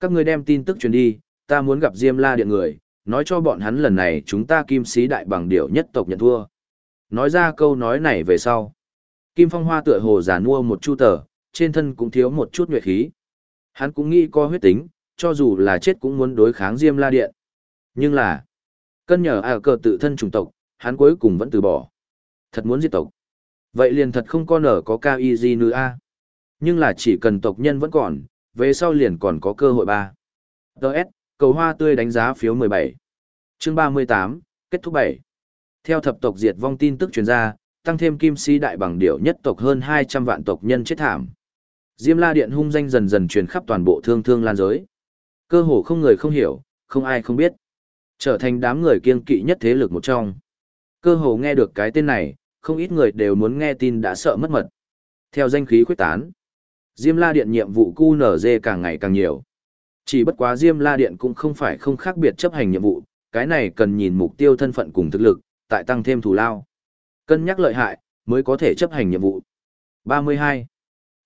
Các ngươi đem tin tức truyền đi, ta muốn gặp Diêm La Điện người, nói cho bọn hắn lần này chúng ta kim sĩ đại bằng điệu nhất tộc nhận thua. Nói ra câu nói này về sau. Kim Phong Hoa tựa hồ giả mua một chu tờ, trên thân cũng thiếu một chút nhuệ khí. Hắn cũng nghĩ có huyết tính, cho dù là chết cũng muốn đối kháng Diêm La Điện. Nhưng là, cân nhờ à cờ tự thân chủng tộc, hắn cuối cùng vẫn từ bỏ. Thật muốn diệt tộc. Vậy liền thật không có nở có cao y gì nữa a Nhưng là chỉ cần tộc nhân vẫn còn, về sau liền còn có cơ hội ba. Đợt, cầu hoa tươi đánh giá phiếu 17. Chương 38, kết thúc 7. Theo thập tộc diệt vong tin tức truyền ra, tăng thêm kim si đại bằng điệu nhất tộc hơn 200 vạn tộc nhân chết thảm. Diêm La Điện hung danh dần dần truyền khắp toàn bộ thương thương lan giới. Cơ hồ không người không hiểu, không ai không biết. Trở thành đám người kiên kỵ nhất thế lực một trong. Cơ hồ nghe được cái tên này, không ít người đều muốn nghe tin đã sợ mất mật. Theo danh khí khuếch tán, Diêm La Điện nhiệm vụ cu nở dê càng ngày càng nhiều. Chỉ bất quá Diêm La Điện cũng không phải không khác biệt chấp hành nhiệm vụ, cái này cần nhìn mục tiêu thân phận cùng thực lực, tại tăng thêm thù lao. Cân nhắc lợi hại, mới có thể chấp hành nhiệm vụ. 32.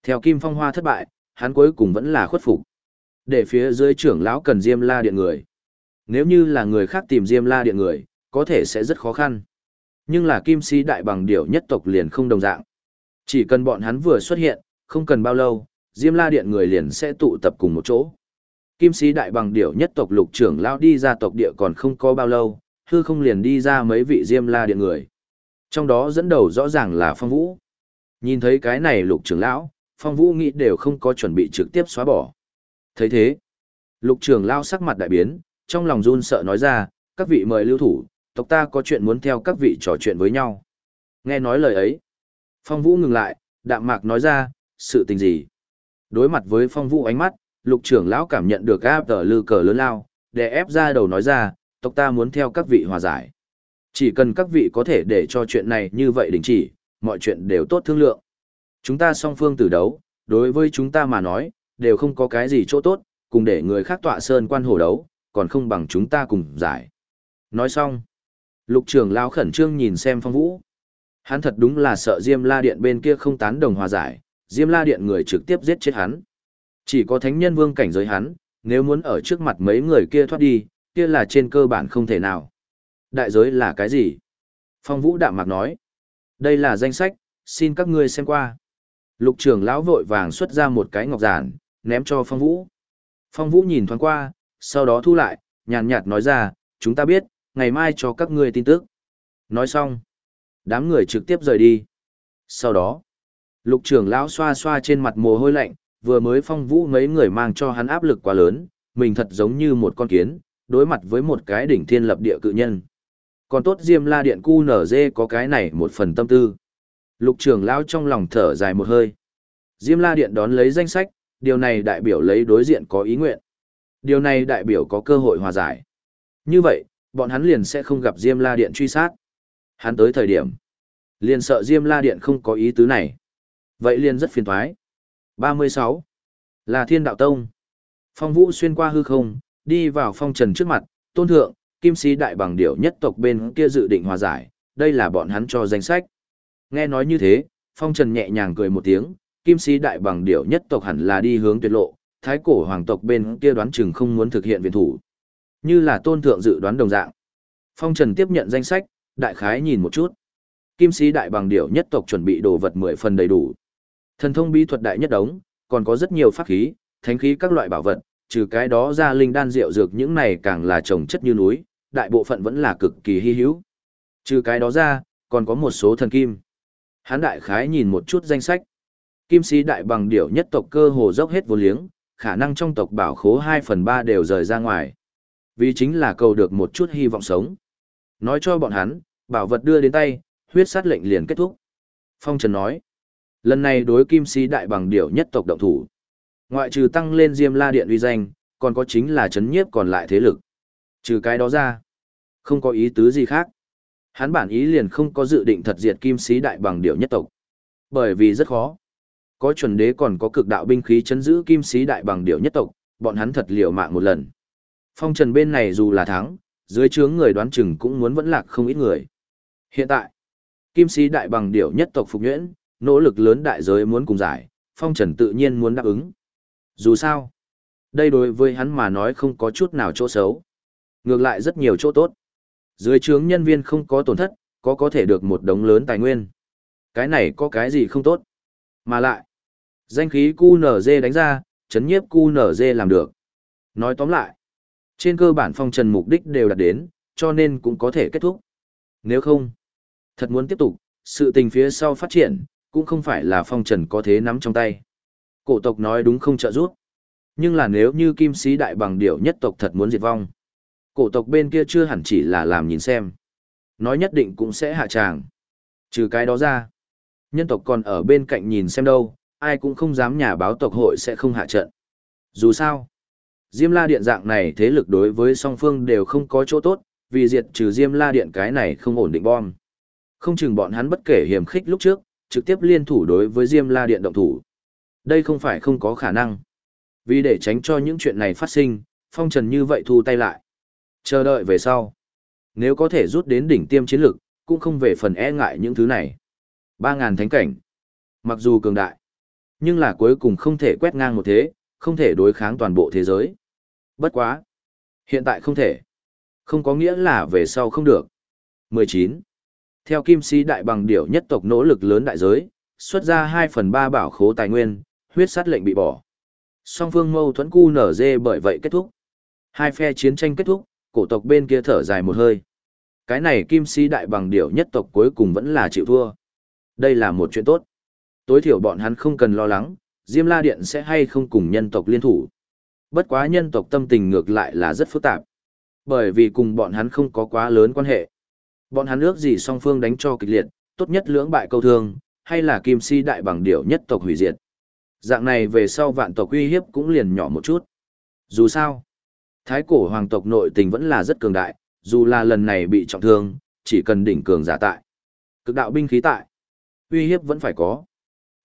Theo Kim Phong Hoa thất bại, hắn cuối cùng vẫn là khuất phục. Để phía dưới trưởng lão cần Diêm La Điện người. Nếu như là người khác tìm Diêm La Điện người, có thể sẽ rất khó khăn. Nhưng là Kim Si Đại Bằng Điểu nhất tộc liền không đồng dạng. Chỉ cần bọn hắn vừa xuất hiện, không cần bao lâu, Diêm La Điện người liền sẽ tụ tập cùng một chỗ. Kim sĩ đại bằng điểu nhất tộc lục trưởng lao đi ra tộc địa còn không có bao lâu, hư không liền đi ra mấy vị Diêm La Điện người. Trong đó dẫn đầu rõ ràng là Phong Vũ. Nhìn thấy cái này lục trưởng lão, Phong Vũ nghĩ đều không có chuẩn bị trực tiếp xóa bỏ. thấy thế, lục trưởng lao sắc mặt đại biến, trong lòng run sợ nói ra, các vị mời lưu thủ, tộc ta có chuyện muốn theo các vị trò chuyện với nhau. Nghe nói lời ấy, Phong Vũ ngừng lại, đạm mạc nói ra, sự tình gì? Đối mặt với Phong Vũ ánh mắt, lục trưởng lão cảm nhận được áp tờ lư cờ lớn lao, để ép ra đầu nói ra, tộc ta muốn theo các vị hòa giải. Chỉ cần các vị có thể để cho chuyện này như vậy đình chỉ, mọi chuyện đều tốt thương lượng. Chúng ta song phương tử đấu, đối với chúng ta mà nói, đều không có cái gì chỗ tốt, cùng để người khác tọa sơn quan hổ đấu, còn không bằng chúng ta cùng giải. Nói xong, lục trưởng lão khẩn trương nhìn xem phong vũ. Hắn thật đúng là sợ Diêm La Điện bên kia không tán đồng hòa giải, Diêm La Điện người trực tiếp giết chết hắn. Chỉ có thánh nhân vương cảnh giới hắn, nếu muốn ở trước mặt mấy người kia thoát đi, kia là trên cơ bản không thể nào. Đại giới là cái gì? Phong Vũ đạm mạc nói. Đây là danh sách, xin các ngươi xem qua. Lục trưởng lão vội vàng xuất ra một cái ngọc giản, ném cho Phong Vũ. Phong Vũ nhìn thoáng qua, sau đó thu lại, nhàn nhạt nói ra, chúng ta biết, ngày mai cho các ngươi tin tức. Nói xong, Đám người trực tiếp rời đi. Sau đó, lục trưởng lão xoa xoa trên mặt mồ hôi lạnh, vừa mới phong vũ mấy người mang cho hắn áp lực quá lớn, mình thật giống như một con kiến, đối mặt với một cái đỉnh thiên lập địa cự nhân. Còn tốt Diêm La Điện cu nở dê có cái này một phần tâm tư. Lục trưởng lão trong lòng thở dài một hơi. Diêm La Điện đón lấy danh sách, điều này đại biểu lấy đối diện có ý nguyện. Điều này đại biểu có cơ hội hòa giải. Như vậy, bọn hắn liền sẽ không gặp Diêm La Điện truy sát. Hắn tới thời điểm, liền sợ Diêm La Điện không có ý tứ này. Vậy liền rất phiền toái 36. Là Thiên Đạo Tông. Phong Vũ xuyên qua hư không, đi vào phong trần trước mặt, tôn thượng, kim sĩ đại bằng điểu nhất tộc bên kia dự định hòa giải, đây là bọn hắn cho danh sách. Nghe nói như thế, phong trần nhẹ nhàng cười một tiếng, kim sĩ đại bằng điểu nhất tộc hẳn là đi hướng tuyệt lộ, thái cổ hoàng tộc bên kia đoán chừng không muốn thực hiện viện thủ. Như là tôn thượng dự đoán đồng dạng. Phong trần tiếp nhận danh sách, đại khái nhìn một chút. Kim sĩ đại bằng điểu nhất tộc chuẩn bị đồ vật mười phần đầy đủ. Thần thông bí thuật đại nhất đống, còn có rất nhiều pháp khí, thánh khí các loại bảo vật, trừ cái đó ra linh đan rượu dược những này càng là trồng chất như núi, đại bộ phận vẫn là cực kỳ hy hữu. Trừ cái đó ra, còn có một số thần kim. Hán đại khái nhìn một chút danh sách. Kim sĩ đại bằng điểu nhất tộc cơ hồ dốc hết vô liếng, khả năng trong tộc bảo khố 2 phần 3 đều rời ra ngoài. Vì chính là cầu được một chút hy vọng sống. Nói cho bọn hắn, bảo vật đưa đến tay, huyết sát lệnh liền kết thúc. Phong Trần nói, lần này đối kim sĩ đại bằng điểu nhất tộc động thủ. Ngoại trừ tăng lên Diêm La Điện uy danh, còn có chính là chấn nhiếp còn lại thế lực. Trừ cái đó ra, không có ý tứ gì khác. Hắn bản ý liền không có dự định thật diệt kim sĩ đại bằng điểu nhất tộc. Bởi vì rất khó. Có chuẩn đế còn có cực đạo binh khí chấn giữ kim sĩ đại bằng điệu nhất tộc, bọn hắn thật liều mạng một lần. Phong trần bên này dù là thắng, dưới trướng người đoán chừng cũng muốn vẫn lạc không ít người. Hiện tại, kim sĩ đại bằng điệu nhất tộc phục nhuyễn, nỗ lực lớn đại giới muốn cùng giải, phong trần tự nhiên muốn đáp ứng. Dù sao, đây đối với hắn mà nói không có chút nào chỗ xấu. Ngược lại rất nhiều chỗ tốt. Dưới trướng nhân viên không có tổn thất, có có thể được một đống lớn tài nguyên. Cái này có cái gì không tốt. Mà lại, danh khí QNZ đánh ra, chấn nhiếp QNZ làm được. Nói tóm lại, trên cơ bản phong trần mục đích đều đạt đến, cho nên cũng có thể kết thúc. Nếu không, thật muốn tiếp tục, sự tình phía sau phát triển, cũng không phải là phong trần có thế nắm trong tay. Cổ tộc nói đúng không trợ giúp. Nhưng là nếu như kim sĩ đại bằng điểu nhất tộc thật muốn diệt vong. Cổ tộc bên kia chưa hẳn chỉ là làm nhìn xem. Nói nhất định cũng sẽ hạ tràng. Trừ cái đó ra. Nhân tộc còn ở bên cạnh nhìn xem đâu, ai cũng không dám nhà báo tộc hội sẽ không hạ trận. Dù sao, Diêm La Điện dạng này thế lực đối với song phương đều không có chỗ tốt, vì diệt trừ Diêm La Điện cái này không ổn định bom. Không chừng bọn hắn bất kể hiểm khích lúc trước, trực tiếp liên thủ đối với Diêm La Điện động thủ. Đây không phải không có khả năng. Vì để tránh cho những chuyện này phát sinh, Phong Trần như vậy thu tay lại. Chờ đợi về sau. Nếu có thể rút đến đỉnh tiêm chiến lực, cũng không về phần e ngại những thứ này. Ba ngàn thánh cảnh. Mặc dù cường đại, nhưng là cuối cùng không thể quét ngang một thế, không thể đối kháng toàn bộ thế giới. Bất quá. Hiện tại không thể. Không có nghĩa là về sau không được. 19. Theo kim sĩ đại bằng điểu nhất tộc nỗ lực lớn đại giới, xuất ra 2 phần 3 bảo khố tài nguyên, huyết sát lệnh bị bỏ. Song phương mâu thuẫn cu nở dê bởi vậy kết thúc. Hai phe chiến tranh kết thúc, cổ tộc bên kia thở dài một hơi. Cái này kim sĩ đại bằng điểu nhất tộc cuối cùng vẫn là chịu thua. Đây là một chuyện tốt. Tối thiểu bọn hắn không cần lo lắng, Diêm La Điện sẽ hay không cùng nhân tộc liên thủ. Bất quá nhân tộc tâm tình ngược lại là rất phức tạp. Bởi vì cùng bọn hắn không có quá lớn quan hệ. Bọn hắn ước gì song phương đánh cho kịch liệt, tốt nhất lưỡng bại câu thương, hay là kim si đại bằng điểu nhất tộc hủy diệt. Dạng này về sau vạn tộc uy hiếp cũng liền nhỏ một chút. Dù sao, thái cổ hoàng tộc nội tình vẫn là rất cường đại, dù là lần này bị trọng thương, chỉ cần đỉnh cường giả tại. Cực đạo binh khí tại, uy hiếp vẫn phải có.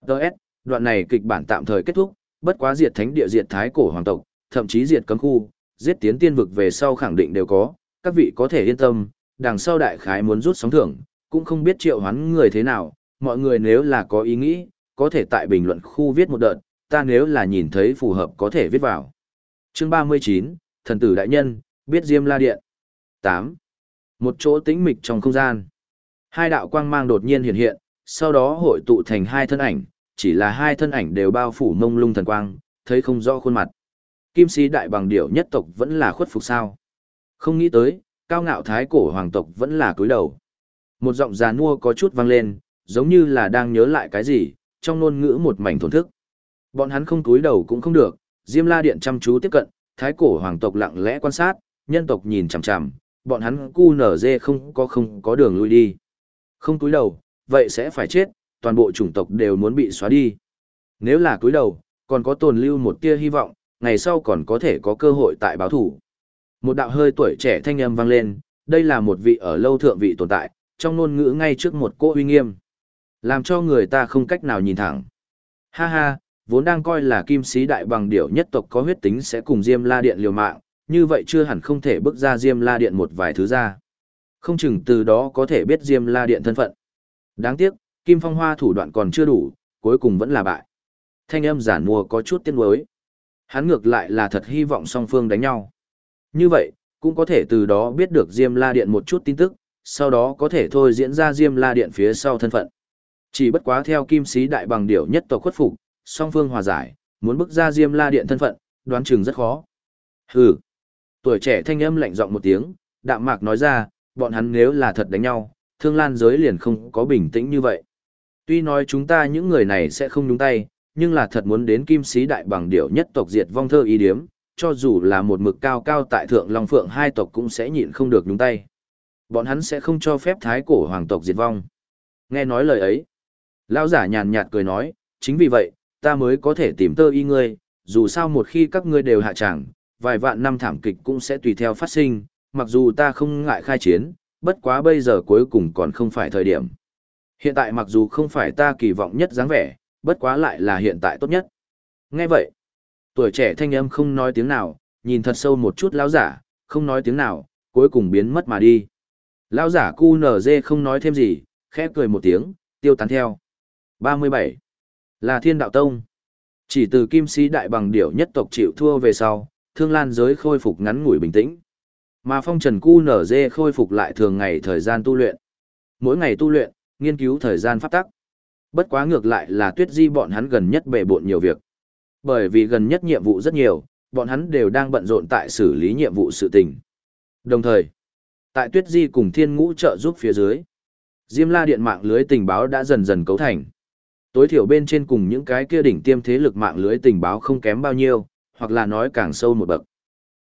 Đợt, đoạn này kịch bản tạm thời kết thúc, bất quá diệt thánh địa diệt thái cổ hoàng tộc, thậm chí diệt cấm khu, giết tiến tiên vực về sau khẳng định đều có, các vị có thể yên tâm, đằng sau đại khái muốn rút sóng thưởng, cũng không biết triệu hoán người thế nào, mọi người nếu là có ý nghĩ, có thể tại bình luận khu viết một đợt, ta nếu là nhìn thấy phù hợp có thể viết vào. Chương 39, Thần tử đại nhân, biết Diêm La Điện. 8. Một chỗ tĩnh mịch trong không gian. Hai đạo quang mang đột nhiên hiện hiện, sau đó hội tụ thành hai thân ảnh, chỉ là hai thân ảnh đều bao phủ mông lung thần quang, thấy không rõ khuôn mặt. Kim sĩ đại bằng điểu nhất tộc vẫn là khuất phục sao. Không nghĩ tới, cao ngạo thái cổ hoàng tộc vẫn là cúi đầu. Một giọng già nua có chút vang lên, giống như là đang nhớ lại cái gì, trong ngôn ngữ một mảnh thổn thức. Bọn hắn không cúi đầu cũng không được, Diêm La Điện chăm chú tiếp cận, thái cổ hoàng tộc lặng lẽ quan sát, nhân tộc nhìn chằm chằm, bọn hắn cu nở dê không có không có đường lui đi. Không cúi đầu, vậy sẽ phải chết, toàn bộ chủng tộc đều muốn bị xóa đi. Nếu là cuối đầu, còn có tồn lưu một tia hy vọng, ngày sau còn có thể có cơ hội tại báo thủ. Một đạo hơi tuổi trẻ thanh âm vang lên, đây là một vị ở lâu thượng vị tồn tại, trong ngôn ngữ ngay trước một cỗ uy nghiêm. Làm cho người ta không cách nào nhìn thẳng. Ha ha, vốn đang coi là kim sĩ đại bằng điểu nhất tộc có huyết tính sẽ cùng Diêm La Điện liều mạng, như vậy chưa hẳn không thể bước ra Diêm La Điện một vài thứ ra. Không chừng từ đó có thể biết Diêm La Điện thân phận. Đáng tiếc, Kim Phong Hoa thủ đoạn còn chưa đủ, cuối cùng vẫn là bại. Thanh âm giản mùa có chút tiếc nuối. Hắn ngược lại là thật hy vọng song phương đánh nhau. Như vậy, cũng có thể từ đó biết được Diêm La Điện một chút tin tức, sau đó có thể thôi diễn ra Diêm La Điện phía sau thân phận. Chỉ bất quá theo kim sĩ đại bằng điểu nhất tộc khuất phục, song phương hòa giải, muốn bức ra Diêm La Điện thân phận, đoán chừng rất khó. Hừ. Tuổi trẻ thanh âm lạnh giọng một tiếng, đạm mạc nói ra, bọn hắn nếu là thật đánh nhau, thương lan giới liền không có bình tĩnh như vậy. Tuy nói chúng ta những người này sẽ không đúng tay, nhưng là thật muốn đến kim sĩ đại bằng điểu nhất tộc diệt vong thơ ý điếm, cho dù là một mực cao cao tại thượng Long Phượng hai tộc cũng sẽ nhịn không được nhúng tay. Bọn hắn sẽ không cho phép thái cổ hoàng tộc diệt vong. Nghe nói lời ấy, lão giả nhàn nhạt cười nói, chính vì vậy, ta mới có thể tìm tơ y ngươi, dù sao một khi các ngươi đều hạ tràng, vài vạn năm thảm kịch cũng sẽ tùy theo phát sinh, mặc dù ta không ngại khai chiến, bất quá bây giờ cuối cùng còn không phải thời điểm. Hiện tại mặc dù không phải ta kỳ vọng nhất dáng vẻ, bất quá lại là hiện tại tốt nhất. Nghe vậy, tuổi trẻ thanh âm không nói tiếng nào, nhìn thật sâu một chút lão giả, không nói tiếng nào, cuối cùng biến mất mà đi. Lão giả cu nở dê không nói thêm gì, khẽ cười một tiếng, tiêu tán theo. 37. Là thiên đạo tông. Chỉ từ kim sĩ đại bằng điểu nhất tộc chịu thua về sau, thương lan giới khôi phục ngắn ngủi bình tĩnh. Mà phong trần cu nở dê khôi phục lại thường ngày thời gian tu luyện. Mỗi ngày tu luyện, nghiên cứu thời gian pháp tắc. Bất quá ngược lại là tuyết di bọn hắn gần nhất bề bộn nhiều việc. Bởi vì gần nhất nhiệm vụ rất nhiều, bọn hắn đều đang bận rộn tại xử lý nhiệm vụ sự tình. Đồng thời, tại tuyết di cùng thiên ngũ trợ giúp phía dưới, Diêm la điện mạng lưới tình báo đã dần dần cấu thành. Tối thiểu bên trên cùng những cái kia đỉnh tiêm thế lực mạng lưới tình báo không kém bao nhiêu, hoặc là nói càng sâu một bậc.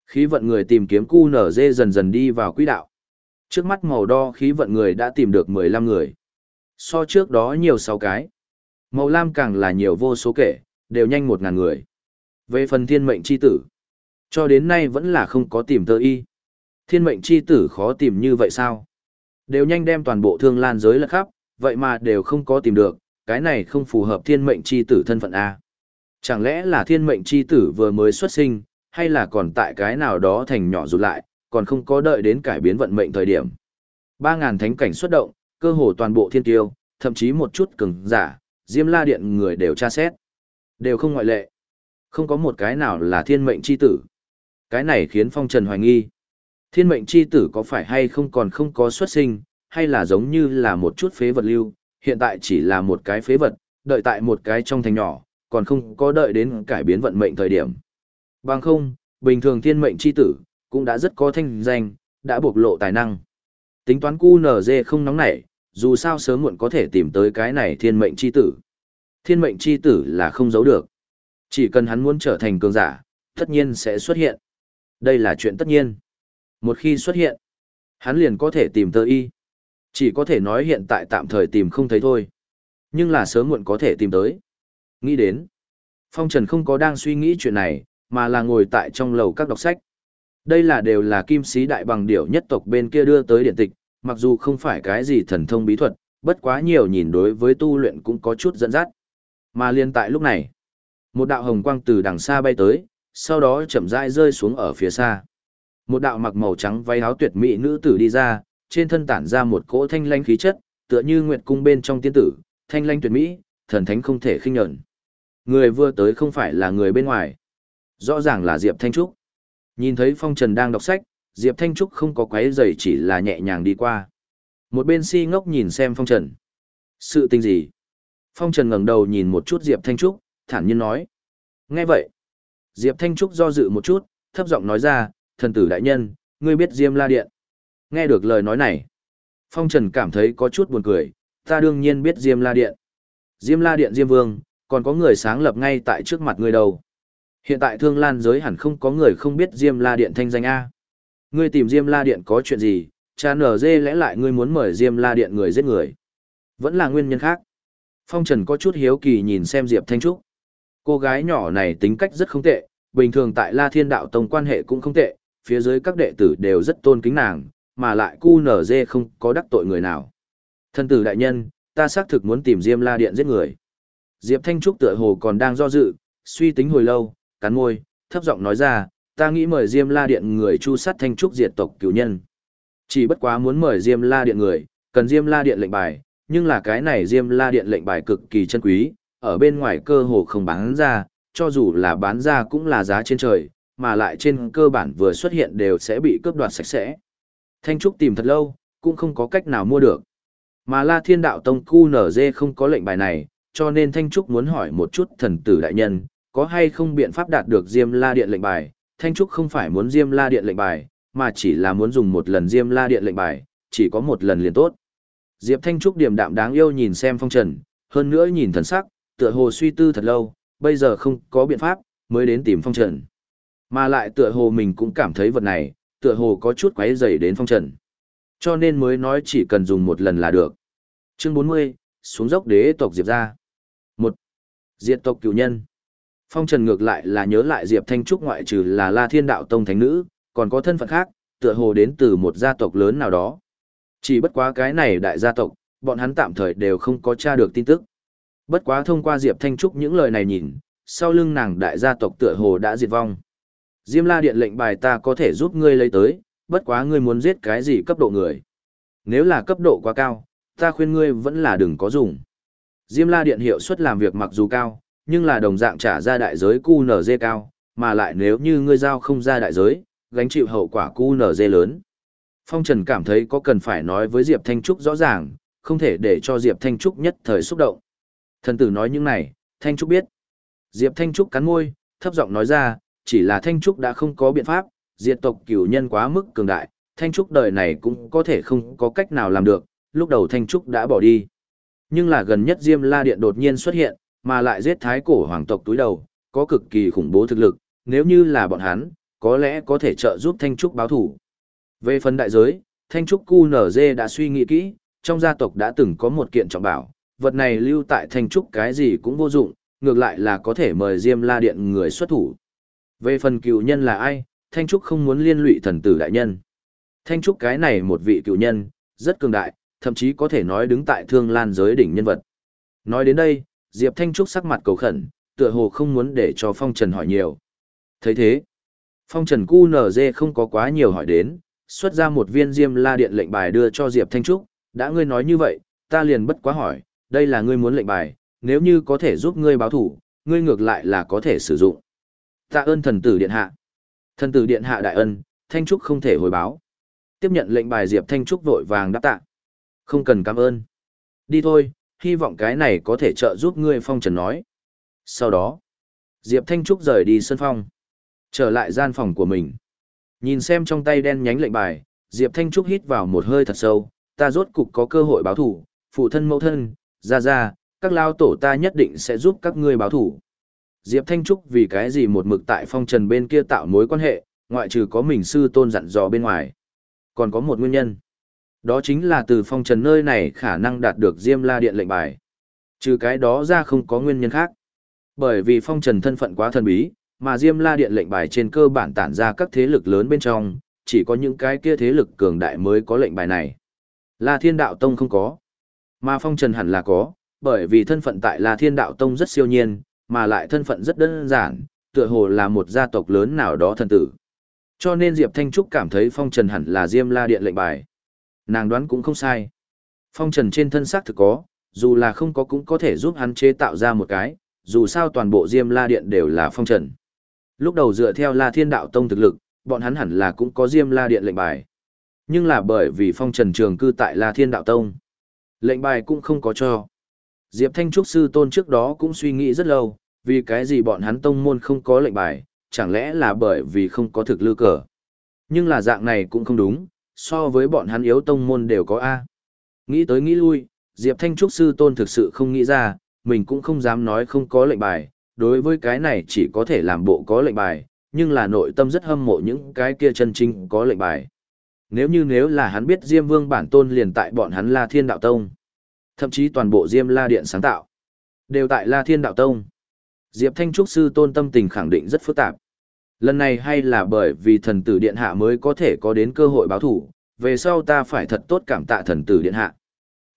Khí vận người tìm kiếm QNZ dê dần dần đi vào quỹ đạo. Trước mắt màu đo khí vận người đã tìm được 15 người. So trước đó nhiều sáu cái. Màu lam càng là nhiều vô số kể, đều nhanh một ngàn người. Về phần thiên mệnh chi tử, cho đến nay vẫn là không có tìm tơ y. Thiên mệnh chi tử khó tìm như vậy sao? Đều nhanh đem toàn bộ thương lan giới lật khắp, vậy mà đều không có tìm được, cái này không phù hợp thiên mệnh chi tử thân phận A. Chẳng lẽ là thiên mệnh chi tử vừa mới xuất sinh, hay là còn tại cái nào đó thành nhỏ rụt lại, còn không có đợi đến cải biến vận mệnh thời điểm. 3.000 thánh cảnh xuất động, cơ hồ toàn bộ thiên tiêu, thậm chí một chút cường giả, Diêm La Điện người đều tra xét. Đều không ngoại lệ. Không có một cái nào là thiên mệnh chi tử. Cái này khiến Phong Trần hoài nghi. Thiên mệnh chi tử có phải hay không còn không có xuất sinh, hay là giống như là một chút phế vật lưu, hiện tại chỉ là một cái phế vật, đợi tại một cái trong thành nhỏ, còn không có đợi đến cải biến vận mệnh thời điểm. Bằng không, bình thường thiên mệnh chi tử, cũng đã rất có thanh danh, đã bộc lộ tài năng. Tính toán cu QNZ không nóng nảy, dù sao sớm muộn có thể tìm tới cái này thiên mệnh chi tử. Thiên mệnh chi tử là không giấu được. Chỉ cần hắn muốn trở thành cường giả, tất nhiên sẽ xuất hiện. Đây là chuyện tất nhiên. Một khi xuất hiện, hắn liền có thể tìm tơ y. Chỉ có thể nói hiện tại tạm thời tìm không thấy thôi. Nhưng là sớm muộn có thể tìm tới. Nghĩ đến. Phong Trần không có đang suy nghĩ chuyện này, mà là ngồi tại trong lầu các đọc sách. Đây là đều là kim sĩ đại bằng điểu nhất tộc bên kia đưa tới điện tịch, mặc dù không phải cái gì thần thông bí thuật, bất quá nhiều nhìn đối với tu luyện cũng có chút dẫn dắt. Mà liên tại lúc này, một đạo hồng quang từ đằng xa bay tới, sau đó chậm rãi rơi xuống ở phía xa. Một đạo mặc màu trắng váy áo tuyệt mỹ nữ tử đi ra, trên thân tản ra một cỗ thanh lanh khí chất, tựa như nguyệt cung bên trong tiên tử, thanh lanh tuyệt mỹ, thần thánh không thể khinh nhẫn. Người vừa tới không phải là người bên ngoài, rõ ràng là Diệp Thanh Trúc. Nhìn thấy Phong Trần đang đọc sách, Diệp Thanh Trúc không có quấy rầy chỉ là nhẹ nhàng đi qua. Một bên si ngốc nhìn xem Phong Trần. Sự tình gì? Phong Trần ngẩng đầu nhìn một chút Diệp Thanh Trúc, thản nhiên nói. Nghe vậy. Diệp Thanh Trúc do dự một chút, thấp giọng nói ra, thần tử đại nhân, ngươi biết Diêm La Điện. Nghe được lời nói này. Phong Trần cảm thấy có chút buồn cười, ta đương nhiên biết Diêm La Điện. Diêm La Điện Diêm Vương, còn có người sáng lập ngay tại trước mặt ngươi đâu. Hiện tại thương lan giới hẳn không có người không biết Diêm La Điện thanh danh A. Ngươi tìm Diêm La Điện có chuyện gì, cha nở dê lẽ lại ngươi muốn mời Diêm La Điện người giết người. Vẫn là nguyên nhân khác. Phong Trần có chút hiếu kỳ nhìn xem Diệp Thanh Trúc. Cô gái nhỏ này tính cách rất không tệ, bình thường tại La Thiên Đạo Tông quan hệ cũng không tệ, phía dưới các đệ tử đều rất tôn kính nàng, mà lại cu nở dê không có đắc tội người nào. Thân tử đại nhân, ta xác thực muốn tìm Diêm La Điện giết người. Diệp Thanh Trúc tựa hồ còn đang do dự, suy tính hồi lâu, cắn môi, thấp giọng nói ra, ta nghĩ mời Diêm La Điện người chu sát Thanh Trúc diệt tộc cửu nhân. Chỉ bất quá muốn mời Diêm La Điện người, cần Diêm La Điện lệnh bài, nhưng là cái này Diêm La Điện lệnh bài cực kỳ chân quý, ở bên ngoài cơ hồ không bán ra, cho dù là bán ra cũng là giá trên trời, mà lại trên cơ bản vừa xuất hiện đều sẽ bị cướp đoạt sạch sẽ. Thanh Trúc tìm thật lâu, cũng không có cách nào mua được. Mà La Thiên Đạo Tông QNZ Nở Dê không có lệnh bài này, cho nên Thanh Trúc muốn hỏi một chút thần tử đại nhân, có hay không biện pháp đạt được Diêm La Điện lệnh bài. Thanh Trúc không phải muốn Diêm La Điện lệnh bài, mà chỉ là muốn dùng một lần Diêm La Điện lệnh bài, chỉ có một lần liền tốt. Diệp Thanh Trúc điềm đạm đáng yêu nhìn xem phong trần, hơn nữa nhìn thần sắc, tựa hồ suy tư thật lâu, bây giờ không có biện pháp, mới đến tìm phong trần. Mà lại tựa hồ mình cũng cảm thấy vật này, tựa hồ có chút quấy rầy đến phong trần. Cho nên mới nói chỉ cần dùng một lần là được. Chương 40, xuống dốc đế tộc Diệp ra. một Diệt tộc cửu nhân. Phong trần ngược lại là nhớ lại Diệp Thanh Trúc ngoại trừ là La Thiên Đạo Tông Thánh Nữ, còn có thân phận khác, tựa hồ đến từ một gia tộc lớn nào đó. Chỉ bất quá cái này đại gia tộc, bọn hắn tạm thời đều không có tra được tin tức. Bất quá thông qua Diệp Thanh Trúc những lời này nhìn, sau lưng nàng đại gia tộc tựa hồ đã diệt vong. Diêm la điện lệnh bài ta có thể giúp ngươi lấy tới, bất quá ngươi muốn giết cái gì cấp độ người. Nếu là cấp độ quá cao, ta khuyên ngươi vẫn là đừng có dùng. Diêm la điện hiệu suất làm việc mặc dù cao, nhưng là đồng dạng trả ra đại giới QNZ cao, mà lại nếu như ngươi giao không ra đại giới, gánh chịu hậu quả QNZ lớn. Phong Trần cảm thấy có cần phải nói với Diệp Thanh Trúc rõ ràng, không thể để cho Diệp Thanh Trúc nhất thời xúc động. Thần tử nói những này, Thanh Trúc biết. Diệp Thanh Trúc cắn môi, thấp giọng nói ra, chỉ là Thanh Trúc đã không có biện pháp, diệt tộc cửu nhân quá mức cường đại, Thanh Trúc đời này cũng có thể không có cách nào làm được, lúc đầu Thanh Trúc đã bỏ đi. Nhưng là gần nhất Diêm La Điện đột nhiên xuất hiện, mà lại giết thái cổ hoàng tộc túi đầu, có cực kỳ khủng bố thực lực, nếu như là bọn hắn, có lẽ có thể trợ giúp Thanh Trúc báo thủ. Về phần đại giới, Thanh Trúc Cu Nở Dê đã suy nghĩ kỹ, trong gia tộc đã từng có một kiện trọng bảo, vật này lưu tại Thanh Trúc cái gì cũng vô dụng, ngược lại là có thể mời Diêm La Điện người xuất thủ. Về phần cựu nhân là ai, Thanh Trúc không muốn liên lụy thần tử đại nhân. Thanh Trúc cái này một vị cựu nhân, rất cường đại, thậm chí có thể nói đứng tại thương lan giới đỉnh nhân vật. Nói đến đây, Diệp Thanh Trúc sắc mặt cầu khẩn, tựa hồ không muốn để cho Phong Trần hỏi nhiều. thấy thế, Phong Trần Cu không có quá nhiều hỏi đến, xuất ra một viên Diêm La Điện lệnh bài đưa cho Diệp Thanh Trúc, đã ngươi nói như vậy, ta liền bất quá hỏi, đây là ngươi muốn lệnh bài, nếu như có thể giúp ngươi báo thủ, ngươi ngược lại là có thể sử dụng. Tạ ơn thần tử điện hạ. Thần tử điện hạ đại ân, Thanh Trúc không thể hồi báo. Tiếp nhận lệnh bài Diệp Thanh Trúc vội vàng đáp tạ. Không cần cảm ơn. Đi thôi, hy vọng cái này có thể trợ giúp ngươi phong trần nói. Sau đó, Diệp Thanh Trúc rời đi sân phong. Trở lại gian phòng của mình. Nhìn xem trong tay đen nhánh lệnh bài, Diệp Thanh Trúc hít vào một hơi thật sâu, ta rốt cục có cơ hội báo thủ, phụ thân mẫu thân, ra ra, các lao tổ ta nhất định sẽ giúp các ngươi báo thủ. Diệp Thanh Trúc vì cái gì một mực tại phong trần bên kia tạo mối quan hệ, ngoại trừ có mình sư tôn dặn dò bên ngoài. Còn có một nguyên nhân. Đó chính là từ phong trần nơi này khả năng đạt được Diêm La Điện lệnh bài. Trừ cái đó ra không có nguyên nhân khác. Bởi vì phong trần thân phận quá thần bí, mà Diêm La Điện lệnh bài trên cơ bản tản ra các thế lực lớn bên trong, chỉ có những cái kia thế lực cường đại mới có lệnh bài này. La Thiên Đạo Tông không có. Mà phong trần hẳn là có, bởi vì thân phận tại La Thiên Đạo Tông rất siêu nhiên, mà lại thân phận rất đơn giản, tựa hồ là một gia tộc lớn nào đó thần tử. Cho nên Diệp Thanh Trúc cảm thấy phong trần hẳn là Diêm La Điện lệnh bài. Nàng đoán cũng không sai. Phong trần trên thân xác thực có, dù là không có cũng có thể giúp hắn chế tạo ra một cái, dù sao toàn bộ Diêm La Điện đều là phong trần. Lúc đầu dựa theo La Thiên Đạo Tông thực lực, bọn hắn hẳn là cũng có Diêm La Điện lệnh bài. Nhưng là bởi vì phong trần trường cư tại La Thiên Đạo Tông. Lệnh bài cũng không có cho. Diệp Thanh Trúc sư tôn trước đó cũng suy nghĩ rất lâu, vì cái gì bọn hắn tông môn không có lệnh bài, chẳng lẽ là bởi vì không có thực lư cờ. Nhưng là dạng này cũng không đúng, so với bọn hắn yếu tông môn đều có A. Nghĩ tới nghĩ lui, Diệp Thanh Trúc sư tôn thực sự không nghĩ ra, mình cũng không dám nói không có lệnh bài, đối với cái này chỉ có thể làm bộ có lệnh bài, nhưng là nội tâm rất hâm mộ những cái kia chân chính có lệnh bài. Nếu như nếu là hắn biết Diêm Vương bản tôn liền tại bọn hắn La Thiên Đạo Tông, thậm chí toàn bộ Diêm La Điện sáng tạo, đều tại La Thiên Đạo Tông. Diệp Thanh Trúc sư tôn tâm tình khẳng định rất phức tạp. Lần này hay là bởi vì thần tử điện hạ mới có thể có đến cơ hội báo thủ, về sau ta phải thật tốt cảm tạ thần tử điện hạ.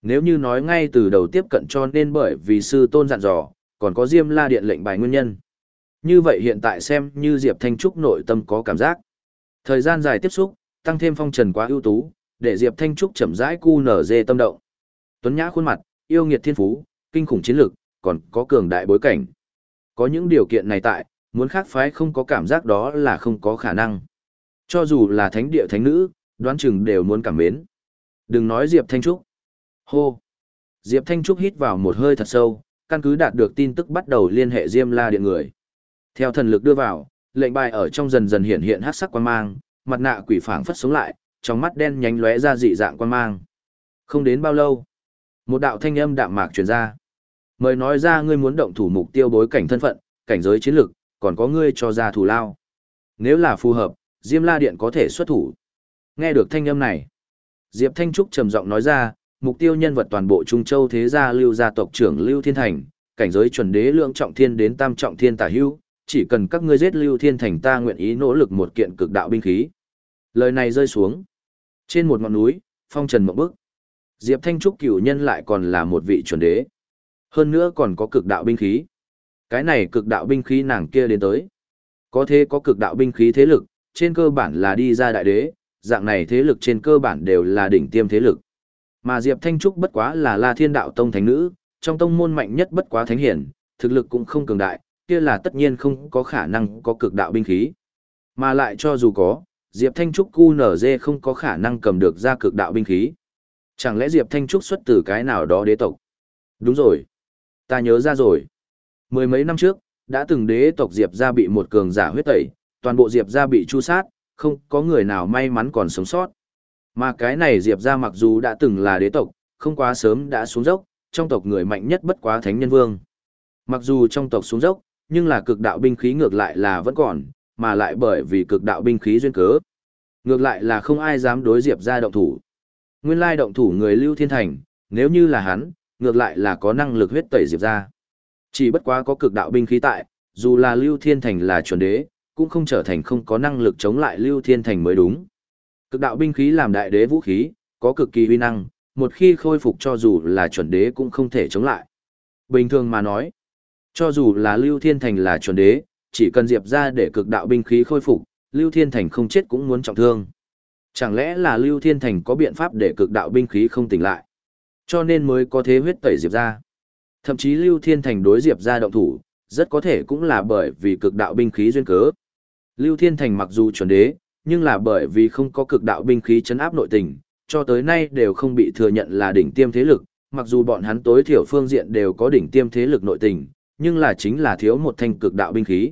Nếu như nói ngay từ đầu tiếp cận cho nên bởi vì sư tôn dặn dò, còn có Diêm La Điện lệnh bài nguyên nhân. Như vậy hiện tại xem như Diệp Thanh Trúc nội tâm có cảm giác. Thời gian dài tiếp xúc, tăng thêm phong trần quá ưu tú, để Diệp Thanh Trúc chậm rãi cu nở dê tâm động. Tuấn Nhã khuôn mặt, yêu nghiệt thiên phú, kinh khủng chiến lực, còn có cường đại bối cảnh. Có những điều kiện này tại, muốn khác phái không có cảm giác đó là không có khả năng. Cho dù là thánh địa thánh nữ, đoán chừng đều muốn cảm mến. Đừng nói Diệp Thanh Trúc. Hô. Diệp Thanh Trúc hít vào một hơi thật sâu, căn cứ đạt được tin tức bắt đầu liên hệ Diêm La Điện người. Theo thần lực đưa vào, lệnh bài ở trong dần dần hiện hiện hắc sắc quan mang, mặt nạ quỷ phảng phất sống lại, trong mắt đen nhánh lóe ra dị dạng quan mang. Không đến bao lâu, một đạo thanh âm đạm mạc truyền ra. Mời nói ra ngươi muốn động thủ mục tiêu bối cảnh thân phận, cảnh giới chiến lược, còn có ngươi cho ra thủ lao. Nếu là phù hợp, Diêm La Điện có thể xuất thủ. Nghe được thanh âm này, Diệp Thanh Trúc trầm giọng nói ra, mục tiêu nhân vật toàn bộ Trung Châu thế gia Lưu gia tộc trưởng Lưu Thiên Thành, cảnh giới chuẩn đế lượng trọng thiên đến tam trọng thiên tả hữu, chỉ cần các ngươi giết Lưu Thiên Thành ta nguyện ý nỗ lực một kiện cực đạo binh khí. Lời này rơi xuống. Trên một ngọn núi, phong trần mộng bức. Diệp Thanh Trúc cửu nhân lại còn là một vị chuẩn đế. Hơn nữa còn có cực đạo binh khí. Cái này cực đạo binh khí nàng kia đến tới. Có thế có cực đạo binh khí thế lực, trên cơ bản là đi ra đại đế, dạng này thế lực trên cơ bản đều là đỉnh tiêm thế lực. Mà Diệp Thanh Trúc bất quá là La Thiên Đạo Tông thánh nữ, trong tông môn mạnh nhất bất quá thánh hiển, thực lực cũng không cường đại, kia là tất nhiên không có khả năng có cực đạo binh khí. Mà lại cho dù có, Diệp Thanh Trúc QNZ không có khả năng cầm được ra cực đạo binh khí. Chẳng lẽ Diệp Thanh Trúc xuất từ cái nào đó đế tộc? Đúng rồi. Ta nhớ ra rồi. Mười mấy năm trước, đã từng đế tộc Diệp gia bị một cường giả huyết tẩy, toàn bộ Diệp gia bị chu sát, không có người nào may mắn còn sống sót. Mà cái này Diệp gia mặc dù đã từng là đế tộc, không quá sớm đã xuống dốc, trong tộc người mạnh nhất bất quá thánh nhân vương. Mặc dù trong tộc xuống dốc, nhưng là cực đạo binh khí ngược lại là vẫn còn, mà lại bởi vì cực đạo binh khí duyên cớ. Ngược lại là không ai dám đối Diệp ra động thủ. Nguyên lai động thủ người Lưu Thiên Thành, nếu như là hắn, ngược lại là có năng lực huyết tẩy Diệp ra. Chỉ bất quá có cực đạo binh khí tại, dù là Lưu Thiên Thành là chuẩn đế, cũng không trở thành không có năng lực chống lại Lưu Thiên Thành mới đúng. Cực đạo binh khí làm đại đế vũ khí, có cực kỳ uy năng, một khi khôi phục cho dù là chuẩn đế cũng không thể chống lại. Bình thường mà nói, cho dù là Lưu Thiên Thành là chuẩn đế, chỉ cần diệp ra để cực đạo binh khí khôi phục, Lưu Thiên Thành không chết cũng muốn trọng thương. Chẳng lẽ là Lưu Thiên Thành có biện pháp để cực đạo binh khí không tỉnh lại? Cho nên mới có thế huyết tẩy diệp ra. Thậm chí Lưu Thiên Thành đối diệp ra động thủ, rất có thể cũng là bởi vì cực đạo binh khí duyên cớ. Lưu Thiên Thành mặc dù chuẩn đế, nhưng là bởi vì không có cực đạo binh khí chấn áp nội tình, cho tới nay đều không bị thừa nhận là đỉnh tiêm thế lực, mặc dù bọn hắn tối thiểu phương diện đều có đỉnh tiêm thế lực nội tình, nhưng là chính là thiếu một thanh cực đạo binh khí.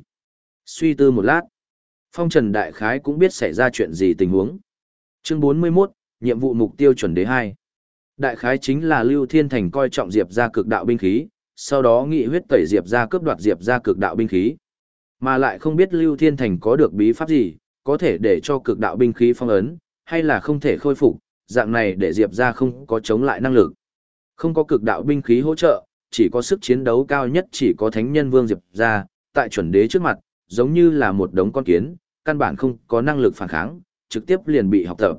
Suy tư một lát, Phong Trần Đại Khái cũng biết xảy ra chuyện gì tình huống. Chương 41, nhiệm vụ mục tiêu chuẩn đế 2. Đại Khái chính là Lưu Thiên Thành coi trọng Diệp ra cực đạo binh khí, sau đó nghị huyết tẩy Diệp ra cướp đoạt Diệp ra cực đạo binh khí. Mà lại không biết Lưu Thiên Thành có được bí pháp gì, có thể để cho cực đạo binh khí phong ấn, hay là không thể khôi phục, dạng này để Diệp ra không có chống lại năng lực. Không có cực đạo binh khí hỗ trợ, chỉ có sức chiến đấu cao nhất chỉ có thánh nhân vương Diệp ra, tại chuẩn đế trước mặt, giống như là một đống con kiến, căn bản không có năng lực phản kháng, trực tiếp liền bị học tập.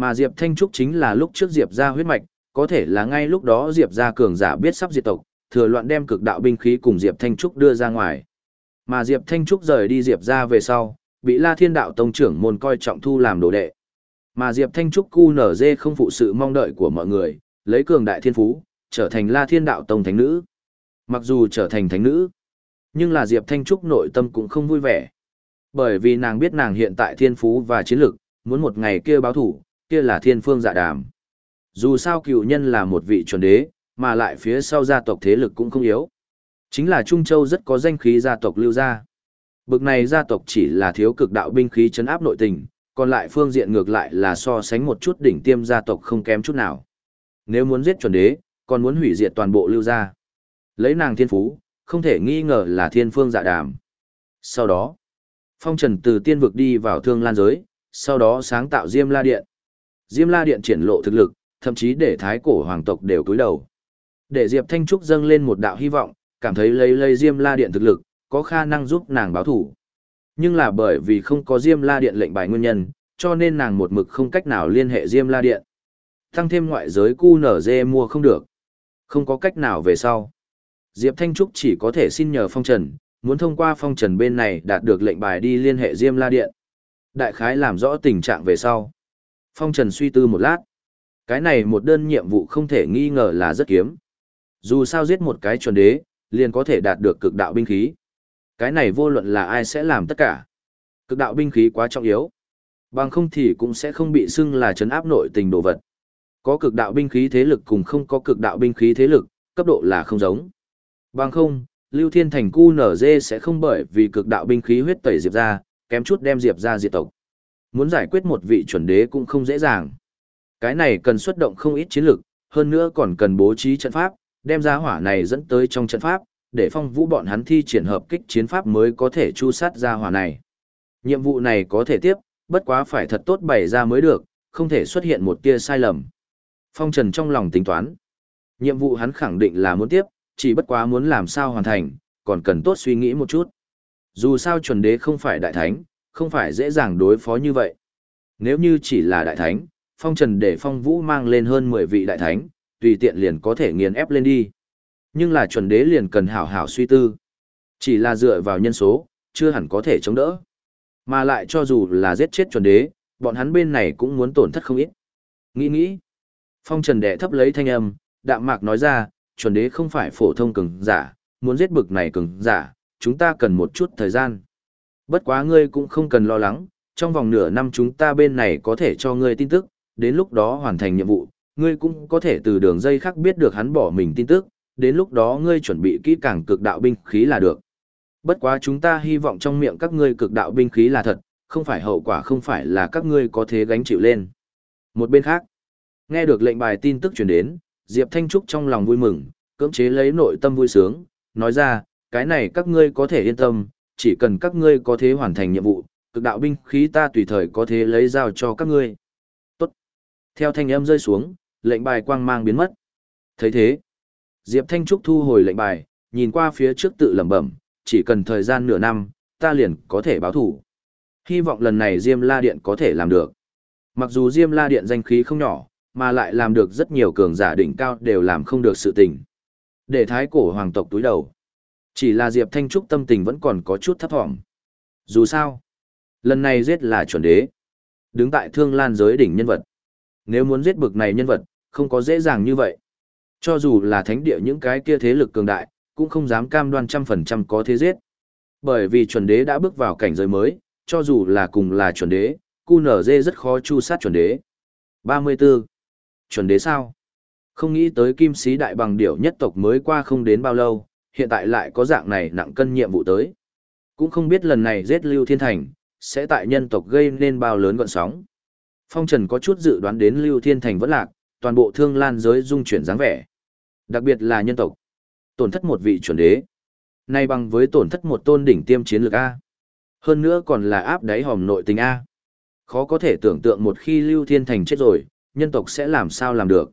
Mà Diệp Thanh Trúc chính là lúc trước Diệp ra huyết mạch, có thể là ngay lúc đó Diệp ra cường giả biết sắp diệt tộc, thừa loạn đem cực đạo binh khí cùng Diệp Thanh Trúc đưa ra ngoài. Mà Diệp Thanh Trúc rời đi Diệp ra về sau, bị La Thiên Đạo Tông trưởng môn coi trọng thu làm đồ đệ. Mà Diệp Thanh Trúc cu nở dê không phụ sự mong đợi của mọi người, lấy cường đại thiên phú, trở thành La Thiên Đạo Tông thánh nữ. Mặc dù trở thành thánh nữ, nhưng là Diệp Thanh Trúc nội tâm cũng không vui vẻ. Bởi vì nàng biết nàng hiện tại thiên phú và chiến lực, muốn một ngày kia báo thủ, kia là thiên phương dạ đàm. Dù sao cựu nhân là một vị chuẩn đế, mà lại phía sau gia tộc thế lực cũng không yếu. Chính là Trung Châu rất có danh khí gia tộc lưu gia. Bực này gia tộc chỉ là thiếu cực đạo binh khí chấn áp nội tình, còn lại phương diện ngược lại là so sánh một chút đỉnh tiêm gia tộc không kém chút nào. Nếu muốn giết chuẩn đế, còn muốn hủy diệt toàn bộ lưu gia. Lấy nàng thiên phú, không thể nghi ngờ là thiên phương dạ đàm. Sau đó, Phong Trần từ tiên vực đi vào thương lan giới, sau đó sáng tạo Diêm La Điện. Diêm La Điện triển lộ thực lực, thậm chí để thái cổ hoàng tộc đều cúi đầu. Để Diệp Thanh Trúc dâng lên một đạo hy vọng, cảm thấy lấy lấy Diêm La Điện thực lực, có khả năng giúp nàng báo thủ. Nhưng là bởi vì không có Diêm La Điện lệnh bài nguyên nhân, cho nên nàng một mực không cách nào liên hệ Diêm La Điện. Tăng thêm ngoại giới cu nở dê mua không được. Không có cách nào về sau. Diệp Thanh Trúc chỉ có thể xin nhờ Phong Trần, muốn thông qua Phong Trần bên này đạt được lệnh bài đi liên hệ Diêm La Điện. Đại khái làm rõ tình trạng về sau. Phong Trần suy tư một lát. Cái này một đơn nhiệm vụ không thể nghi ngờ là rất kiếm. Dù sao giết một cái chuẩn đế, liền có thể đạt được cực đạo binh khí. Cái này vô luận là ai sẽ làm tất cả. Cực đạo binh khí quá trọng yếu. Bằng không thì cũng sẽ không bị xưng là chấn áp nội tình đồ vật. Có cực đạo binh khí thế lực cùng không có cực đạo binh khí thế lực, cấp độ là không giống. Bằng không, Lưu Thiên Thành cu nở dê sẽ không bởi vì cực đạo binh khí huyết tẩy Diệp ra, kém chút đem Diệp ra diệt tộc. Muốn giải quyết một vị chuẩn đế cũng không dễ dàng. Cái này cần xuất động không ít chiến lực, hơn nữa còn cần bố trí trận pháp, đem ra hỏa này dẫn tới trong trận pháp, để phong vũ bọn hắn thi triển hợp kích chiến pháp mới có thể chu sát ra hỏa này. Nhiệm vụ này có thể tiếp, bất quá phải thật tốt bày ra mới được, không thể xuất hiện một tia sai lầm. Phong Trần trong lòng tính toán. Nhiệm vụ hắn khẳng định là muốn tiếp, chỉ bất quá muốn làm sao hoàn thành, còn cần tốt suy nghĩ một chút. Dù sao chuẩn đế không phải đại thánh, không phải dễ dàng đối phó như vậy. Nếu như chỉ là đại thánh, Phong Trần để Phong Vũ mang lên hơn 10 vị đại thánh, tùy tiện liền có thể nghiền ép lên đi. Nhưng là chuẩn đế liền cần hảo hảo suy tư. Chỉ là dựa vào nhân số, chưa hẳn có thể chống đỡ. Mà lại cho dù là giết chết chuẩn đế, bọn hắn bên này cũng muốn tổn thất không ít. Nghĩ nghĩ. Phong Trần đệ thấp lấy thanh âm, đạm mạc nói ra, chuẩn đế không phải phổ thông cường giả, muốn giết bực này cường giả, chúng ta cần một chút thời gian. Bất quá ngươi cũng không cần lo lắng, trong vòng nửa năm chúng ta bên này có thể cho ngươi tin tức, đến lúc đó hoàn thành nhiệm vụ, ngươi cũng có thể từ đường dây khác biết được hắn bỏ mình tin tức, đến lúc đó ngươi chuẩn bị kỹ càng cực đạo binh khí là được. Bất quá chúng ta hy vọng trong miệng các ngươi cực đạo binh khí là thật, không phải hậu quả không phải là các ngươi có thể gánh chịu lên. Một bên khác, nghe được lệnh bài tin tức truyền đến, Diệp Thanh Trúc trong lòng vui mừng, cưỡng chế lấy nội tâm vui sướng, nói ra, cái này các ngươi có thể yên tâm, chỉ cần các ngươi có thể hoàn thành nhiệm vụ, cực đạo binh khí ta tùy thời có thể lấy giao cho các ngươi. Tốt. Theo thanh âm rơi xuống, lệnh bài quang mang biến mất. thấy thế, Diệp Thanh Trúc thu hồi lệnh bài, nhìn qua phía trước tự lẩm bẩm, chỉ cần thời gian nửa năm, ta liền có thể báo thủ. Hy vọng lần này Diêm La Điện có thể làm được. Mặc dù Diêm La Điện danh khí không nhỏ, mà lại làm được rất nhiều cường giả đỉnh cao đều làm không được sự tình. Để thái cổ hoàng tộc túi đầu. Chỉ là Diệp Thanh Trúc tâm tình vẫn còn có chút thấp thỏm. Dù sao, lần này giết là chuẩn đế. Đứng tại thương lan giới đỉnh nhân vật. Nếu muốn giết bực này nhân vật, không có dễ dàng như vậy. Cho dù là thánh địa những cái kia thế lực cường đại, cũng không dám cam đoan trăm phần trăm có thế giết. Bởi vì chuẩn đế đã bước vào cảnh giới mới, cho dù là cùng là chuẩn đế, cu nở dê rất khó chu sát chuẩn đế. 34. Chuẩn đế sao? Không nghĩ tới kim sĩ đại bằng điểu nhất tộc mới qua không đến bao lâu, hiện tại lại có dạng này nặng cân nhiệm vụ tới. Cũng không biết lần này giết Lưu Thiên Thành, sẽ tại nhân tộc gây nên bao lớn gọn sóng. Phong Trần có chút dự đoán đến Lưu Thiên Thành vẫn lạc, toàn bộ thương lan giới dung chuyển dáng vẻ. Đặc biệt là nhân tộc. Tổn thất một vị chuẩn đế. Nay bằng với tổn thất một tôn đỉnh tiêm chiến lược A. Hơn nữa còn là áp đáy hòm nội tình A. Khó có thể tưởng tượng một khi Lưu Thiên Thành chết rồi, nhân tộc sẽ làm sao làm được.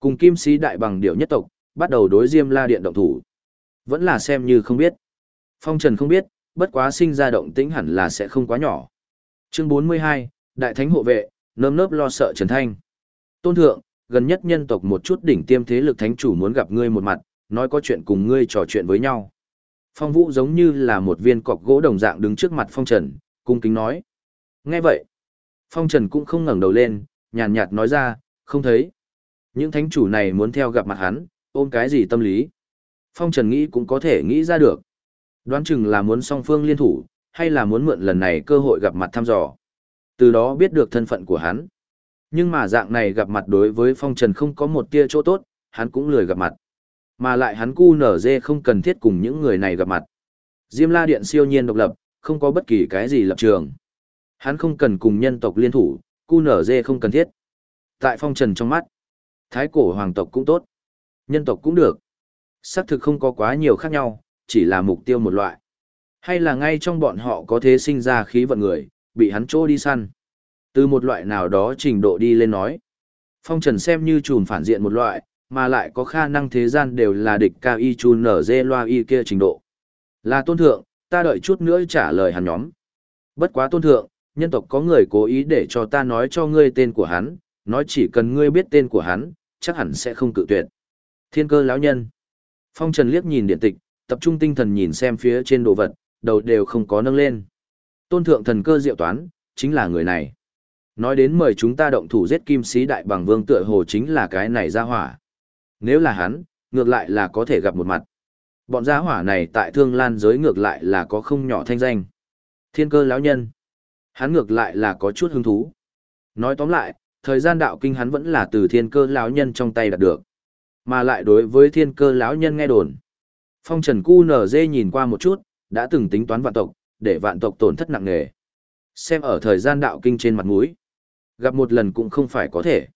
Cùng kim sĩ đại bằng điệu nhất tộc, bắt đầu đối diêm la điện động thủ. Vẫn là xem như không biết. Phong Trần không biết, bất quá sinh ra động tĩnh hẳn là sẽ không quá nhỏ. Chương 42, Đại Thánh hộ vệ, nơm nớp lo sợ Trần Thanh. Tôn thượng, gần nhất nhân tộc một chút đỉnh tiêm thế lực thánh chủ muốn gặp ngươi một mặt, nói có chuyện cùng ngươi trò chuyện với nhau. Phong Vũ giống như là một viên cọc gỗ đồng dạng đứng trước mặt Phong Trần, cung kính nói. Nghe vậy, Phong Trần cũng không ngẩng đầu lên, nhàn nhạt nói ra, không thấy. Những thánh chủ này muốn theo gặp mặt hắn, ôm cái gì tâm lý. Phong Trần nghĩ cũng có thể nghĩ ra được. Đoán chừng là muốn song phương liên thủ, hay là muốn mượn lần này cơ hội gặp mặt thăm dò. Từ đó biết được thân phận của hắn. Nhưng mà dạng này gặp mặt đối với Phong Trần không có một tia chỗ tốt, hắn cũng lười gặp mặt. Mà lại hắn cu nở dê không cần thiết cùng những người này gặp mặt. Diêm La Điện siêu nhiên độc lập, không có bất kỳ cái gì lập trường. Hắn không cần cùng nhân tộc liên thủ, cu nở dê không cần thiết. Tại Phong Trần trong mắt, Thái cổ hoàng tộc cũng tốt. Nhân tộc cũng được. Xác thực không có quá nhiều khác nhau, chỉ là mục tiêu một loại. Hay là ngay trong bọn họ có thể sinh ra khí vận người, bị hắn trô đi săn. Từ một loại nào đó trình độ đi lên nói. Phong trần xem như trùn phản diện một loại, mà lại có khả năng thế gian đều là địch cao y chun nở dê loa y kia trình độ. Là tôn thượng, ta đợi chút nữa trả lời hắn nhóm. Bất quá tôn thượng, nhân tộc có người cố ý để cho ta nói cho ngươi tên của hắn, nói chỉ cần ngươi biết tên của hắn, chắc hẳn sẽ không cự tuyệt. Thiên cơ lão nhân. Phong Trần liếc nhìn điện tịch, tập trung tinh thần nhìn xem phía trên đồ vật, đầu đều không có nâng lên. Tôn thượng thần cơ diệu toán, chính là người này. Nói đến mời chúng ta động thủ giết kim sĩ đại bằng vương tựa hồ chính là cái này ra hỏa. Nếu là hắn, ngược lại là có thể gặp một mặt. Bọn gia hỏa này tại thương lan giới ngược lại là có không nhỏ thanh danh. Thiên cơ lão nhân. Hắn ngược lại là có chút hứng thú. Nói tóm lại, thời gian đạo kinh hắn vẫn là từ thiên cơ lão nhân trong tay đạt được. Mà lại đối với thiên cơ lão nhân nghe đồn. Phong trần cu nở dê nhìn qua một chút, đã từng tính toán vạn tộc, để vạn tộc tổn thất nặng nề. Xem ở thời gian đạo kinh trên mặt mũi. Gặp một lần cũng không phải có thể.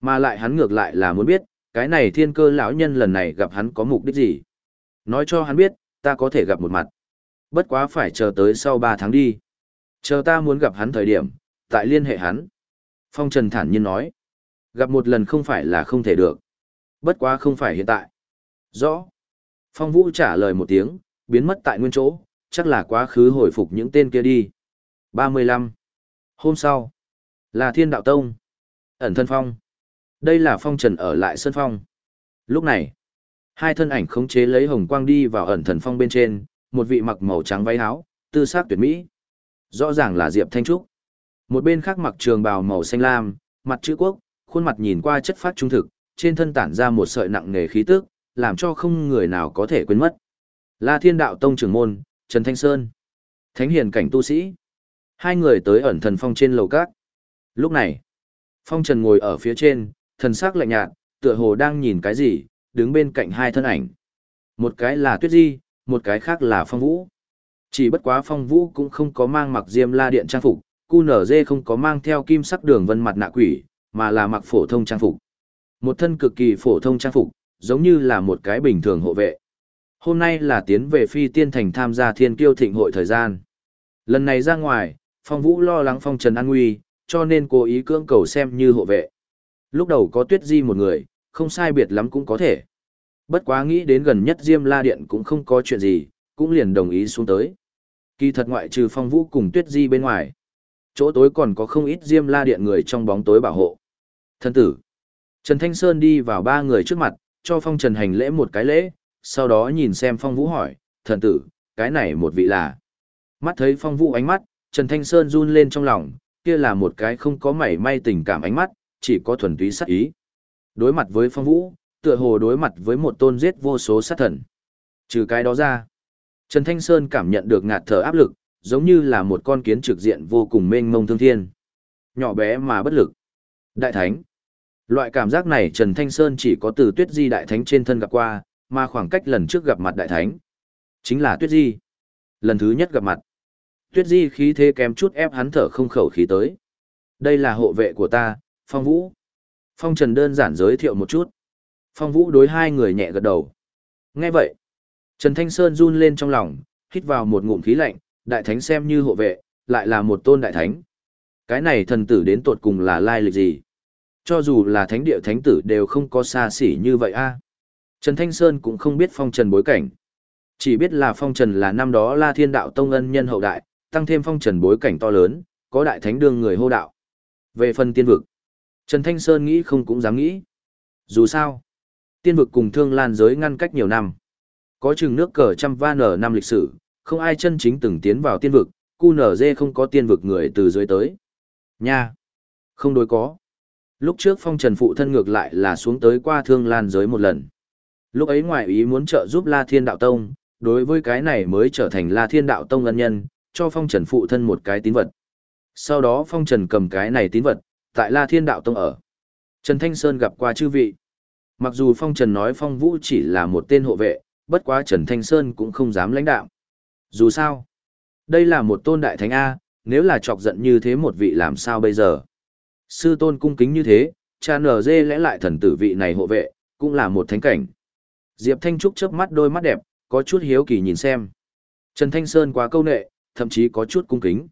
Mà lại hắn ngược lại là muốn biết, cái này thiên cơ lão nhân lần này gặp hắn có mục đích gì. Nói cho hắn biết, ta có thể gặp một mặt. Bất quá phải chờ tới sau 3 tháng đi. Chờ ta muốn gặp hắn thời điểm, tại liên hệ hắn. Phong Trần thản nhiên nói. Gặp một lần không phải là không thể được. Bất quá không phải hiện tại. Rõ. Phong Vũ trả lời một tiếng, biến mất tại nguyên chỗ, chắc là quá khứ hồi phục những tên kia đi. 35. Hôm sau, là Thiên Đạo Tông. Ẩn thân phong. Đây là phong trần ở lại sân phong. Lúc này, hai thân ảnh khống chế lấy hồng quang đi vào ẩn thần phong bên trên, một vị mặc màu trắng váy áo, tư sắc tuyệt mỹ. Rõ ràng là Diệp Thanh Trúc. Một bên khác mặc trường bào màu xanh lam, mặt chữ quốc, khuôn mặt nhìn qua chất phát trung thực, trên thân tản ra một sợi nặng nề khí tức, làm cho không người nào có thể quên mất. La Thiên Đạo Tông trưởng môn, Trần Thanh Sơn. Thánh hiền cảnh tu sĩ. Hai người tới ẩn thần phong trên lầu cát. Lúc này, Phong Trần ngồi ở phía trên, thần sắc lạnh nhạt, tựa hồ đang nhìn cái gì, đứng bên cạnh hai thân ảnh. Một cái là Tuyết Di, một cái khác là Phong Vũ. Chỉ bất quá Phong Vũ cũng không có mang mặc diêm la điện trang phục, cu nở dê không có mang theo kim sắc đường vân mặt nạ quỷ, mà là mặc phổ thông trang phục. Một thân cực kỳ phổ thông trang phục, giống như là một cái bình thường hộ vệ. Hôm nay là tiến về phi tiên thành tham gia thiên kiêu thịnh hội thời gian. Lần này ra ngoài, Phong Vũ lo lắng Phong Trần an nguy, cho nên cố ý cưỡng cầu xem như hộ vệ. Lúc đầu có tuyết di một người, không sai biệt lắm cũng có thể. Bất quá nghĩ đến gần nhất Diêm La Điện cũng không có chuyện gì, cũng liền đồng ý xuống tới. Kỳ thật ngoại trừ Phong Vũ cùng tuyết di bên ngoài. Chỗ tối còn có không ít Diêm La Điện người trong bóng tối bảo hộ. Thân tử. Trần Thanh Sơn đi vào ba người trước mặt, cho Phong Trần hành lễ một cái lễ, sau đó nhìn xem Phong Vũ hỏi, thần tử, cái này một vị là. Mắt thấy Phong Vũ ánh mắt, Trần Thanh Sơn run lên trong lòng, kia là một cái không có mảy may tình cảm ánh mắt, chỉ có thuần túy sát ý. Đối mặt với Phong Vũ, tựa hồ đối mặt với một tôn giết vô số sát thần. Trừ cái đó ra, Trần Thanh Sơn cảm nhận được ngạt thở áp lực, giống như là một con kiến trực diện vô cùng mênh mông thương thiên. Nhỏ bé mà bất lực. Đại Thánh. Loại cảm giác này Trần Thanh Sơn chỉ có từ Tuyết Di Đại Thánh trên thân gặp qua, mà khoảng cách lần trước gặp mặt Đại Thánh. Chính là Tuyết Di. Lần thứ nhất gặp mặt. Tuyết Di khí thế kém chút ép hắn thở không khẩu khí tới. Đây là hộ vệ của ta, Phong Vũ. Phong Trần đơn giản giới thiệu một chút. Phong Vũ đối hai người nhẹ gật đầu. Nghe vậy, Trần Thanh Sơn run lên trong lòng, hít vào một ngụm khí lạnh, đại thánh xem như hộ vệ, lại là một tôn đại thánh. Cái này thần tử đến tột cùng là lai lịch gì? Cho dù là thánh địa thánh tử đều không có xa xỉ như vậy a. Trần Thanh Sơn cũng không biết phong trần bối cảnh. Chỉ biết là phong trần là năm đó La Thiên Đạo Tông ân nhân hậu đại, tăng thêm phong trần bối cảnh to lớn, có đại thánh đương người hô đạo. Về phần tiên vực, Trần Thanh Sơn nghĩ không cũng dám nghĩ. Dù sao, tiên vực cùng thương lan giới ngăn cách nhiều năm. Có chừng nước cờ trăm va nở năm lịch sử, không ai chân chính từng tiến vào tiên vực, cu nở dê không có tiên vực người từ dưới tới. Nha! Không đối có. Lúc trước phong trần phụ thân ngược lại là xuống tới qua thương lan giới một lần. Lúc ấy ngoại ý muốn trợ giúp La Thiên Đạo Tông, đối với cái này mới trở thành La Thiên Đạo Tông ân nhân, cho phong trần phụ thân một cái tín vật. Sau đó phong trần cầm cái này tín vật, tại La Thiên Đạo Tông ở. Trần Thanh Sơn gặp qua chư vị. Mặc dù phong trần nói phong vũ chỉ là một tên hộ vệ, bất quá Trần Thanh Sơn cũng không dám lãnh đạo. Dù sao, đây là một tôn đại thánh A, nếu là chọc giận như thế một vị làm sao bây giờ? Sư tôn cung kính như thế, cha nở dê lẽ lại thần tử vị này hộ vệ, cũng là một thánh cảnh. Diệp Thanh Trúc chớp mắt đôi mắt đẹp, có chút hiếu kỳ nhìn xem. Trần Thanh Sơn quá câu nệ, thậm chí có chút cung kính.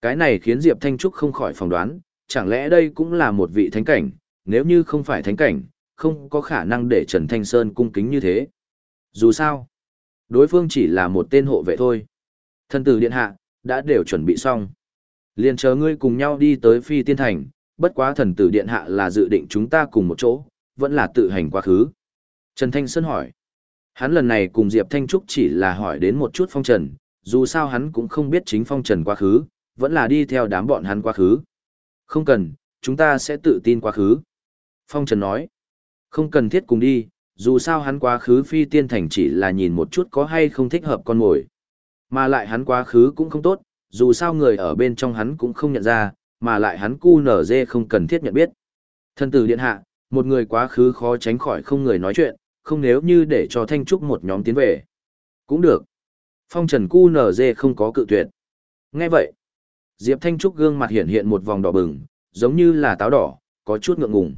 Cái này khiến Diệp Thanh Trúc không khỏi phỏng đoán, chẳng lẽ đây cũng là một vị thánh cảnh, nếu như không phải thánh cảnh, không có khả năng để Trần Thanh Sơn cung kính như thế. Dù sao, đối phương chỉ là một tên hộ vệ thôi. Thân tử điện hạ, đã đều chuẩn bị xong. Liền chờ ngươi cùng nhau đi tới phi tiên thành, bất quá thần tử điện hạ là dự định chúng ta cùng một chỗ, vẫn là tự hành quá khứ. Trần Thanh Sơn hỏi. Hắn lần này cùng Diệp Thanh Trúc chỉ là hỏi đến một chút phong trần, dù sao hắn cũng không biết chính phong trần quá khứ, vẫn là đi theo đám bọn hắn quá khứ. Không cần, chúng ta sẽ tự tin quá khứ. Phong trần nói. Không cần thiết cùng đi, dù sao hắn quá khứ phi tiên thành chỉ là nhìn một chút có hay không thích hợp con mồi. Mà lại hắn quá khứ cũng không tốt, dù sao người ở bên trong hắn cũng không nhận ra, mà lại hắn cu nở dê không cần thiết nhận biết. Thân tử điện hạ, một người quá khứ khó tránh khỏi không người nói chuyện, không nếu như để cho Thanh Trúc một nhóm tiến về. Cũng được. Phong trần cu nở dê không có cự tuyệt. Nghe vậy, Diệp Thanh Trúc gương mặt hiện hiện một vòng đỏ bừng, giống như là táo đỏ, có chút ngượng ngùng.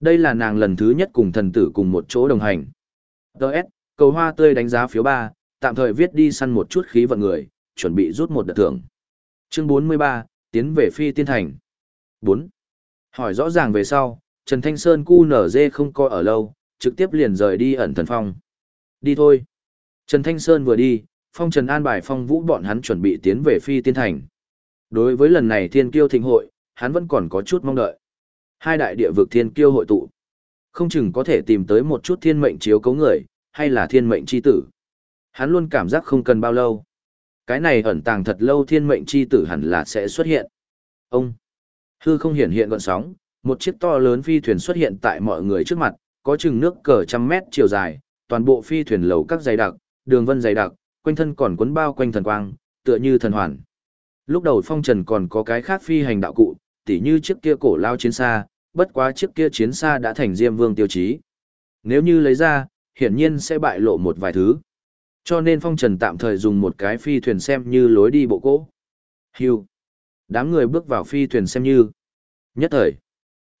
Đây là nàng lần thứ nhất cùng thần tử cùng một chỗ đồng hành. Đợt, cầu hoa tươi đánh giá phiếu 3, tạm thời viết đi săn một chút khí vận người, chuẩn bị rút một đợt thưởng. Chương 43, tiến về phi tiên thành. 4. Hỏi rõ ràng về sau, Trần Thanh Sơn cu nở dê không coi ở lâu, trực tiếp liền rời đi ẩn thần phong. Đi thôi. Trần Thanh Sơn vừa đi, phong Trần An bài phong vũ bọn hắn chuẩn bị tiến về phi tiên thành. Đối với lần này thiên kiêu thịnh hội, hắn vẫn còn có chút mong đợi. Hai đại địa vực thiên kiêu hội tụ. Không chừng có thể tìm tới một chút thiên mệnh chiếu cấu người, hay là thiên mệnh chi tử. Hắn luôn cảm giác không cần bao lâu. Cái này ẩn tàng thật lâu thiên mệnh chi tử hẳn là sẽ xuất hiện. Ông! Hư không hiện hiện gọn sóng, một chiếc to lớn phi thuyền xuất hiện tại mọi người trước mặt, có chừng nước cờ trăm mét chiều dài, toàn bộ phi thuyền lầu các dày đặc, đường vân dày đặc, quanh thân còn cuốn bao quanh thần quang, tựa như thần hoàn. Lúc đầu phong trần còn có cái khác phi hành đạo cụ, tỉ như chiếc kia cổ lao chiến xa, bất quá chiếc kia chiến xa đã thành diêm vương tiêu chí. Nếu như lấy ra, hiển nhiên sẽ bại lộ một vài thứ. Cho nên phong trần tạm thời dùng một cái phi thuyền xem như lối đi bộ cỗ. Hưu. Đám người bước vào phi thuyền xem như. Nhất thời.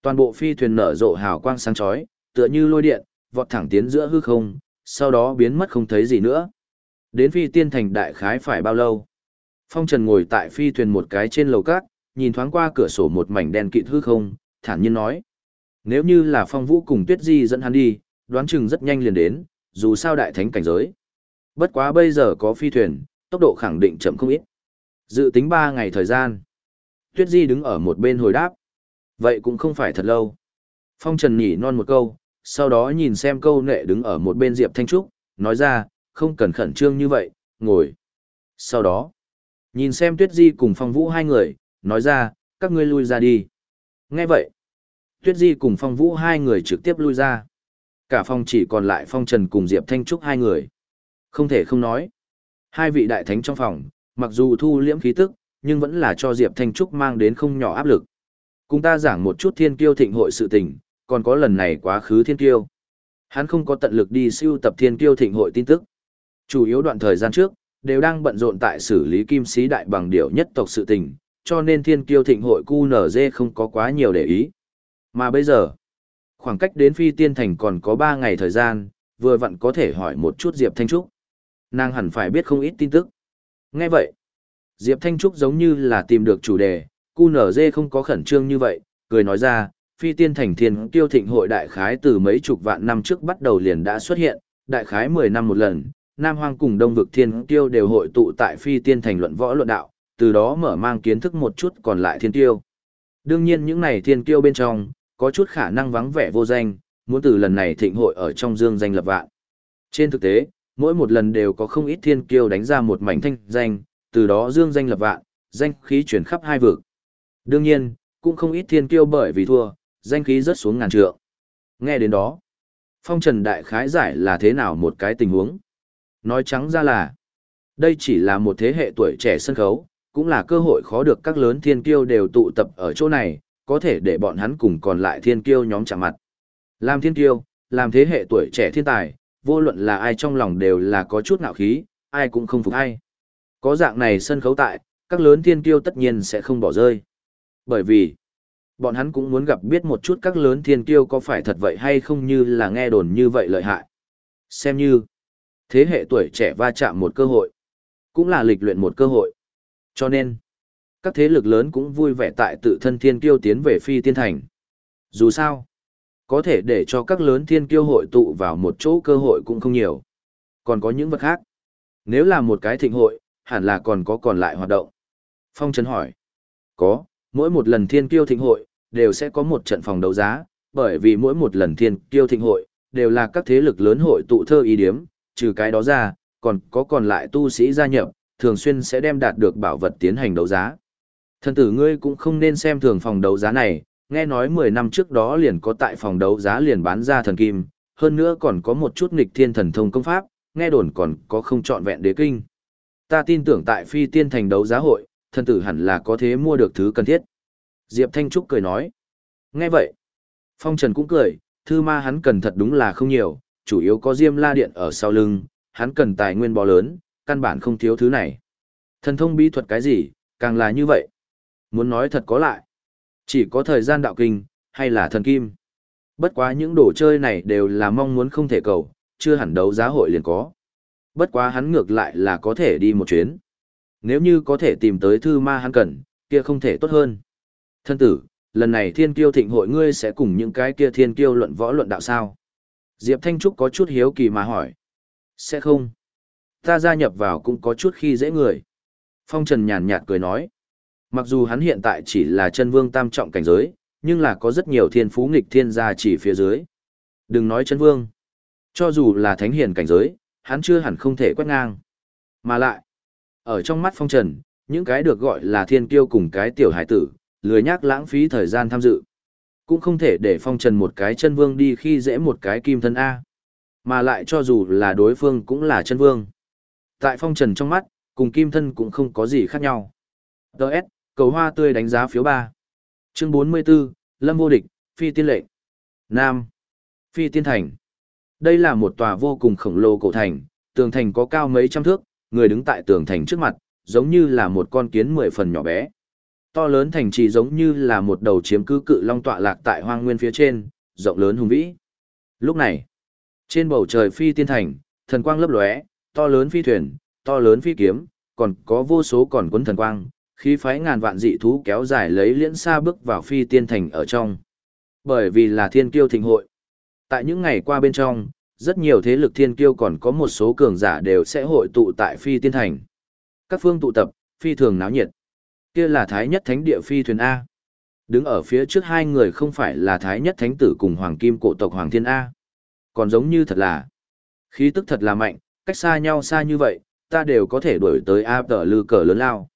Toàn bộ phi thuyền nở rộ hào quang sáng chói, tựa như lôi điện, vọt thẳng tiến giữa hư không, sau đó biến mất không thấy gì nữa. Đến phi tiên thành đại khái phải bao lâu? Phong Trần ngồi tại phi thuyền một cái trên lầu cát, nhìn thoáng qua cửa sổ một mảnh đen kịt hư không, thản nhiên nói. Nếu như là phong vũ cùng tuyết di dẫn hắn đi, đoán chừng rất nhanh liền đến, dù sao đại thánh cảnh giới. Bất quá bây giờ có phi thuyền, tốc độ khẳng định chậm không ít. Dự tính 3 ngày thời gian. Tuyết di đứng ở một bên hồi đáp. Vậy cũng không phải thật lâu. Phong Trần nhỉ non một câu, sau đó nhìn xem câu nệ đứng ở một bên Diệp Thanh Trúc, nói ra, không cần khẩn trương như vậy, ngồi. Sau đó, nhìn xem Tuyết Di cùng Phong Vũ hai người, nói ra, các ngươi lui ra đi. Nghe vậy, Tuyết Di cùng Phong Vũ hai người trực tiếp lui ra. Cả phòng chỉ còn lại Phong Trần cùng Diệp Thanh Trúc hai người. Không thể không nói. Hai vị đại thánh trong phòng, mặc dù thu liễm khí tức, nhưng vẫn là cho Diệp Thanh Trúc mang đến không nhỏ áp lực. Cùng ta giảng một chút thiên kiêu thịnh hội sự tình, còn có lần này quá khứ thiên kiêu. Hắn không có tận lực đi siêu tập thiên kiêu thịnh hội tin tức. Chủ yếu đoạn thời gian trước, đều đang bận rộn tại xử lý kim sĩ đại bằng điểu nhất tộc sự tình, cho nên thiên kiêu thịnh hội QNZ không có quá nhiều để ý. Mà bây giờ, khoảng cách đến phi tiên thành còn có 3 ngày thời gian, vừa vặn có thể hỏi một chút Diệp Thanh Trúc. Nàng hẳn phải biết không ít tin tức. Nghe vậy, Diệp Thanh Trúc giống như là tìm được chủ đề, cu nở dê không có khẩn trương như vậy, cười nói ra, phi tiên thành thiên tiêu thịnh hội đại khái từ mấy chục vạn năm trước bắt đầu liền đã xuất hiện, đại khái 10 năm một lần, Nam Hoang cùng Đông vực thiên tiêu đều hội tụ tại phi tiên thành luận võ luận đạo, từ đó mở mang kiến thức một chút còn lại thiên tiêu. Đương nhiên những này thiên tiêu bên trong, có chút khả năng vắng vẻ vô danh, muốn từ lần này thịnh hội ở trong dương danh lập vạn. Trên thực tế, mỗi một lần đều có không ít thiên kiêu đánh ra một mảnh thanh danh, từ đó dương danh lập vạn, danh khí chuyển khắp hai vực. Đương nhiên, cũng không ít thiên kiêu bởi vì thua, danh khí rất xuống ngàn trượng. Nghe đến đó, phong trần đại khái giải là thế nào một cái tình huống. Nói trắng ra là, đây chỉ là một thế hệ tuổi trẻ sân khấu, cũng là cơ hội khó được các lớn thiên kiêu đều tụ tập ở chỗ này, có thể để bọn hắn cùng còn lại thiên kiêu nhóm chạm mặt. Làm thiên kiêu, làm thế hệ tuổi trẻ thiên tài, vô luận là ai trong lòng đều là có chút ngạo khí, ai cũng không phục ai. Có dạng này sân khấu tại, các lớn thiên kiêu tất nhiên sẽ không bỏ rơi. Bởi vì, Bọn hắn cũng muốn gặp biết một chút các lớn thiên kiêu có phải thật vậy hay không như là nghe đồn như vậy lợi hại. Xem như thế hệ tuổi trẻ va chạm một cơ hội, cũng là lịch luyện một cơ hội. Cho nên, các thế lực lớn cũng vui vẻ tại tự thân thiên kiêu tiến về phi tiên thành. Dù sao, có thể để cho các lớn thiên kiêu hội tụ vào một chỗ cơ hội cũng không nhiều. Còn có những vật khác. Nếu là một cái thịnh hội, hẳn là còn có còn lại hoạt động. Phong Trấn hỏi. Có, mỗi một lần thiên kiêu thịnh hội, đều sẽ có một trận phòng đấu giá, bởi vì mỗi một lần thiên kiêu thịnh hội, đều là các thế lực lớn hội tụ thơ ý điếm, trừ cái đó ra, còn có còn lại tu sĩ gia nhập, thường xuyên sẽ đem đạt được bảo vật tiến hành đấu giá. Thần tử ngươi cũng không nên xem thường phòng đấu giá này, nghe nói 10 năm trước đó liền có tại phòng đấu giá liền bán ra thần kim, hơn nữa còn có một chút nghịch thiên thần thông công pháp, nghe đồn còn có không trọn vẹn đế kinh. Ta tin tưởng tại phi tiên thành đấu giá hội, thần tử hẳn là có thế mua được thứ cần thiết. Diệp Thanh Trúc cười nói. Nghe vậy, Phong Trần cũng cười, thư ma hắn cần thật đúng là không nhiều, chủ yếu có diêm la điện ở sau lưng, hắn cần tài nguyên bò lớn, căn bản không thiếu thứ này. Thần thông bí thuật cái gì, càng là như vậy. Muốn nói thật có lại. Chỉ có thời gian đạo kinh, hay là thần kim. Bất quá những đồ chơi này đều là mong muốn không thể cầu, chưa hẳn đấu giá hội liền có. Bất quá hắn ngược lại là có thể đi một chuyến. Nếu như có thể tìm tới thư ma hắn cần, kia không thể tốt hơn. Thân tử, lần này thiên kiêu thịnh hội ngươi sẽ cùng những cái kia thiên kiêu luận võ luận đạo sao? Diệp Thanh Trúc có chút hiếu kỳ mà hỏi. Sẽ không. Ta gia nhập vào cũng có chút khi dễ người. Phong Trần nhàn nhạt cười nói. Mặc dù hắn hiện tại chỉ là chân vương tam trọng cảnh giới, nhưng là có rất nhiều thiên phú nghịch thiên gia chỉ phía dưới. Đừng nói chân vương. Cho dù là thánh hiền cảnh giới, hắn chưa hẳn không thể quét ngang. Mà lại, ở trong mắt phong trần, những cái được gọi là thiên kiêu cùng cái tiểu hải tử, lười nhác lãng phí thời gian tham dự. Cũng không thể để phong trần một cái chân vương đi khi dễ một cái kim thân A. Mà lại cho dù là đối phương cũng là chân vương. Tại phong trần trong mắt, cùng kim thân cũng không có gì khác nhau. Đợt, cầu hoa tươi đánh giá phiếu 3. Chương 44, Lâm vô địch, phi tiên lệnh. Nam. Phi tiên thành. Đây là một tòa vô cùng khổng lồ cổ thành, tường thành có cao mấy trăm thước, người đứng tại tường thành trước mặt, giống như là một con kiến mười phần nhỏ bé. To lớn thành trì giống như là một đầu chiếm cứ cự long tọa lạc tại hoang nguyên phía trên, rộng lớn hùng vĩ. Lúc này, trên bầu trời phi tiên thành, thần quang lấp lóe, to lớn phi thuyền, to lớn phi kiếm, còn có vô số còn cuốn thần quang, khí phái ngàn vạn dị thú kéo dài lấy liễn xa bước vào phi tiên thành ở trong. Bởi vì là thiên kiêu thịnh hội. Tại những ngày qua bên trong, rất nhiều thế lực thiên kiêu còn có một số cường giả đều sẽ hội tụ tại phi tiên thành. Các phương tụ tập, phi thường náo nhiệt. Kia là Thái Nhất Thánh Địa phi thuyền A. Đứng ở phía trước hai người không phải là Thái Nhất Thánh Tử cùng Hoàng Kim cổ tộc Hoàng Thiên A. Còn giống như thật là. Khí tức thật là mạnh, cách xa nhau xa như vậy, ta đều có thể đuổi tới A tờ lư cờ lớn lao.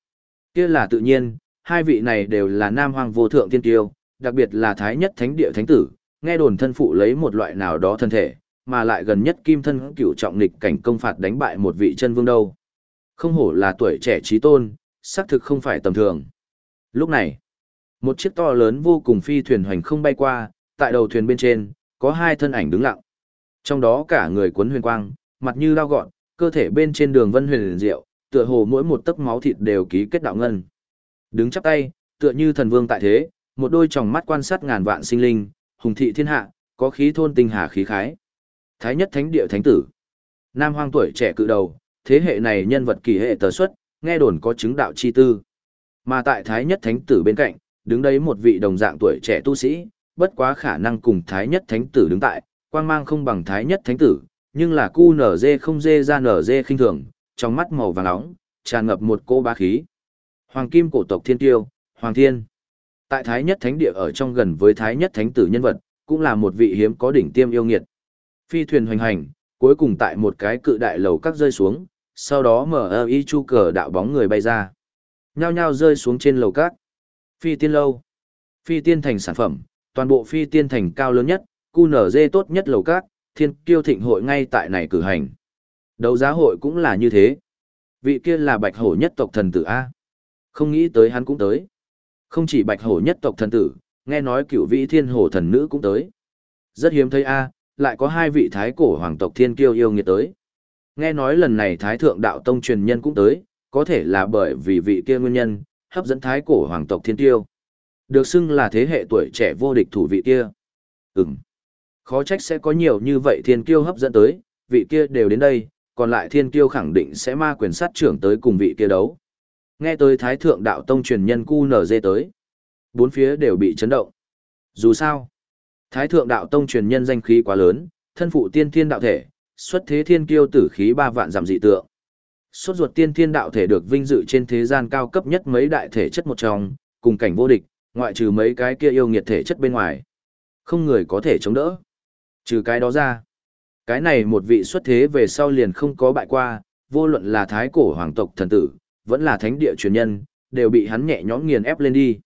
Kia là tự nhiên, hai vị này đều là nam hoàng vô thượng tiên tiêu, đặc biệt là Thái Nhất Thánh Địa Thánh Tử, nghe đồn thân phụ lấy một loại nào đó thân thể, mà lại gần nhất kim thân cửu trọng nghịch cảnh công phạt đánh bại một vị chân vương đâu. Không hổ là tuổi trẻ trí tôn, xác thực không phải tầm thường. Lúc này, một chiếc to lớn vô cùng phi thuyền hoành không bay qua, tại đầu thuyền bên trên, có hai thân ảnh đứng lặng. Trong đó cả người quấn huyền quang, mặt như lao gọn, cơ thể bên trên đường vân huyền diệu, tựa hồ mỗi một tấc máu thịt đều ký kết đạo ngân. Đứng chắp tay, tựa như thần vương tại thế, một đôi tròng mắt quan sát ngàn vạn sinh linh, hùng thị thiên hạ, có khí thôn tinh hà khí khái. Thái nhất thánh địa thánh tử. Nam hoang tuổi trẻ cự đầu, thế hệ này nhân vật kỳ hệ tờ xuất, nghe đồn có chứng đạo chi tư. Mà tại thái nhất thánh tử bên cạnh, đứng đấy một vị đồng dạng tuổi trẻ tu sĩ, bất quá khả năng cùng thái nhất thánh tử đứng tại, quang mang không bằng thái nhất thánh tử, nhưng là cu nở dê không dê ra nở dê khinh thường, trong mắt màu vàng nóng, tràn ngập một cô bá khí. Hoàng kim cổ tộc thiên tiêu, Hoàng Thiên. Tại Thái Nhất Thánh Địa ở trong gần với Thái Nhất Thánh Tử nhân vật, cũng là một vị hiếm có đỉnh tiêm yêu nghiệt. Phi thuyền hoành hành, cuối cùng tại một cái cự đại lầu các rơi xuống, sau đó mở ơ y chu cờ đạo bóng người bay ra. Nhao nhao rơi xuống trên lầu các. Phi tiên lâu. Phi tiên thành sản phẩm, toàn bộ phi tiên thành cao lớn nhất, cu nở dê tốt nhất lầu các, thiên kiêu thịnh hội ngay tại này cử hành. Đấu giá hội cũng là như thế. Vị kia là bạch hổ nhất tộc thần tử A. Không nghĩ tới hắn cũng tới. Không chỉ bạch hổ nhất tộc thần tử, nghe nói cựu vị thiên hổ thần nữ cũng tới. Rất hiếm thấy A, lại có hai vị thái cổ hoàng tộc thiên kiêu yêu nghiệt tới. Nghe nói lần này thái thượng đạo tông truyền nhân cũng tới, có thể là bởi vì vị kia nguyên nhân, hấp dẫn thái cổ hoàng tộc thiên kiêu. Được xưng là thế hệ tuổi trẻ vô địch thủ vị kia. Ừm. Khó trách sẽ có nhiều như vậy thiên kiêu hấp dẫn tới, vị kia đều đến đây, còn lại thiên kiêu khẳng định sẽ ma quyền sát trưởng tới cùng vị kia đấu. Nghe tới Thái Thượng Đạo Tông truyền nhân cu nở tới. Bốn phía đều bị chấn động. Dù sao, Thái Thượng Đạo Tông truyền nhân danh khí quá lớn, thân phụ tiên thiên đạo thể, xuất thế thiên kiêu tử khí ba vạn giảm dị tượng. xuất ruột tiên thiên đạo thể được vinh dự trên thế gian cao cấp nhất mấy đại thể chất một trong, cùng cảnh vô địch, ngoại trừ mấy cái kia yêu nghiệt thể chất bên ngoài. Không người có thể chống đỡ. Trừ cái đó ra. Cái này một vị xuất thế về sau liền không có bại qua, vô luận là thái cổ hoàng tộc thần tử, vẫn là thánh địa truyền nhân, đều bị hắn nhẹ nhõm nghiền ép lên đi.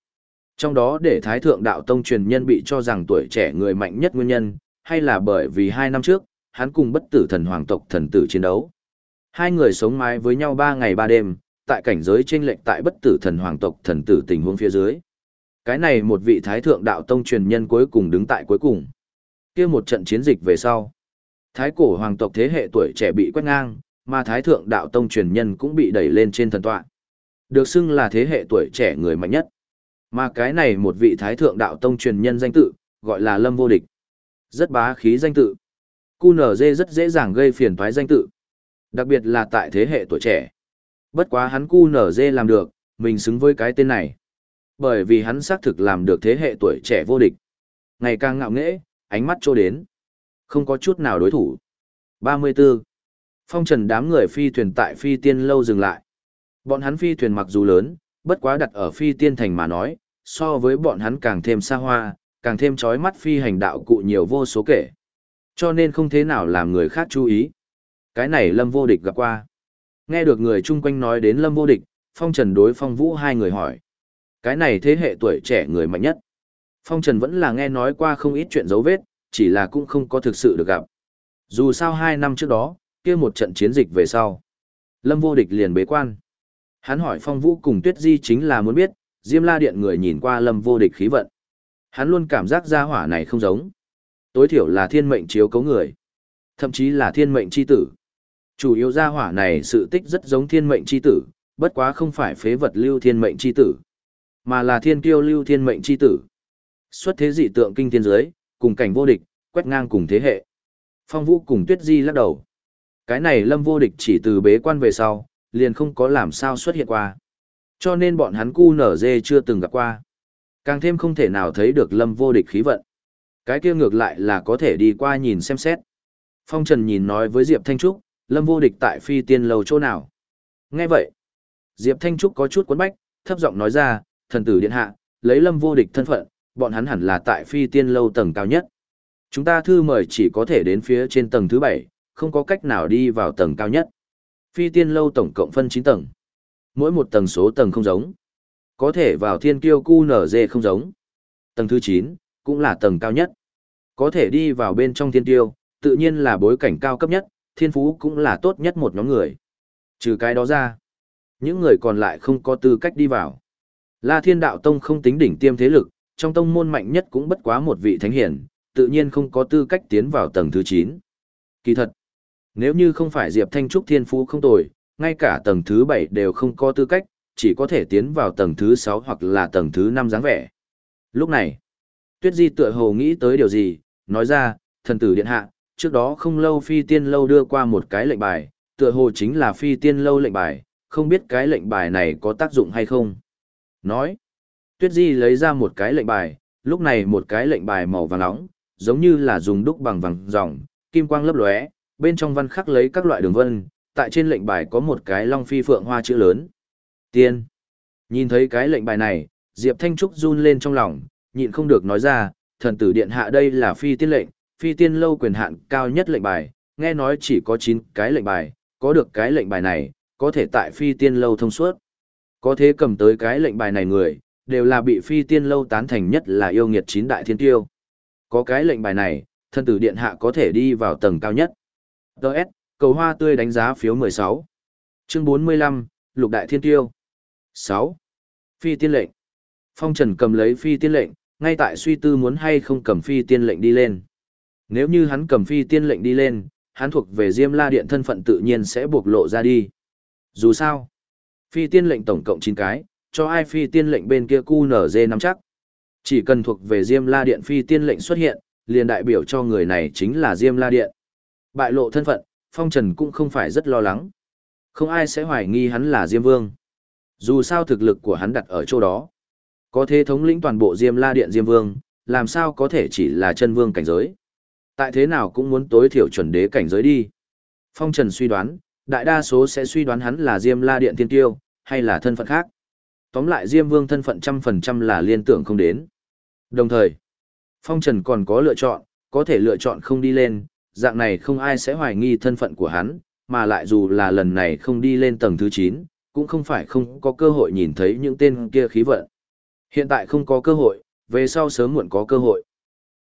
Trong đó để thái thượng đạo tông truyền nhân bị cho rằng tuổi trẻ người mạnh nhất nguyên nhân, hay là bởi vì hai năm trước, hắn cùng bất tử thần hoàng tộc thần tử chiến đấu. Hai người sống mái với nhau ba ngày ba đêm, tại cảnh giới chênh lệch tại bất tử thần hoàng tộc thần tử tình huống phía dưới. Cái này một vị thái thượng đạo tông truyền nhân cuối cùng đứng tại cuối cùng. kia một trận chiến dịch về sau. Thái cổ hoàng tộc thế hệ tuổi trẻ bị quét ngang, mà thái thượng đạo tông truyền nhân cũng bị đẩy lên trên thần tọa. Được xưng là thế hệ tuổi trẻ người mạnh nhất. Mà cái này một vị thái thượng đạo tông truyền nhân danh tự, gọi là lâm vô địch. Rất bá khí danh tự. QNZ rất dễ dàng gây phiền toái danh tự. Đặc biệt là tại thế hệ tuổi trẻ. Bất quá hắn QNZ làm được, mình xứng với cái tên này. Bởi vì hắn xác thực làm được thế hệ tuổi trẻ vô địch. Ngày càng ngạo nghễ, ánh mắt trô đến. Không có chút nào đối thủ. 34. Phong trần đám người phi thuyền tại phi tiên lâu dừng lại. Bọn hắn phi thuyền mặc dù lớn, bất quá đặt ở phi tiên thành mà nói, so với bọn hắn càng thêm xa hoa, càng thêm chói mắt phi hành đạo cụ nhiều vô số kể. Cho nên không thế nào làm người khác chú ý. Cái này Lâm Vô Địch gặp qua. Nghe được người chung quanh nói đến Lâm Vô Địch, Phong Trần đối Phong Vũ hai người hỏi. Cái này thế hệ tuổi trẻ người mạnh nhất. Phong Trần vẫn là nghe nói qua không ít chuyện dấu vết, chỉ là cũng không có thực sự được gặp. Dù sao hai năm trước đó, kia một trận chiến dịch về sau. Lâm Vô Địch liền bế quan. Hắn hỏi Phong Vũ cùng Tuyết Di chính là muốn biết, Diêm La Điện người nhìn qua Lâm Vô Địch khí vận. Hắn luôn cảm giác gia hỏa này không giống. Tối thiểu là thiên mệnh chiếu cấu người. Thậm chí là thiên mệnh chi tử. Chủ yếu gia hỏa này sự tích rất giống thiên mệnh chi tử, bất quá không phải phế vật lưu thiên mệnh chi tử, mà là thiên kiêu lưu thiên mệnh chi tử. Xuất thế dị tượng kinh thiên giới, cùng cảnh vô địch, quét ngang cùng thế hệ. Phong Vũ cùng Tuyết Di lắc đầu. Cái này Lâm vô địch chỉ từ bế quan về sau, liền không có làm sao xuất hiện qua. Cho nên bọn hắn cu nở dê chưa từng gặp qua. Càng thêm không thể nào thấy được Lâm vô địch khí vận. Cái kia ngược lại là có thể đi qua nhìn xem xét. Phong Trần nhìn nói với Diệp Thanh Trúc, Lâm vô địch tại phi tiên lầu chỗ nào. Nghe vậy, Diệp Thanh Trúc có chút cuốn bách, thấp giọng nói ra, thần tử điện hạ, lấy Lâm vô địch thân phận, bọn hắn hẳn là tại phi tiên lâu tầng cao nhất. Chúng ta thư mời chỉ có thể đến phía trên tầng thứ bảy, không có cách nào đi vào tầng cao nhất. Phi tiên lâu tổng cộng phân 9 tầng. Mỗi một tầng số tầng không giống. Có thể vào thiên kiêu cu nở dê không giống. Tầng thứ 9, cũng là tầng cao nhất. Có thể đi vào bên trong thiên tiêu, tự nhiên là bối cảnh cao cấp nhất, thiên phú cũng là tốt nhất một nhóm người. Trừ cái đó ra, những người còn lại không có tư cách đi vào. La Thiên Đạo Tông không tính đỉnh tiêm thế lực, trong tông môn mạnh nhất cũng bất quá một vị thánh hiển, tự nhiên không có tư cách tiến vào tầng thứ 9. Kỳ thật, nếu như không phải Diệp Thanh Trúc thiên phú không tồi, ngay cả tầng thứ 7 đều không có tư cách, chỉ có thể tiến vào tầng thứ 6 hoặc là tầng thứ 5 dáng vẻ. Lúc này, Tuyết Di tựa hồ nghĩ tới điều gì, nói ra, thần tử điện hạ, trước đó không lâu phi tiên lâu đưa qua một cái lệnh bài, tựa hồ chính là phi tiên lâu lệnh bài, không biết cái lệnh bài này có tác dụng hay không. Nói, Tuyết Di lấy ra một cái lệnh bài, lúc này một cái lệnh bài màu vàng nóng, giống như là dùng đúc bằng vàng ròng, kim quang lấp lóe, bên trong văn khắc lấy các loại đường vân, tại trên lệnh bài có một cái long phi phượng hoa chữ lớn. Tiên. Nhìn thấy cái lệnh bài này, Diệp Thanh Trúc run lên trong lòng, nhịn không được nói ra, thần tử điện hạ đây là phi tiên lệnh, phi tiên lâu quyền hạn cao nhất lệnh bài, nghe nói chỉ có 9 cái lệnh bài, có được cái lệnh bài này, có thể tại phi tiên lâu thông suốt. Có thế cầm tới cái lệnh bài này người, đều là bị phi tiên lâu tán thành nhất là yêu nghiệt chín đại thiên tiêu. Có cái lệnh bài này, thân tử điện hạ có thể đi vào tầng cao nhất. Đợt, cầu hoa tươi đánh giá phiếu 16. Chương 45, lục đại thiên tiêu. 6. Phi tiên lệnh. Phong Trần cầm lấy phi tiên lệnh, ngay tại suy tư muốn hay không cầm phi tiên lệnh đi lên. Nếu như hắn cầm phi tiên lệnh đi lên, hắn thuộc về Diêm La Điện thân phận tự nhiên sẽ bộc lộ ra đi. Dù sao, phi tiên lệnh tổng cộng 9 cái, cho ai phi tiên lệnh bên kia cu nở dê nắm chắc. Chỉ cần thuộc về Diêm La Điện phi tiên lệnh xuất hiện, liền đại biểu cho người này chính là Diêm La Điện. Bại lộ thân phận, Phong Trần cũng không phải rất lo lắng. Không ai sẽ hoài nghi hắn là Diêm Vương. Dù sao thực lực của hắn đặt ở chỗ đó. Có thế thống lĩnh toàn bộ Diêm La Điện Diêm Vương, làm sao có thể chỉ là chân vương cảnh giới. Tại thế nào cũng muốn tối thiểu chuẩn đế cảnh giới đi. Phong Trần suy đoán, đại đa số sẽ suy đoán hắn là Diêm La Điện Tiên Tiêu, hay là thân phận khác. Tóm lại Diêm Vương thân phận trăm phần trăm là liên tưởng không đến. Đồng thời, Phong Trần còn có lựa chọn, có thể lựa chọn không đi lên, dạng này không ai sẽ hoài nghi thân phận của hắn, mà lại dù là lần này không đi lên tầng thứ 9, cũng không phải không có cơ hội nhìn thấy những tên kia khí vận. Hiện tại không có cơ hội, về sau sớm muộn có cơ hội.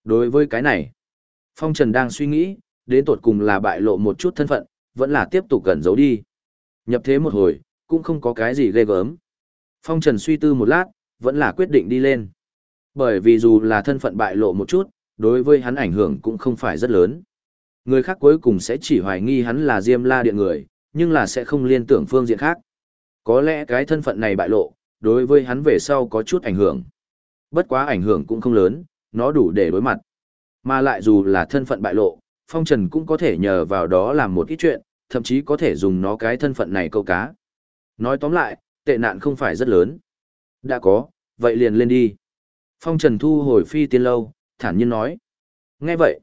Đối với cái này, Phong Trần đang suy nghĩ, đến tột cùng là bại lộ một chút thân phận, vẫn là tiếp tục gần giấu đi. Nhập thế một hồi, cũng không có cái gì ghê gớm. Phong Trần suy tư một lát, vẫn là quyết định đi lên. Bởi vì dù là thân phận bại lộ một chút, đối với hắn ảnh hưởng cũng không phải rất lớn. Người khác cuối cùng sẽ chỉ hoài nghi hắn là Diêm La Điện người, nhưng là sẽ không liên tưởng phương diện khác. Có lẽ cái thân phận này bại lộ, đối với hắn về sau có chút ảnh hưởng. Bất quá ảnh hưởng cũng không lớn, nó đủ để đối mặt. Mà lại dù là thân phận bại lộ, Phong Trần cũng có thể nhờ vào đó làm một ít chuyện, thậm chí có thể dùng nó cái thân phận này câu cá. Nói tóm lại, tệ nạn không phải rất lớn. Đã có, vậy liền lên đi. Phong Trần thu hồi phi tiên lâu, thản nhiên nói. Nghe vậy,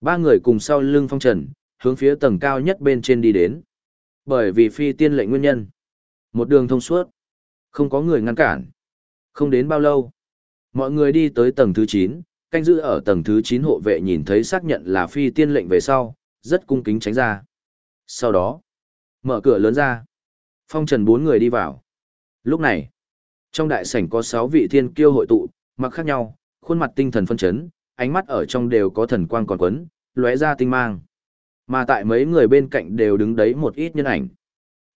ba người cùng sau lưng Phong Trần, hướng phía tầng cao nhất bên trên đi đến. Bởi vì phi tiên lệnh nguyên nhân. Một đường thông suốt. Không có người ngăn cản. Không đến bao lâu. Mọi người đi tới tầng thứ 9, canh giữ ở tầng thứ 9 hộ vệ nhìn thấy xác nhận là phi tiên lệnh về sau, rất cung kính tránh ra. Sau đó, mở cửa lớn ra. Phong trần bốn người đi vào. Lúc này, trong đại sảnh có 6 vị thiên kiêu hội tụ, mặc khác nhau, khuôn mặt tinh thần phân chấn, ánh mắt ở trong đều có thần quang còn quấn, lóe ra tinh mang. Mà tại mấy người bên cạnh đều đứng đấy một ít nhân ảnh.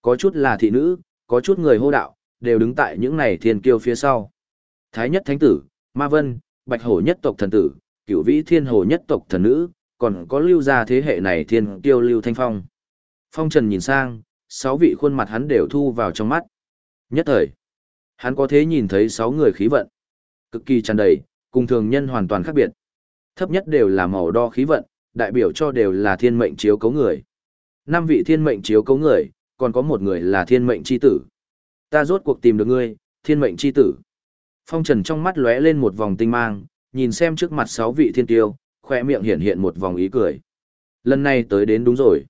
Có chút là thị nữ, có chút người hô đạo, đều đứng tại những này thiên kiêu phía sau. Thái nhất thánh tử, Ma Vân, Bạch Hổ nhất tộc thần tử, Cửu Vĩ Thiên Hồ nhất tộc thần nữ, còn có lưu gia thế hệ này thiên kiêu Lưu Thanh Phong. Phong Trần nhìn sang, sáu vị khuôn mặt hắn đều thu vào trong mắt. Nhất thời, hắn có thế nhìn thấy sáu người khí vận. Cực kỳ tràn đầy, cùng thường nhân hoàn toàn khác biệt. Thấp nhất đều là màu đo khí vận, đại biểu cho đều là thiên mệnh chiếu cấu người. Năm vị thiên mệnh chiếu cấu người, còn có một người là thiên mệnh chi tử. Ta rốt cuộc tìm được ngươi, thiên mệnh chi tử. Phong Trần trong mắt lóe lên một vòng tinh mang, nhìn xem trước mặt sáu vị thiên tiêu, khoe miệng hiện hiện một vòng ý cười. Lần này tới đến đúng rồi.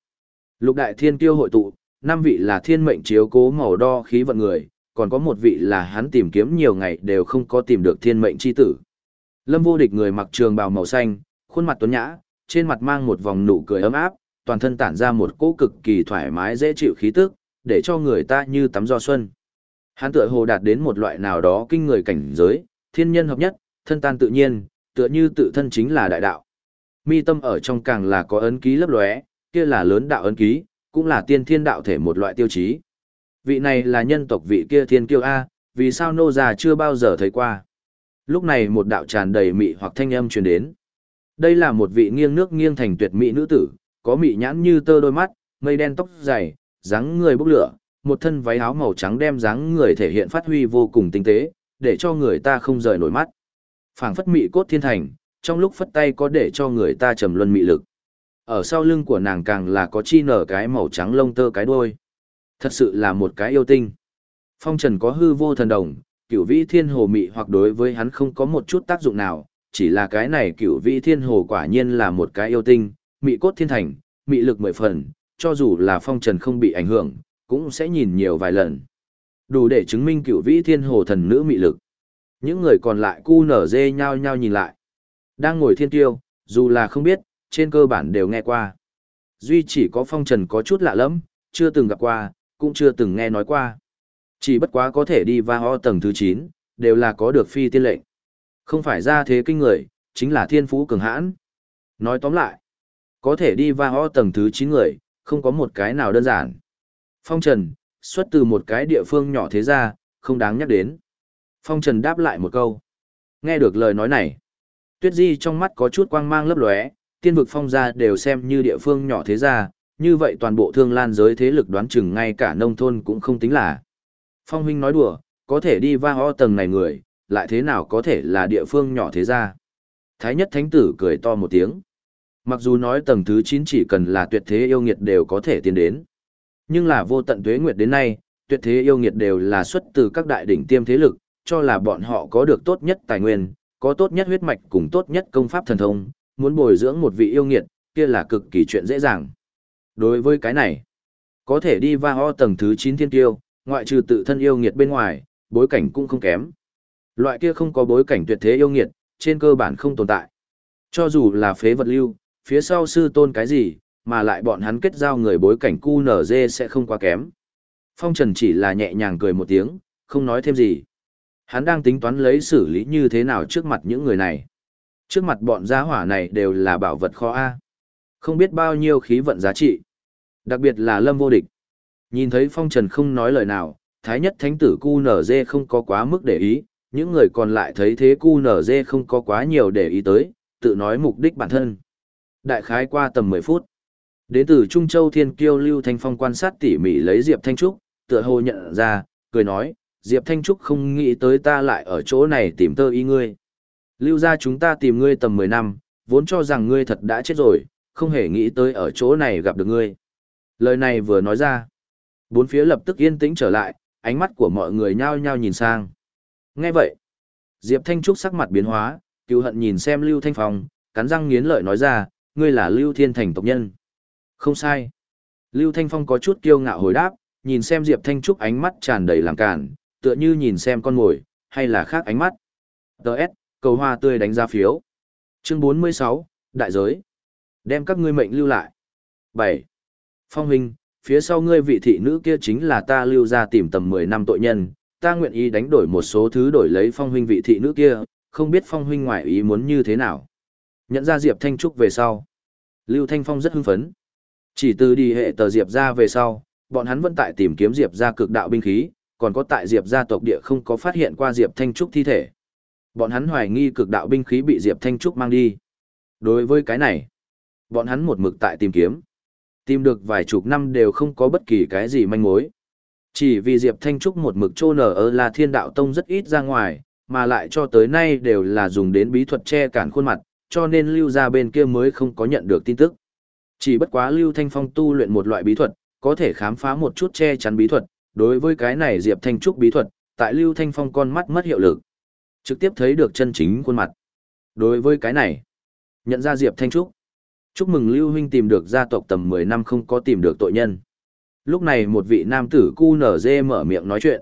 Lục đại thiên tiêu hội tụ, năm vị là thiên mệnh chiếu cố màu đo khí vận người, còn có một vị là hắn tìm kiếm nhiều ngày đều không có tìm được thiên mệnh chi tử. Lâm vô địch người mặc trường bào màu xanh, khuôn mặt tuấn nhã, trên mặt mang một vòng nụ cười ấm áp, toàn thân tản ra một cỗ cực kỳ thoải mái dễ chịu khí tức, để cho người ta như tắm do xuân. Hắn tựa hồ đạt đến một loại nào đó kinh người cảnh giới, thiên nhân hợp nhất, thân tan tự nhiên, tựa như tự thân chính là đại đạo. Mi tâm ở trong càng là có ấn ký lấp lóe, kia là lớn đạo ấn ký, cũng là tiên thiên đạo thể một loại tiêu chí. Vị này là nhân tộc vị kia thiên kiêu A, vì sao nô già chưa bao giờ thấy qua. Lúc này một đạo tràn đầy mị hoặc thanh âm truyền đến. Đây là một vị nghiêng nước nghiêng thành tuyệt mỹ nữ tử, có mị nhãn như tơ đôi mắt, mây đen tóc dày, dáng người bốc lửa, một thân váy áo màu trắng đem dáng người thể hiện phát huy vô cùng tinh tế, để cho người ta không rời nổi mắt. Phảng phất mị cốt thiên thành, trong lúc phất tay có để cho người ta trầm luân mị lực. Ở sau lưng của nàng càng là có chi nở cái màu trắng lông tơ cái đuôi. Thật sự là một cái yêu tinh. Phong Trần có hư vô thần đồng, cửu vĩ thiên hồ mị hoặc đối với hắn không có một chút tác dụng nào, chỉ là cái này cửu vĩ thiên hồ quả nhiên là một cái yêu tinh, mị cốt thiên thành, mị lực mười phần, cho dù là Phong Trần không bị ảnh hưởng, cũng sẽ nhìn nhiều vài lần. Đủ để chứng minh cửu vĩ thiên hồ thần nữ mị lực. Những người còn lại cu nở dê nhau nhau nhìn lại. Đang ngồi thiên tiêu, dù là không biết, trên cơ bản đều nghe qua. Duy chỉ có phong trần có chút lạ lắm, chưa từng gặp qua, cũng chưa từng nghe nói qua. Chỉ bất quá có thể đi va ho tầng thứ 9, đều là có được phi tiên lệnh. Không phải ra thế kinh người, chính là thiên phú cường hãn. Nói tóm lại, có thể đi va ho tầng thứ 9 người, không có một cái nào đơn giản. Phong Trần, xuất từ một cái địa phương nhỏ thế ra, không đáng nhắc đến. Phong Trần đáp lại một câu. Nghe được lời nói này, Tuyết Di trong mắt có chút quang mang lấp lóe, tiên vực phong gia đều xem như địa phương nhỏ thế gia, như vậy toàn bộ thương lan giới thế lực đoán chừng ngay cả nông thôn cũng không tính là. Phong huynh nói đùa, có thể đi va ho tầng này người, lại thế nào có thể là địa phương nhỏ thế gia? Thái nhất thánh tử cười to một tiếng. Mặc dù nói tầng thứ 9 chỉ cần là tuyệt thế yêu nghiệt đều có thể tiến đến. Nhưng là vô tận tuế nguyệt đến nay, tuyệt thế yêu nghiệt đều là xuất từ các đại đỉnh tiêm thế lực, cho là bọn họ có được tốt nhất tài nguyên, có tốt nhất huyết mạch cùng tốt nhất công pháp thần thông, muốn bồi dưỡng một vị yêu nghiệt, kia là cực kỳ chuyện dễ dàng. Đối với cái này, có thể đi va ho tầng thứ 9 thiên tiêu, ngoại trừ tự thân yêu nghiệt bên ngoài, bối cảnh cũng không kém. Loại kia không có bối cảnh tuyệt thế yêu nghiệt, trên cơ bản không tồn tại. Cho dù là phế vật lưu, phía sau sư tôn cái gì, mà lại bọn hắn kết giao người bối cảnh cu nở dê sẽ không quá kém. Phong Trần chỉ là nhẹ nhàng cười một tiếng, không nói thêm gì. Hắn đang tính toán lấy xử lý như thế nào trước mặt những người này. Trước mặt bọn gia hỏa này đều là bảo vật kho A. Không biết bao nhiêu khí vận giá trị. Đặc biệt là lâm vô địch. Nhìn thấy Phong Trần không nói lời nào, Thái nhất thánh tử cu nở dê không có quá mức để ý, những người còn lại thấy thế cu nở dê không có quá nhiều để ý tới, tự nói mục đích bản thân. Đại khái qua tầm 10 phút. Đến từ Trung Châu Thiên Kiêu Lưu Thanh Phong quan sát tỉ mỉ lấy Diệp Thanh Trúc, tựa hồ nhận ra, cười nói, Diệp Thanh Trúc không nghĩ tới ta lại ở chỗ này tìm tơ y ngươi. Lưu ra chúng ta tìm ngươi tầm 10 năm, vốn cho rằng ngươi thật đã chết rồi, không hề nghĩ tới ở chỗ này gặp được ngươi. Lời này vừa nói ra, bốn phía lập tức yên tĩnh trở lại, ánh mắt của mọi người nhao nhao nhìn sang. Nghe vậy, Diệp Thanh Trúc sắc mặt biến hóa, cứu hận nhìn xem Lưu Thanh Phong, cắn răng nghiến lợi nói ra, ngươi là Lưu Thiên Thành tộc nhân. Không sai. Lưu Thanh Phong có chút kiêu ngạo hồi đáp, nhìn xem Diệp Thanh Trúc ánh mắt tràn đầy làm cản, tựa như nhìn xem con mồi, hay là khác ánh mắt. Đợt, cầu hoa tươi đánh ra phiếu. Chương 46, Đại giới. Đem các ngươi mệnh lưu lại. 7. Phong huynh, phía sau ngươi vị thị nữ kia chính là ta lưu ra tìm tầm 10 năm tội nhân, ta nguyện ý đánh đổi một số thứ đổi lấy phong huynh vị thị nữ kia, không biết phong huynh ngoại ý muốn như thế nào. Nhận ra Diệp Thanh Trúc về sau. Lưu Thanh Phong rất hưng phấn. Chỉ từ đi hệ tờ Diệp ra về sau, bọn hắn vẫn tại tìm kiếm Diệp ra cực đạo binh khí, còn có tại Diệp gia tộc địa không có phát hiện qua Diệp Thanh Trúc thi thể. Bọn hắn hoài nghi cực đạo binh khí bị Diệp Thanh Trúc mang đi. Đối với cái này, bọn hắn một mực tại tìm kiếm. Tìm được vài chục năm đều không có bất kỳ cái gì manh mối. Chỉ vì Diệp Thanh Trúc một mực trô nở ở là thiên đạo tông rất ít ra ngoài, mà lại cho tới nay đều là dùng đến bí thuật che cản khuôn mặt, cho nên lưu ra bên kia mới không có nhận được tin tức. Chỉ bất quá lưu thanh phong tu luyện một loại bí thuật, có thể khám phá một chút che chắn bí thuật, đối với cái này Diệp Thanh Trúc bí thuật, tại lưu thanh phong con mắt mất hiệu lực. Trực tiếp thấy được chân chính khuôn mặt. Đối với cái này, nhận ra Diệp Thanh Trúc. Chúc mừng Lưu Huynh tìm được gia tộc tầm 10 năm không có tìm được tội nhân. Lúc này một vị nam tử cu nở dê mở miệng nói chuyện.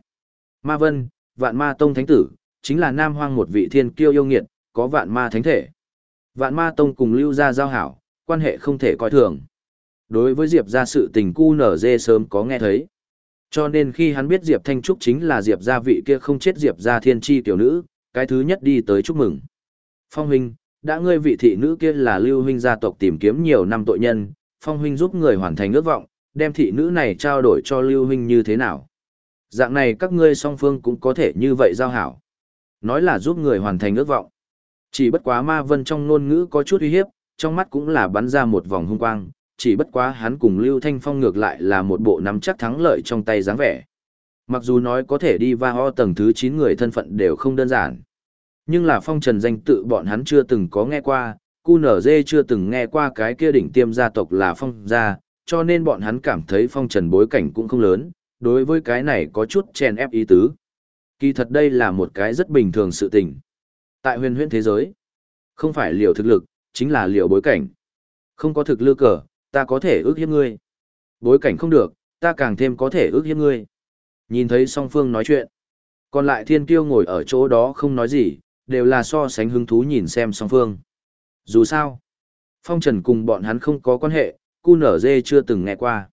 Ma Vân, vạn ma tông thánh tử, chính là nam hoang một vị thiên kiêu yêu nghiệt, có vạn ma thánh thể. Vạn ma tông cùng lưu gia giao hảo, quan hệ không thể coi thường. Đối với Diệp gia sự tình cu nở dê sớm có nghe thấy. Cho nên khi hắn biết Diệp Thanh Trúc chính là Diệp gia vị kia không chết Diệp gia thiên tri tiểu nữ, cái thứ nhất đi tới chúc mừng. Phong huynh, đã ngươi vị thị nữ kia là lưu huynh gia tộc tìm kiếm nhiều năm tội nhân, phong huynh giúp người hoàn thành ước vọng, đem thị nữ này trao đổi cho lưu huynh như thế nào? Dạng này các ngươi song phương cũng có thể như vậy giao hảo. Nói là giúp người hoàn thành ước vọng. Chỉ bất quá ma vân trong ngôn ngữ có chút uy hiếp, trong mắt cũng là bắn ra một vòng hung quang, chỉ bất quá hắn cùng Lưu Thanh Phong ngược lại là một bộ nắm chắc thắng lợi trong tay dáng vẻ. Mặc dù nói có thể đi va ho tầng thứ 9 người thân phận đều không đơn giản. Nhưng là phong trần danh tự bọn hắn chưa từng có nghe qua, cu nở dê chưa từng nghe qua cái kia đỉnh tiêm gia tộc là phong gia, cho nên bọn hắn cảm thấy phong trần bối cảnh cũng không lớn, đối với cái này có chút chèn ép ý tứ. Kỳ thật đây là một cái rất bình thường sự tình. Tại huyền huyễn thế giới, không phải liều thực lực, chính là liều bối cảnh. Không có thực lư cờ, ta có thể ước hiếp ngươi. Bối cảnh không được, ta càng thêm có thể ước hiếp ngươi. Nhìn thấy song phương nói chuyện. Còn lại thiên kiêu ngồi ở chỗ đó không nói gì, đều là so sánh hứng thú nhìn xem song phương. Dù sao, phong trần cùng bọn hắn không có quan hệ, cu nở dê chưa từng nghe qua.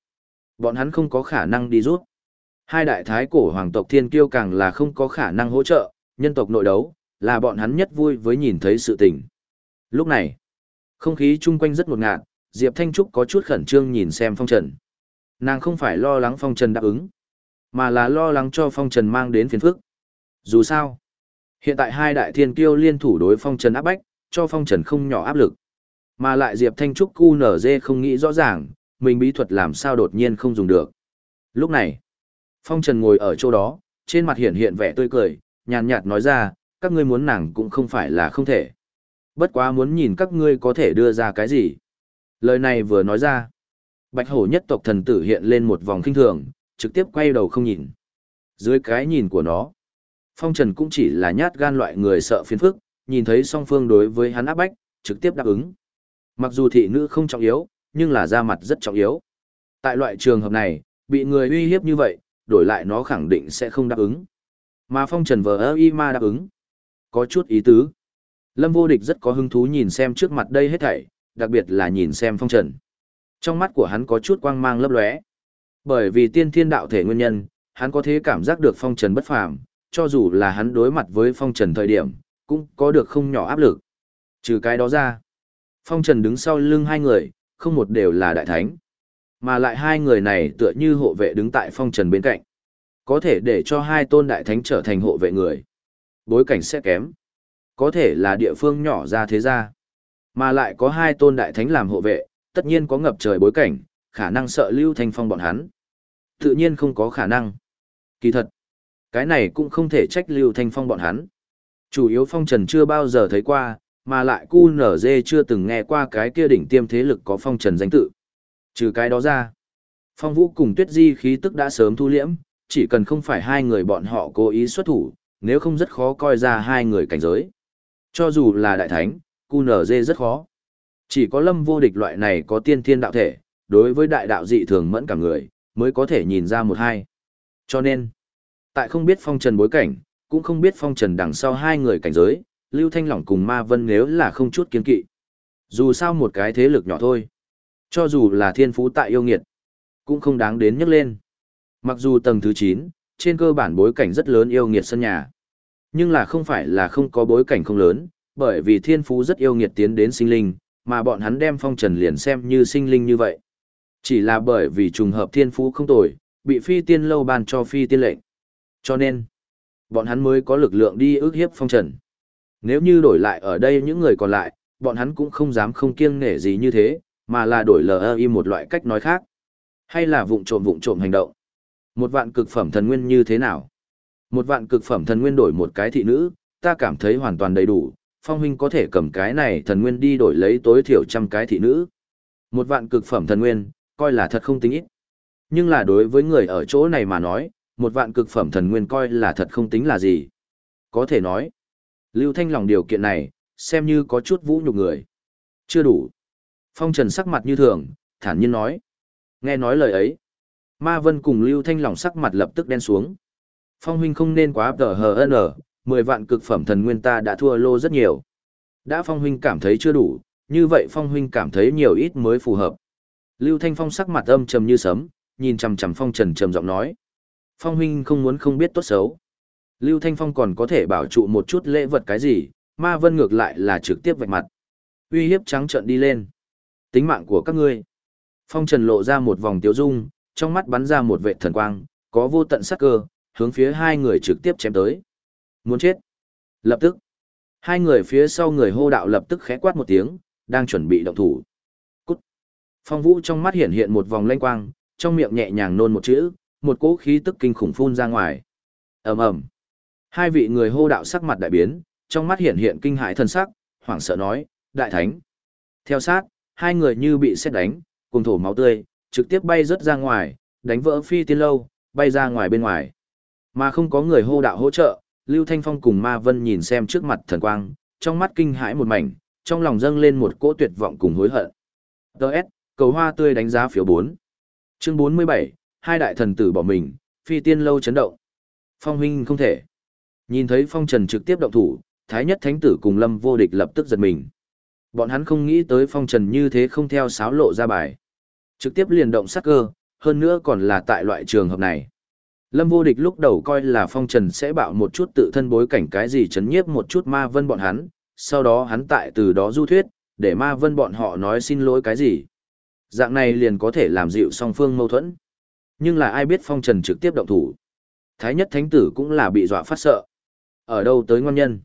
Bọn hắn không có khả năng đi rút. Hai đại thái cổ hoàng tộc thiên kiêu càng là không có khả năng hỗ trợ, nhân tộc nội đấu, là bọn hắn nhất vui với nhìn thấy sự tình. Lúc này, không khí chung quanh rất ngột ngạt, Diệp Thanh Trúc có chút khẩn trương nhìn xem phong trần. Nàng không phải lo lắng phong trần đáp ứng, mà là lo lắng cho phong trần mang đến phiền phức. Dù sao, hiện tại hai đại thiên kiêu liên thủ đối phong trần áp bách, cho phong trần không nhỏ áp lực. Mà lại Diệp Thanh Trúc cu nở dê không nghĩ rõ ràng, mình bí thuật làm sao đột nhiên không dùng được. Lúc này, phong trần ngồi ở chỗ đó, trên mặt hiện hiện vẻ tươi cười, nhàn nhạt nói ra, các ngươi muốn nàng cũng không phải là không thể. Bất quá muốn nhìn các ngươi có thể đưa ra cái gì. Lời này vừa nói ra. Bạch hổ nhất tộc thần tử hiện lên một vòng kinh thường, trực tiếp quay đầu không nhìn. Dưới cái nhìn của nó, Phong Trần cũng chỉ là nhát gan loại người sợ phiền phức, nhìn thấy song phương đối với hắn áp bách, trực tiếp đáp ứng. Mặc dù thị nữ không trọng yếu, nhưng là da mặt rất trọng yếu. Tại loại trường hợp này, bị người uy hiếp như vậy, đổi lại nó khẳng định sẽ không đáp ứng. Mà Phong Trần vờ ơ y ma đáp ứng. Có chút ý tứ. Lâm vô địch rất có hứng thú nhìn xem trước mặt đây hết thảy, đặc biệt là nhìn xem Phong Trần. Trong mắt của hắn có chút quang mang lấp lóe. Bởi vì tiên thiên đạo thể nguyên nhân, hắn có thể cảm giác được Phong Trần bất phàm, cho dù là hắn đối mặt với Phong Trần thời điểm, cũng có được không nhỏ áp lực. Trừ cái đó ra, Phong Trần đứng sau lưng hai người, không một đều là đại thánh. Mà lại hai người này tựa như hộ vệ đứng tại Phong Trần bên cạnh. Có thể để cho hai tôn đại thánh trở thành hộ vệ người. Bối cảnh sẽ kém. Có thể là địa phương nhỏ ra thế ra. Mà lại có hai tôn đại thánh làm hộ vệ, tất nhiên có ngập trời bối cảnh, khả năng sợ Lưu Thanh Phong bọn hắn. Tự nhiên không có khả năng. Kỳ thật, cái này cũng không thể trách Lưu Thanh Phong bọn hắn. Chủ yếu Phong Trần chưa bao giờ thấy qua, mà lại cu nở dê chưa từng nghe qua cái kia đỉnh tiêm thế lực có Phong Trần danh tự. Trừ cái đó ra, Phong Vũ cùng Tuyết Di khí tức đã sớm thu liễm, chỉ cần không phải hai người bọn họ cố ý xuất thủ, nếu không rất khó coi ra hai người cảnh giới. Cho dù là đại thánh, cu nở dê rất khó. Chỉ có lâm vô địch loại này có tiên thiên đạo thể, đối với đại đạo dị thường mẫn cả người, mới có thể nhìn ra một hai. Cho nên, tại không biết phong trần bối cảnh, cũng không biết phong trần đằng sau hai người cảnh giới, Lưu Thanh Lỏng cùng Ma Vân nếu là không chút kiên kỵ. Dù sao một cái thế lực nhỏ thôi. Cho dù là thiên phú tại yêu nghiệt, cũng không đáng đến nhắc lên. Mặc dù tầng thứ 9, trên cơ bản bối cảnh rất lớn yêu nghiệt sân nhà. Nhưng là không phải là không có bối cảnh không lớn, bởi vì thiên phú rất yêu nghiệt tiến đến sinh linh, mà bọn hắn đem phong trần liền xem như sinh linh như vậy. Chỉ là bởi vì trùng hợp thiên phú không tồi, bị phi tiên lâu ban cho phi tiên lệnh. Cho nên, bọn hắn mới có lực lượng đi ước hiếp phong trần. Nếu như đổi lại ở đây những người còn lại, bọn hắn cũng không dám không kiêng nể gì như thế, mà là đổi lờ y một loại cách nói khác. Hay là vụng trộm vụng trộm hành động. Một vạn cực phẩm thần nguyên như thế nào? Một vạn cực phẩm thần nguyên đổi một cái thị nữ, ta cảm thấy hoàn toàn đầy đủ, phong huynh có thể cầm cái này thần nguyên đi đổi lấy tối thiểu trăm cái thị nữ. Một vạn cực phẩm thần nguyên, coi là thật không tính ít. Nhưng là đối với người ở chỗ này mà nói, một vạn cực phẩm thần nguyên coi là thật không tính là gì. Có thể nói, Lưu Thanh lòng điều kiện này, xem như có chút vũ nhục người. Chưa đủ. Phong Trần sắc mặt như thường, thản nhiên nói. Nghe nói lời ấy, Ma Vân cùng Lưu Thanh lòng sắc mặt lập tức đen xuống. Phong huynh không nên quá tờ hờ nở, mười vạn cực phẩm thần nguyên ta đã thua lô rất nhiều. Đã Phong huynh cảm thấy chưa đủ, như vậy Phong huynh cảm thấy nhiều ít mới phù hợp. Lưu Thanh Phong sắc mặt âm trầm như sấm, nhìn chằm chằm Phong Trần trầm giọng nói: "Phong huynh không muốn không biết tốt xấu." Lưu Thanh Phong còn có thể bảo trụ một chút lễ vật cái gì, Ma Vân ngược lại là trực tiếp vạch mặt. Uy hiếp trắng trợn đi lên. Tính mạng của các ngươi. Phong Trần lộ ra một vòng tiêu dung, trong mắt bắn ra một vệ thần quang, có vô tận sắc cơ, hướng phía hai người trực tiếp chém tới. Muốn chết. Lập tức. Hai người phía sau người hô đạo lập tức khẽ quát một tiếng, đang chuẩn bị động thủ. Phong Vũ trong mắt hiện hiện một vòng lanh quang, trong miệng nhẹ nhàng nôn một chữ, một cỗ khí tức kinh khủng phun ra ngoài. ầm ầm. Hai vị người hô đạo sắc mặt đại biến, trong mắt hiện hiện kinh hãi thần sắc, hoảng sợ nói, đại thánh. Theo sát, hai người như bị sét đánh, cùng thổ máu tươi, trực tiếp bay rớt ra ngoài, đánh vỡ phi tiên lâu, bay ra ngoài bên ngoài. Mà không có người hô đạo hỗ trợ, Lưu Thanh Phong cùng Ma Vân nhìn xem trước mặt thần quang, trong mắt kinh hãi một mảnh, trong lòng dâng lên một cỗ tuyệt vọng cùng hối hận. Đợt, cầu hoa tươi đánh giá phiếu 4. Chương 47, hai đại thần tử bỏ mình, phi tiên lâu chấn động. Phong huynh không thể. Nhìn thấy Phong Trần trực tiếp động thủ, Thái nhất thánh tử cùng Lâm vô địch lập tức giật mình. Bọn hắn không nghĩ tới Phong Trần như thế không theo sáo lộ ra bài. Trực tiếp liền động sắc cơ, hơn nữa còn là tại loại trường hợp này. Lâm vô địch lúc đầu coi là phong trần sẽ bạo một chút tự thân bối cảnh cái gì chấn nhiếp một chút ma vân bọn hắn, sau đó hắn tại từ đó du thuyết, để ma vân bọn họ nói xin lỗi cái gì. Dạng này liền có thể làm dịu song phương mâu thuẫn. Nhưng là ai biết phong trần trực tiếp động thủ. Thái nhất thánh tử cũng là bị dọa phát sợ. Ở đâu tới ngon nhân.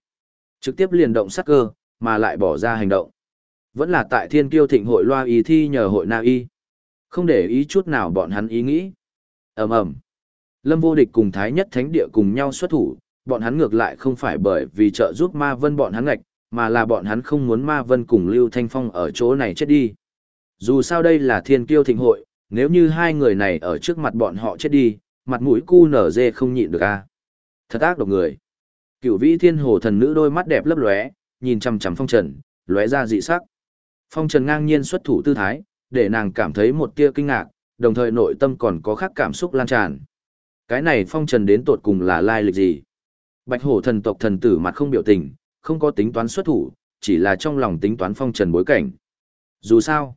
Trực tiếp liền động sát cơ, mà lại bỏ ra hành động. Vẫn là tại thiên kiêu thịnh hội loa ý thi nhờ hội na y. Không để ý chút nào bọn hắn ý nghĩ. ầm ầm Lâm vô địch cùng Thái nhất thánh địa cùng nhau xuất thủ, bọn hắn ngược lại không phải bởi vì trợ giúp Ma Vân bọn hắn ngạch, mà là bọn hắn không muốn Ma Vân cùng Lưu Thanh Phong ở chỗ này chết đi. Dù sao đây là thiên kiêu thịnh hội, nếu như hai người này ở trước mặt bọn họ chết đi, mặt mũi cu nở dê không nhịn được a. Thật ác độc người. Cửu vĩ thiên hồ thần nữ đôi mắt đẹp lấp lóe, nhìn chằm chằm phong trần, lóe ra dị sắc. Phong trần ngang nhiên xuất thủ tư thái, để nàng cảm thấy một tia kinh ngạc, đồng thời nội tâm còn có khác cảm xúc lan tràn. Cái này phong trần đến tột cùng là lai lịch gì? Bạch hổ thần tộc thần tử mặt không biểu tình, không có tính toán xuất thủ, chỉ là trong lòng tính toán phong trần bối cảnh. Dù sao,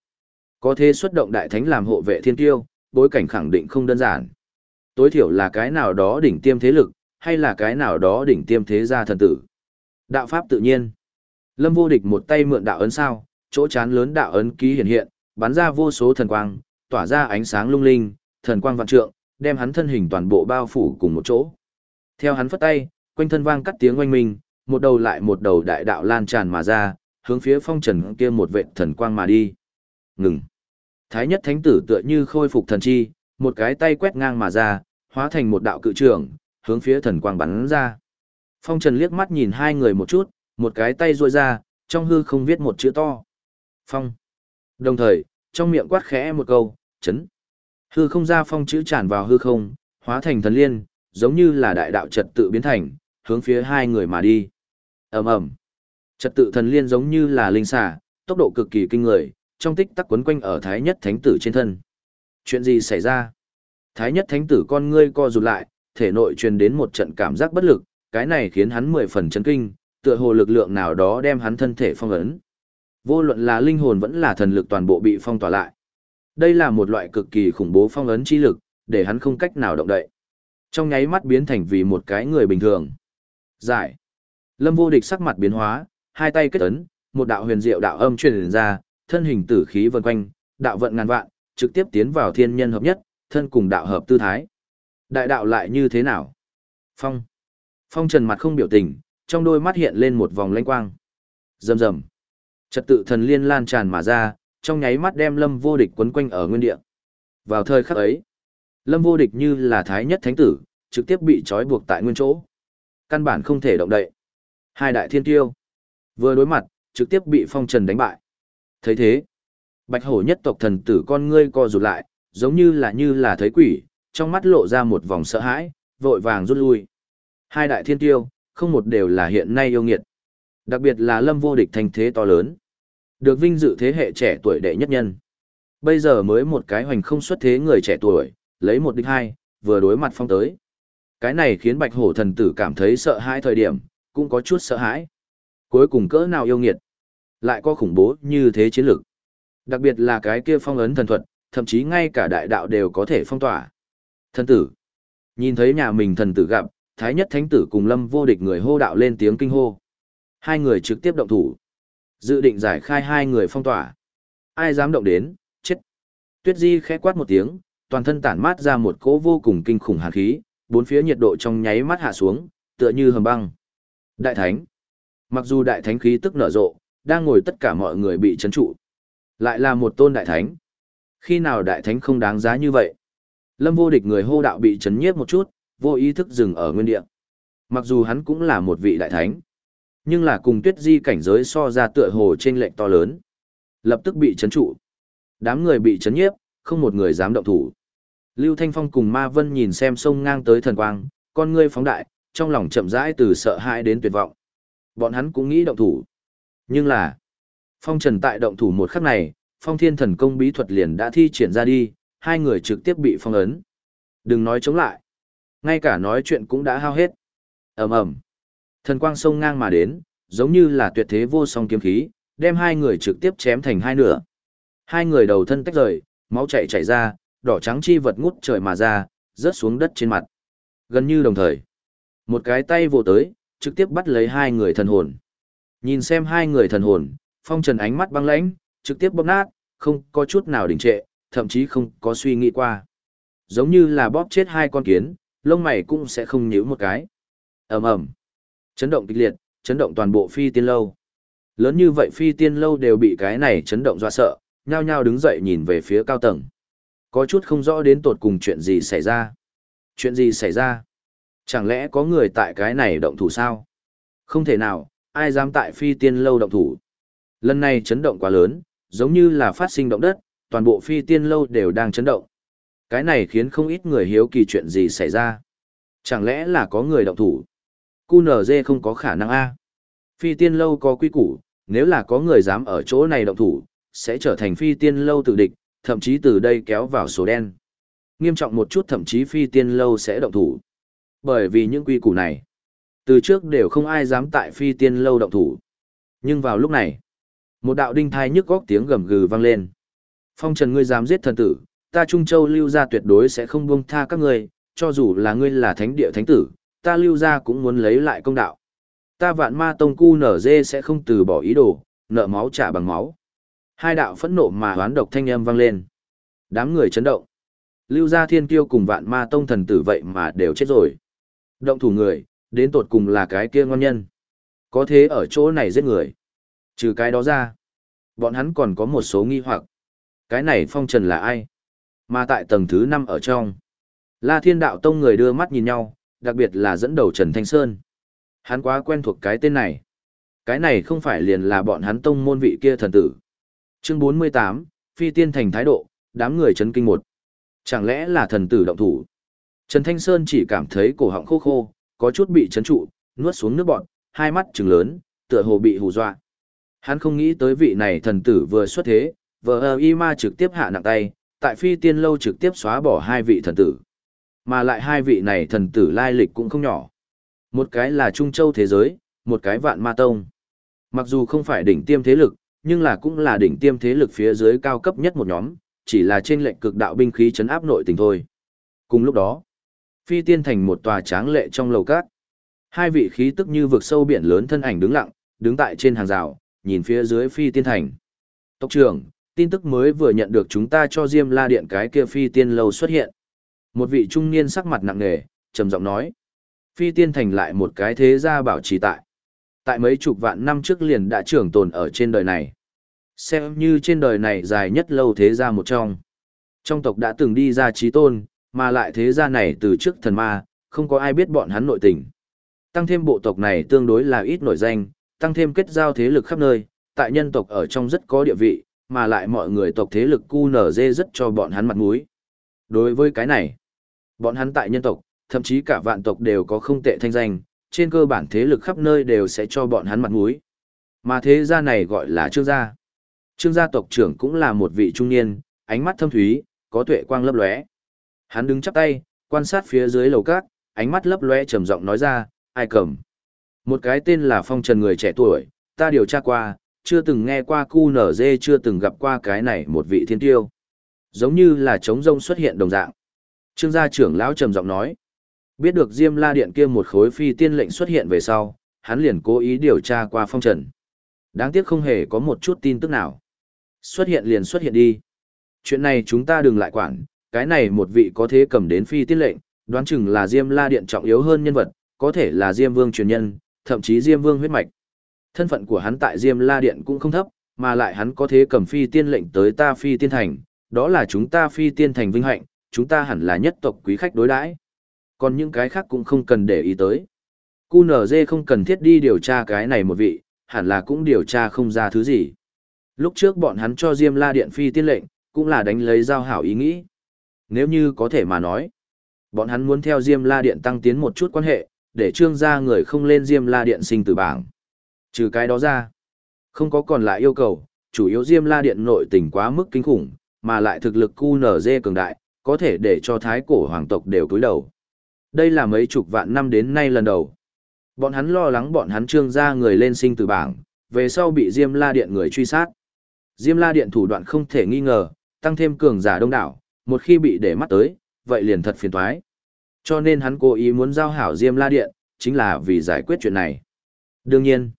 có thể xuất động đại thánh làm hộ vệ thiên tiêu, bối cảnh khẳng định không đơn giản. Tối thiểu là cái nào đó đỉnh tiêm thế lực, hay là cái nào đó đỉnh tiêm thế gia thần tử. Đạo pháp tự nhiên. Lâm vô địch một tay mượn đạo ấn sao, chỗ chán lớn đạo ấn ký hiện hiện, bắn ra vô số thần quang, tỏa ra ánh sáng lung linh, thần quang vạn trượng, đem hắn thân hình toàn bộ bao phủ cùng một chỗ. Theo hắn phất tay, quanh thân vang cắt tiếng oanh minh, một đầu lại một đầu đại đạo lan tràn mà ra, hướng phía phong trần kia một vệ thần quang mà đi. Ngừng. Thái nhất thánh tử tựa như khôi phục thần chi, một cái tay quét ngang mà ra, hóa thành một đạo cự trường, hướng phía thần quang bắn ra. Phong trần liếc mắt nhìn hai người một chút, một cái tay ruôi ra, trong hư không viết một chữ to. Phong. Đồng thời, trong miệng quát khẽ một câu, chấn. Hư không ra phong chữ tràn vào hư không, hóa thành thần liên, giống như là đại đạo trật tự biến thành, hướng phía hai người mà đi. ầm ầm, Trật tự thần liên giống như là linh xà, tốc độ cực kỳ kinh người, trong tích tắc quấn quanh ở Thái Nhất Thánh Tử trên thân. Chuyện gì xảy ra? Thái Nhất Thánh Tử con ngươi co rụt lại, thể nội truyền đến một trận cảm giác bất lực, cái này khiến hắn mười phần chấn kinh, tựa hồ lực lượng nào đó đem hắn thân thể phong ấn. Vô luận là linh hồn vẫn là thần lực toàn bộ bị phong tỏa lại. Đây là một loại cực kỳ khủng bố phong ấn chi lực, để hắn không cách nào động đậy. Trong nháy mắt biến thành vì một cái người bình thường. Giải. Lâm vô địch sắc mặt biến hóa, hai tay kết ấn, một đạo huyền diệu đạo âm truyền ra, thân hình tử khí vần quanh, đạo vận ngàn vạn, trực tiếp tiến vào thiên nhân hợp nhất, thân cùng đạo hợp tư thái. Đại đạo lại như thế nào? Phong. Phong trần mặt không biểu tình, trong đôi mắt hiện lên một vòng lanh quang. Rầm rầm. Trật tự thần liên lan tràn mà ra, trong nháy mắt đem lâm vô địch quấn quanh ở nguyên địa. Vào thời khắc ấy, lâm vô địch như là thái nhất thánh tử, trực tiếp bị trói buộc tại nguyên chỗ. Căn bản không thể động đậy. Hai đại thiên tiêu, vừa đối mặt, trực tiếp bị phong trần đánh bại thấy thế, bạch hổ nhất tộc thần tử con ngươi co rụt lại, giống như là như là thấy quỷ, trong mắt lộ ra một vòng sợ hãi, vội vàng rút lui. Hai đại thiên tiêu, không một đều là hiện nay yêu nghiệt. Đặc biệt là lâm vô địch thành thế to lớn. Được vinh dự thế hệ trẻ tuổi đệ nhất nhân. Bây giờ mới một cái hoành không xuất thế người trẻ tuổi, lấy một đích hai, vừa đối mặt phong tới. Cái này khiến bạch hổ thần tử cảm thấy sợ hãi thời điểm, cũng có chút sợ hãi. Cuối cùng cỡ nào yêu nghiệt, lại có khủng bố như thế chiến lược. Đặc biệt là cái kia phong ấn thần thuật, thậm chí ngay cả đại đạo đều có thể phong tỏa. Thần tử. Nhìn thấy nhà mình thần tử gặp, Thái nhất thánh tử cùng lâm vô địch người hô đạo lên tiếng kinh hô. Hai người trực tiếp động thủ. Dự định giải khai hai người phong tỏa. Ai dám động đến, chết. Tuyết Di khẽ quát một tiếng, toàn thân tản mát ra một cỗ vô cùng kinh khủng hàn khí, bốn phía nhiệt độ trong nháy mắt hạ xuống, tựa như hầm băng. Đại thánh. Mặc dù đại thánh khí tức nở rộ, đang ngồi tất cả mọi người bị chấn trụ. Lại là một tôn đại thánh. Khi nào đại thánh không đáng giá như vậy? Lâm vô địch người hô đạo bị chấn nhiếp một chút, vô ý thức dừng ở nguyên địa. Mặc dù hắn cũng là một vị đại thánh, nhưng là cùng tuyết di cảnh giới so ra tựa hồ trên lệnh to lớn. Lập tức bị chấn trụ. Đám người bị chấn nhiếp, không một người dám động thủ. Lưu Thanh Phong cùng Ma Vân nhìn xem sông ngang tới thần quang, con ngươi phóng đại, trong lòng chậm rãi từ sợ hãi đến tuyệt vọng. Bọn hắn cũng nghĩ động thủ. Nhưng là, Phong Trần tại động thủ một khắc này, Phong Thiên Thần Công bí thuật liền đã thi triển ra đi, hai người trực tiếp bị phong ấn. Đừng nói chống lại. Ngay cả nói chuyện cũng đã hao hết. ầm ầm Thần quang sông ngang mà đến, giống như là tuyệt thế vô song kiếm khí, đem hai người trực tiếp chém thành hai nửa. Hai người đầu thân tách rời, máu chảy chảy ra, đỏ trắng chi vật ngút trời mà ra, rớt xuống đất trên mặt. Gần như đồng thời, một cái tay vồ tới, trực tiếp bắt lấy hai người thần hồn. Nhìn xem hai người thần hồn, phong trần ánh mắt băng lãnh, trực tiếp bóp nát, không có chút nào đình trệ, thậm chí không có suy nghĩ qua. Giống như là bóp chết hai con kiến, lông mày cũng sẽ không nhíu một cái. ầm ầm, chấn động kịch liệt, chấn động toàn bộ phi tiên lâu. Lớn như vậy phi tiên lâu đều bị cái này chấn động dọa sợ, nhao nhao đứng dậy nhìn về phía cao tầng. Có chút không rõ đến tột cùng chuyện gì xảy ra. Chuyện gì xảy ra? Chẳng lẽ có người tại cái này động thủ sao? Không thể nào, ai dám tại phi tiên lâu động thủ. Lần này chấn động quá lớn, giống như là phát sinh động đất, toàn bộ phi tiên lâu đều đang chấn động. Cái này khiến không ít người hiếu kỳ chuyện gì xảy ra. Chẳng lẽ là có người động thủ? QNZ không có khả năng A. Phi tiên lâu có quy củ, nếu là có người dám ở chỗ này động thủ, sẽ trở thành phi tiên lâu tự địch, thậm chí từ đây kéo vào số đen. Nghiêm trọng một chút thậm chí phi tiên lâu sẽ động thủ. Bởi vì những quy củ này, từ trước đều không ai dám tại phi tiên lâu động thủ. Nhưng vào lúc này, một đạo đinh thai nhức góc tiếng gầm gừ vang lên. Phong trần ngươi dám giết thần tử, ta Trung Châu lưu ra tuyệt đối sẽ không buông tha các ngươi, cho dù là ngươi là thánh địa thánh tử, ta lưu ra cũng muốn lấy lại công đạo. Ta vạn ma tông cu nở dê sẽ không từ bỏ ý đồ, nợ máu trả bằng máu. Hai đạo phẫn nộ mà hoán độc thanh âm vang lên. Đám người chấn động. Lưu gia thiên kiêu cùng vạn ma tông thần tử vậy mà đều chết rồi. Động thủ người, đến tột cùng là cái kia ngon nhân. Có thế ở chỗ này giết người. Trừ cái đó ra, bọn hắn còn có một số nghi hoặc. Cái này phong trần là ai? Mà tại tầng thứ 5 ở trong, La Thiên Đạo Tông người đưa mắt nhìn nhau, đặc biệt là dẫn đầu Trần Thanh Sơn. Hắn quá quen thuộc cái tên này. Cái này không phải liền là bọn hắn tông môn vị kia thần tử. Chương 48, Phi Tiên Thành thái độ, đám người chấn kinh một. Chẳng lẽ là thần tử động thủ? Trần Thanh Sơn chỉ cảm thấy cổ họng khô khô, có chút bị chấn trụ, nuốt xuống nước bọt, hai mắt trừng lớn, tựa hồ bị hù dọa. Hắn không nghĩ tới vị này thần tử vừa xuất thế, vờ y ma trực tiếp hạ nặng tay, tại phi tiên lâu trực tiếp xóa bỏ hai vị thần tử. Mà lại hai vị này thần tử lai lịch cũng không nhỏ. Một cái là Trung Châu thế giới, một cái vạn ma tông. Mặc dù không phải đỉnh tiêm thế lực, nhưng là cũng là đỉnh tiêm thế lực phía dưới cao cấp nhất một nhóm, chỉ là trên lệnh cực đạo binh khí chấn áp nội tình thôi. Cùng lúc đó, phi tiên thành một tòa tráng lệ trong lầu cát. Hai vị khí tức như vực sâu biển lớn thân ảnh đứng lặng, đứng tại trên hàng rào, nhìn phía dưới phi tiên thành. Tộc trưởng, tin tức mới vừa nhận được chúng ta cho Diêm La Điện cái kia phi tiên lâu xuất hiện. Một vị trung niên sắc mặt nặng nề, trầm giọng nói. Phi tiên thành lại một cái thế gia bảo trì tại. Tại mấy chục vạn năm trước liền đã trưởng tồn ở trên đời này. Xem như trên đời này dài nhất lâu thế gia một trong. Trong tộc đã từng đi ra trí tôn, mà lại thế gia này từ trước thần ma, không có ai biết bọn hắn nội tình. Tăng thêm bộ tộc này tương đối là ít nổi danh, tăng thêm kết giao thế lực khắp nơi, tại nhân tộc ở trong rất có địa vị, mà lại mọi người tộc thế lực QNZ rất cho bọn hắn mặt mũi. Đối với cái này, bọn hắn tại nhân tộc, thậm chí cả vạn tộc đều có không tệ thanh danh, trên cơ bản thế lực khắp nơi đều sẽ cho bọn hắn mặt mũi. Mà thế gia này gọi là trương gia. Trương gia tộc trưởng cũng là một vị trung niên, ánh mắt thâm thúy, có tuệ quang lấp lóe. Hắn đứng chắp tay, quan sát phía dưới lầu cát, ánh mắt lấp lóe trầm giọng nói ra, ai cầm. Một cái tên là Phong Trần người trẻ tuổi, ta điều tra qua, chưa từng nghe qua cu nở dê chưa từng gặp qua cái này một vị thiên tiêu. Giống như là trống rông xuất hiện đồng dạng. Trương gia trưởng lão trầm giọng nói. Biết được Diêm La Điện kia một khối phi tiên lệnh xuất hiện về sau, hắn liền cố ý điều tra qua phong trần. Đáng tiếc không hề có một chút tin tức nào. Xuất hiện liền xuất hiện đi. Chuyện này chúng ta đừng lại quản, cái này một vị có thế cầm đến phi tiên lệnh, đoán chừng là Diêm La Điện trọng yếu hơn nhân vật, có thể là Diêm Vương truyền nhân, thậm chí Diêm Vương huyết mạch. Thân phận của hắn tại Diêm La Điện cũng không thấp, mà lại hắn có thế cầm phi tiên lệnh tới ta phi tiên thành, đó là chúng ta phi tiên thành vinh hạnh, chúng ta hẳn là nhất tộc quý khách đối đãi. Còn những cái khác cũng không cần để ý tới. QNZ không cần thiết đi điều tra cái này một vị, hẳn là cũng điều tra không ra thứ gì. Lúc trước bọn hắn cho Diêm La Điện phi tiên lệnh, cũng là đánh lấy giao hảo ý nghĩ. Nếu như có thể mà nói, bọn hắn muốn theo Diêm La Điện tăng tiến một chút quan hệ, để trương gia người không lên Diêm La Điện sinh tử bảng. Trừ cái đó ra, không có còn lại yêu cầu, chủ yếu Diêm La Điện nội tình quá mức kinh khủng, mà lại thực lực QNZ cường đại, có thể để cho thái cổ hoàng tộc đều cúi đầu. Đây là mấy chục vạn năm đến nay lần đầu. Bọn hắn lo lắng bọn hắn trương gia người lên sinh tử bảng, về sau bị Diêm La Điện người truy sát. Diêm La Điện thủ đoạn không thể nghi ngờ, tăng thêm cường giả đông đảo, một khi bị để mắt tới, vậy liền thật phiền toái. Cho nên hắn cố ý muốn giao hảo Diêm La Điện, chính là vì giải quyết chuyện này. Đương nhiên,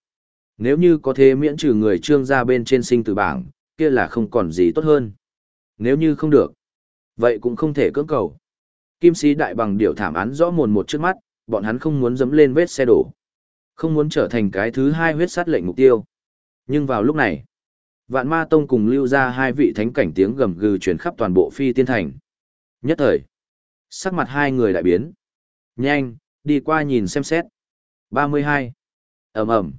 nếu như có thể miễn trừ người trương gia bên trên sinh tử bảng, kia là không còn gì tốt hơn. Nếu như không được, vậy cũng không thể cưỡng cầu. Kim sĩ đại bằng điều thảm án rõ mồn một trước mắt, bọn hắn không muốn dẫm lên vết xe đổ. Không muốn trở thành cái thứ hai huyết sát lệnh mục tiêu. Nhưng vào lúc này, Vạn Ma Tông cùng lưu ra hai vị thánh cảnh tiếng gầm gừ truyền khắp toàn bộ phi tiên thành. Nhất thời, sắc mặt hai người đại biến. Nhanh, đi qua nhìn xem xét. 32. ầm ầm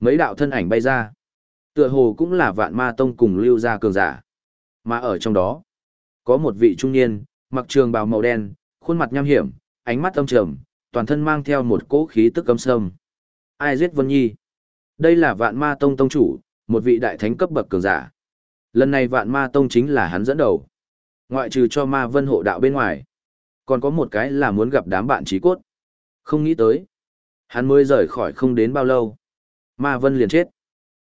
Mấy đạo thân ảnh bay ra. Tựa hồ cũng là vạn ma tông cùng lưu ra cường giả. Mà ở trong đó, có một vị trung niên, mặc trường bào màu đen, khuôn mặt nham hiểm, ánh mắt âm trầm, toàn thân mang theo một cỗ khí tức cấm sâm. Ai giết Vân Nhi? Đây là vạn ma tông tông chủ, một vị đại thánh cấp bậc cường giả. Lần này vạn ma tông chính là hắn dẫn đầu. Ngoại trừ cho ma vân hộ đạo bên ngoài. Còn có một cái là muốn gặp đám bạn trí cốt. Không nghĩ tới. Hắn mới rời khỏi không đến bao lâu. Ma vân liền chết.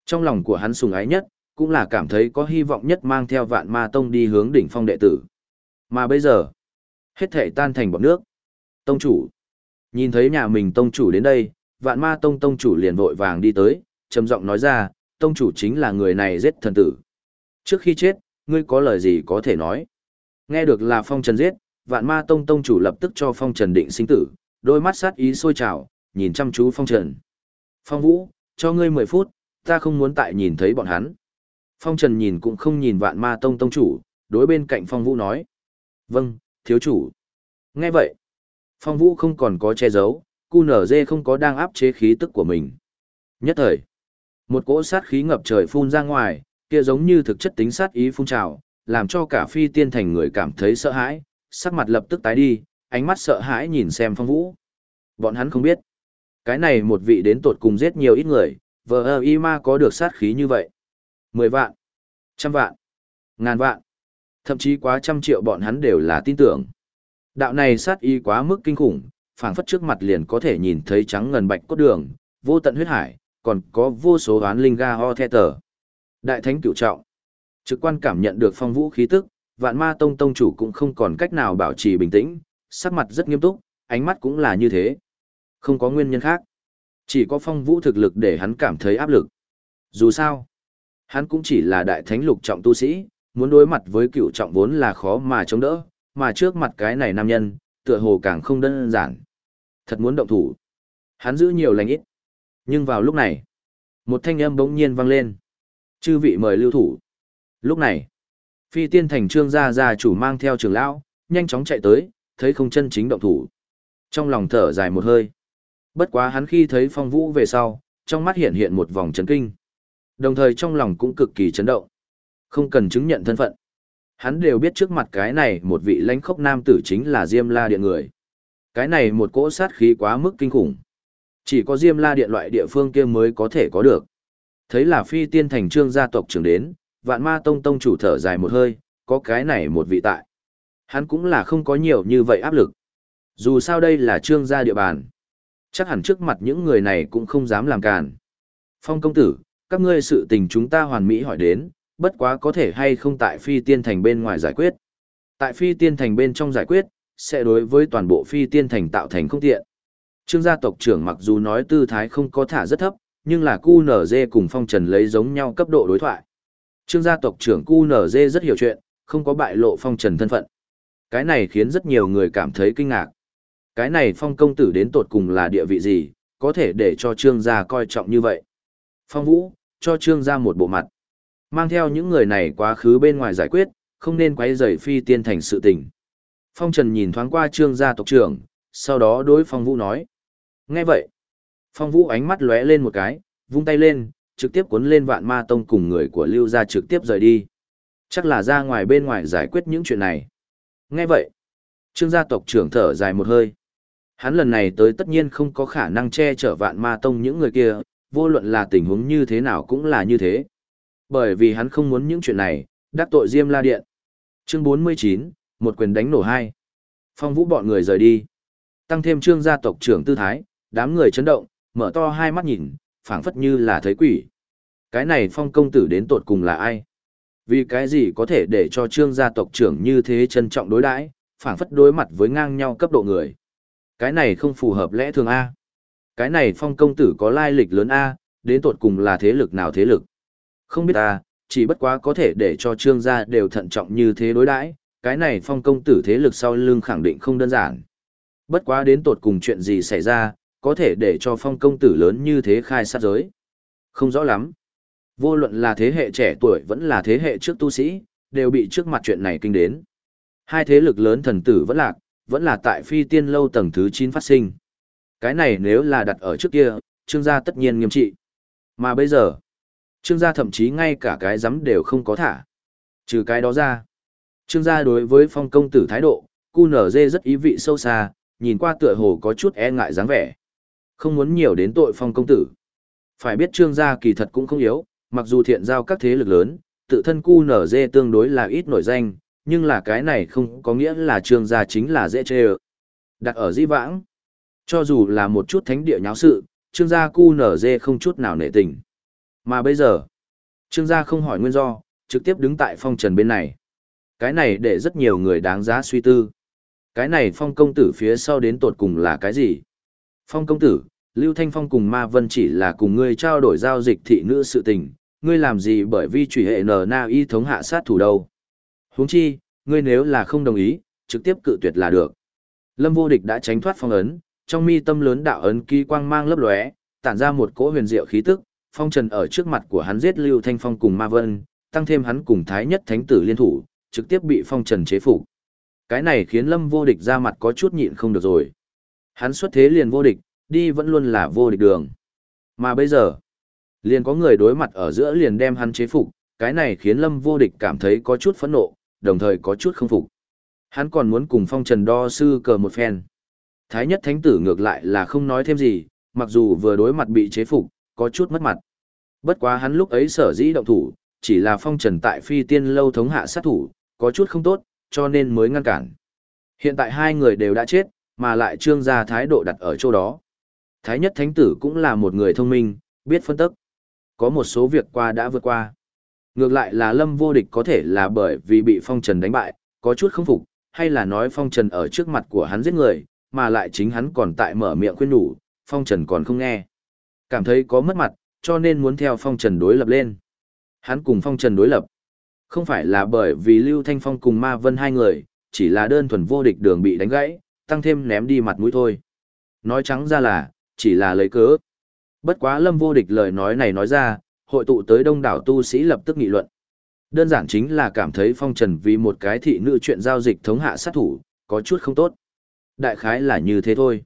Trong lòng của hắn sùng ái nhất, cũng là cảm thấy có hy vọng nhất mang theo vạn ma tông đi hướng đỉnh phong đệ tử. Mà bây giờ, hết thể tan thành bọt nước. Tông chủ. Nhìn thấy nhà mình tông chủ đến đây, vạn ma tông tông chủ liền vội vàng đi tới, trầm giọng nói ra, tông chủ chính là người này giết thần tử. Trước khi chết, ngươi có lời gì có thể nói? Nghe được là phong trần giết, vạn ma tông tông chủ lập tức cho phong trần định sinh tử, đôi mắt sát ý sôi trào, nhìn chăm chú phong trần. Phong vũ, cho ngươi 10 phút, ta không muốn tại nhìn thấy bọn hắn. Phong trần nhìn cũng không nhìn vạn ma tông tông chủ, đối bên cạnh phong vũ nói. Vâng, thiếu chủ. Nghe vậy, phong vũ không còn có che giấu, cu nở dê không có đang áp chế khí tức của mình. Nhất thời, một cỗ sát khí ngập trời phun ra ngoài, kia giống như thực chất tính sát ý phun trào, làm cho cả phi tiên thành người cảm thấy sợ hãi, sắc mặt lập tức tái đi, ánh mắt sợ hãi nhìn xem phong vũ. Bọn hắn không biết, cái này một vị đến tột cùng giết nhiều ít người, vờ ơ y ma có được sát khí như vậy. Mười vạn, trăm vạn, ngàn vạn, thậm chí quá trăm triệu bọn hắn đều là tin tưởng. Đạo này sát y quá mức kinh khủng, phảng phất trước mặt liền có thể nhìn thấy trắng ngần bạch cốt đường, vô tận huyết hải, còn có vô số oán linh ga ho the tờ. Đại thánh cửu trọng. Trực quan cảm nhận được phong vũ khí tức, vạn ma tông tông chủ cũng không còn cách nào bảo trì bình tĩnh, sắc mặt rất nghiêm túc, ánh mắt cũng là như thế. Không có nguyên nhân khác. Chỉ có phong vũ thực lực để hắn cảm thấy áp lực. Dù sao, hắn cũng chỉ là đại thánh lục trọng tu sĩ, muốn đối mặt với cựu trọng vốn là khó mà chống đỡ, mà trước mặt cái này nam nhân, tựa hồ càng không đơn giản. Thật muốn động thủ. Hắn giữ nhiều lành ít. Nhưng vào lúc này, một thanh âm bỗng nhiên vang lên. Chư vị mời lưu thủ. Lúc này, phi tiên thành trương gia gia chủ mang theo trường lão, nhanh chóng chạy tới, thấy không chân chính động thủ. Trong lòng thở dài một hơi. Bất quá hắn khi thấy phong vũ về sau, trong mắt hiện hiện một vòng chấn kinh. Đồng thời trong lòng cũng cực kỳ chấn động. Không cần chứng nhận thân phận. Hắn đều biết trước mặt cái này một vị lãnh khốc nam tử chính là Diêm La Điện người. Cái này một cỗ sát khí quá mức kinh khủng. Chỉ có Diêm La Điện loại địa phương kia mới có thể có được. Thấy là phi tiên thành trương gia tộc trưởng đến, vạn ma tông tông chủ thở dài một hơi, có cái này một vị tại. Hắn cũng là không có nhiều như vậy áp lực. Dù sao đây là trương gia địa bàn. Chắc hẳn trước mặt những người này cũng không dám làm càn. Phong công tử, các ngươi sự tình chúng ta hoàn mỹ hỏi đến, bất quá có thể hay không tại phi tiên thành bên ngoài giải quyết. Tại phi tiên thành bên trong giải quyết, sẽ đối với toàn bộ phi tiên thành tạo thành không tiện. Trương gia tộc trưởng mặc dù nói tư thái không có thả rất thấp, nhưng là cu nở dê cùng phong trần lấy giống nhau cấp độ đối thoại. Trương gia tộc trưởng cu nở dê rất hiểu chuyện, không có bại lộ phong trần thân phận. Cái này khiến rất nhiều người cảm thấy kinh ngạc. Cái này phong công tử đến tột cùng là địa vị gì, có thể để cho trương gia coi trọng như vậy. Phong vũ, cho trương gia một bộ mặt. Mang theo những người này quá khứ bên ngoài giải quyết, không nên quấy rầy phi tiên thành sự tình. Phong Trần nhìn thoáng qua trương gia tộc trưởng, sau đó đối Phong Vũ nói. Nghe vậy, Phong Vũ ánh mắt lóe lên một cái, vung tay lên, trực tiếp cuốn lên vạn ma tông cùng người của Lưu gia trực tiếp rời đi. Chắc là ra ngoài bên ngoài giải quyết những chuyện này. Nghe vậy, trương gia tộc trưởng thở dài một hơi. Hắn lần này tới tất nhiên không có khả năng che chở vạn ma tông những người kia, vô luận là tình huống như thế nào cũng là như thế. Bởi vì hắn không muốn những chuyện này, đắc tội Diêm La Điện. Chương 49, một quyền đánh nổ hai. Phong vũ bọn người rời đi. Tăng thêm trương gia tộc trưởng tư thái, đám người chấn động, mở to hai mắt nhìn, phảng phất như là thấy quỷ. Cái này phong công tử đến tột cùng là ai? Vì cái gì có thể để cho trương gia tộc trưởng như thế trân trọng đối đãi, phảng phất đối mặt với ngang nhau cấp độ người. Cái này không phù hợp lẽ thường A. Cái này phong công tử có lai lịch lớn A, đến tột cùng là thế lực nào thế lực. Không biết A, chỉ bất quá có thể để cho trương gia đều thận trọng như thế đối đãi, cái này phong công tử thế lực sau lưng khẳng định không đơn giản. Bất quá đến tột cùng chuyện gì xảy ra, có thể để cho phong công tử lớn như thế khai sát giới. Không rõ lắm. Vô luận là thế hệ trẻ tuổi vẫn là thế hệ trước tu sĩ, đều bị trước mặt chuyện này kinh đến. Hai thế lực lớn thần tử vẫn lạc, vẫn là tại phi tiên lâu tầng thứ 9 phát sinh. Cái này nếu là đặt ở trước kia, trương gia tất nhiên nghiêm trị. Mà bây giờ, trương gia thậm chí ngay cả cái giấm đều không có thả. Trừ cái đó ra, trương gia đối với phong công tử thái độ, cu nở dê rất ý vị sâu xa, nhìn qua tựa hồ có chút e ngại dáng vẻ. Không muốn nhiều đến tội phong công tử. Phải biết trương gia kỳ thật cũng không yếu, mặc dù thiện giao các thế lực lớn, tự thân cu nở dê tương đối là ít nổi danh, nhưng là cái này không có nghĩa là trương gia chính là dễ chê ơ. Đặt ở di vãng, cho dù là một chút thánh địa nháo sự, trương gia cu nở dê không chút nào nể tình. Mà bây giờ, trương gia không hỏi nguyên do, trực tiếp đứng tại phong trần bên này. Cái này để rất nhiều người đáng giá suy tư. Cái này phong công tử phía sau đến tột cùng là cái gì? Phong công tử, Lưu Thanh Phong cùng Ma Vân chỉ là cùng ngươi trao đổi giao dịch thị nữ sự tình, ngươi làm gì bởi vì chủy hệ nờ na y thống hạ sát thủ đâu. Huống chi, ngươi nếu là không đồng ý, trực tiếp cự tuyệt là được. Lâm vô địch đã tránh thoát phong ấn, trong mi tâm lớn đạo ấn ký quang mang lấp lóe, tản ra một cỗ huyền diệu khí tức, phong trần ở trước mặt của hắn giết Lưu Thanh Phong cùng Ma Vân, tăng thêm hắn cùng Thái Nhất Thánh tử liên thủ, trực tiếp bị phong trần chế phục. Cái này khiến Lâm vô địch ra mặt có chút nhịn không được rồi. Hắn xuất thế liền vô địch, đi vẫn luôn là vô địch đường. Mà bây giờ, liền có người đối mặt ở giữa liền đem hắn chế phục, cái này khiến Lâm vô địch cảm thấy có chút phẫn nộ, đồng thời có chút không phục. Hắn còn muốn cùng phong trần đo sư cờ một phen. Thái nhất thánh tử ngược lại là không nói thêm gì, mặc dù vừa đối mặt bị chế phục, có chút mất mặt. Bất quá hắn lúc ấy sở dĩ động thủ, chỉ là phong trần tại phi tiên lâu thống hạ sát thủ, có chút không tốt, cho nên mới ngăn cản. Hiện tại hai người đều đã chết, mà lại trương gia thái độ đặt ở chỗ đó. Thái nhất thánh tử cũng là một người thông minh, biết phân tích. Có một số việc qua đã vượt qua. Ngược lại là lâm vô địch có thể là bởi vì bị phong trần đánh bại, có chút không phục, hay là nói phong trần ở trước mặt của hắn giết người, mà lại chính hắn còn tại mở miệng khuyên nhủ, phong trần còn không nghe. Cảm thấy có mất mặt, cho nên muốn theo phong trần đối lập lên. Hắn cùng phong trần đối lập. Không phải là bởi vì Lưu Thanh Phong cùng Ma Vân hai người, chỉ là đơn thuần vô địch đường bị đánh gãy, tăng thêm ném đi mặt mũi thôi. Nói trắng ra là, chỉ là lấy cớ. Bất quá lâm vô địch lời nói này nói ra, hội tụ tới đông đảo tu sĩ lập tức nghị luận. Đơn giản chính là cảm thấy phong trần vì một cái thị nữ chuyện giao dịch thống hạ sát thủ, có chút không tốt. Đại khái là như thế thôi.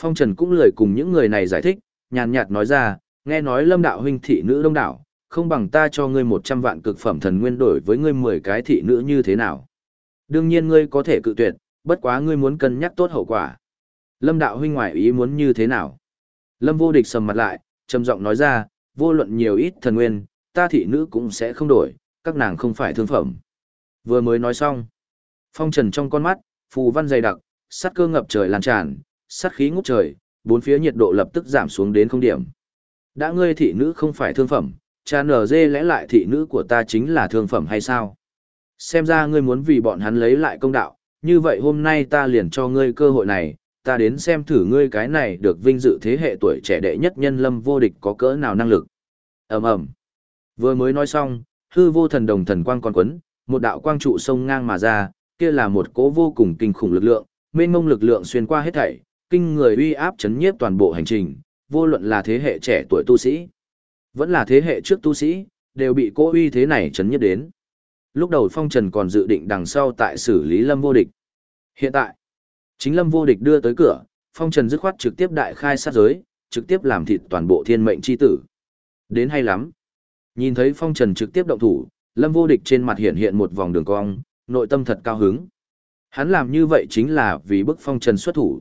Phong trần cũng lời cùng những người này giải thích, nhàn nhạt nói ra, nghe nói lâm đạo huynh thị nữ đông đảo, không bằng ta cho ngươi một trăm vạn cực phẩm thần nguyên đổi với ngươi mười cái thị nữ như thế nào. Đương nhiên ngươi có thể cự tuyệt, bất quá ngươi muốn cân nhắc tốt hậu quả. Lâm đạo huynh ngoại ý muốn như thế nào? Lâm vô địch sầm mặt lại, trầm giọng nói ra, vô luận nhiều ít thần nguyên, ta thị nữ cũng sẽ không đổi, các nàng không phải thương phẩm. Vừa mới nói xong, phong trần trong con mắt, phù văn dày đặc, sát cơ ngập trời lan tràn, sát khí ngút trời, bốn phía nhiệt độ lập tức giảm xuống đến không điểm. Đã ngươi thị nữ không phải thương phẩm, cha nở dê lẽ lại thị nữ của ta chính là thương phẩm hay sao? Xem ra ngươi muốn vì bọn hắn lấy lại công đạo, như vậy hôm nay ta liền cho ngươi cơ hội này, ta đến xem thử ngươi cái này được vinh dự thế hệ tuổi trẻ đệ nhất nhân lâm vô địch có cỡ nào năng lực. ầm ầm Vừa mới nói xong, hư vô thần đồng thần quang còn quấn, một đạo quang trụ sông ngang mà ra, kia là một cỗ vô cùng kinh khủng lực lượng, mênh mông lực lượng xuyên qua hết thảy, kinh người uy áp chấn nhiếp toàn bộ hành trình, vô luận là thế hệ trẻ tuổi tu sĩ, vẫn là thế hệ trước tu sĩ, đều bị cỗ uy thế này chấn nhiếp đến. Lúc đầu Phong Trần còn dự định đằng sau tại xử lý Lâm Vô Địch. Hiện tại, chính Lâm Vô Địch đưa tới cửa, Phong Trần dứt khoát trực tiếp đại khai sát giới, trực tiếp làm thịt toàn bộ thiên mệnh chi tử. Đến hay lắm. Nhìn thấy Phong Trần trực tiếp động thủ, Lâm Vô Địch trên mặt hiện hiện một vòng đường cong, nội tâm thật cao hứng. Hắn làm như vậy chính là vì bức Phong Trần xuất thủ.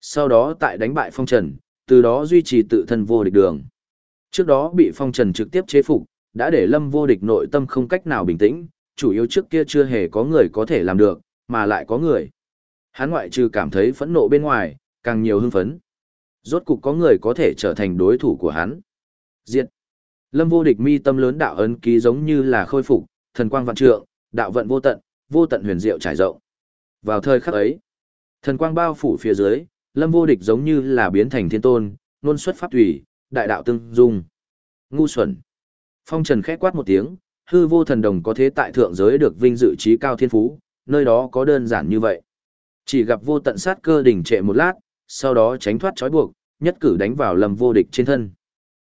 Sau đó tại đánh bại Phong Trần, từ đó duy trì tự thân vô địch đường. Trước đó bị Phong Trần trực tiếp chế phục, đã để Lâm Vô Địch nội tâm không cách nào bình tĩnh, chủ yếu trước kia chưa hề có người có thể làm được, mà lại có người. Hắn ngoại trừ cảm thấy phẫn nộ bên ngoài, càng nhiều hưng phấn. Rốt cục có người có thể trở thành đối thủ của hắn. Diệt. Lâm vô địch mi tâm lớn đạo ấn ký giống như là khôi phục, thần quang vạn trượng, đạo vận vô tận, vô tận huyền diệu trải rộng. Vào thời khắc ấy, thần quang bao phủ phía dưới, Lâm vô địch giống như là biến thành thiên tôn, nôn xuất pháp thủy, đại đạo tương dung. Ngu xuẩn. Phong Trần khẽ quát một tiếng, hư vô thần đồng có thế tại thượng giới được vinh dự trí cao thiên phú, nơi đó có đơn giản như vậy. Chỉ gặp vô tận sát cơ đỉnh trệ một lát, sau đó tránh thoát trói buộc, nhất cử đánh vào lâm vô địch trên thân.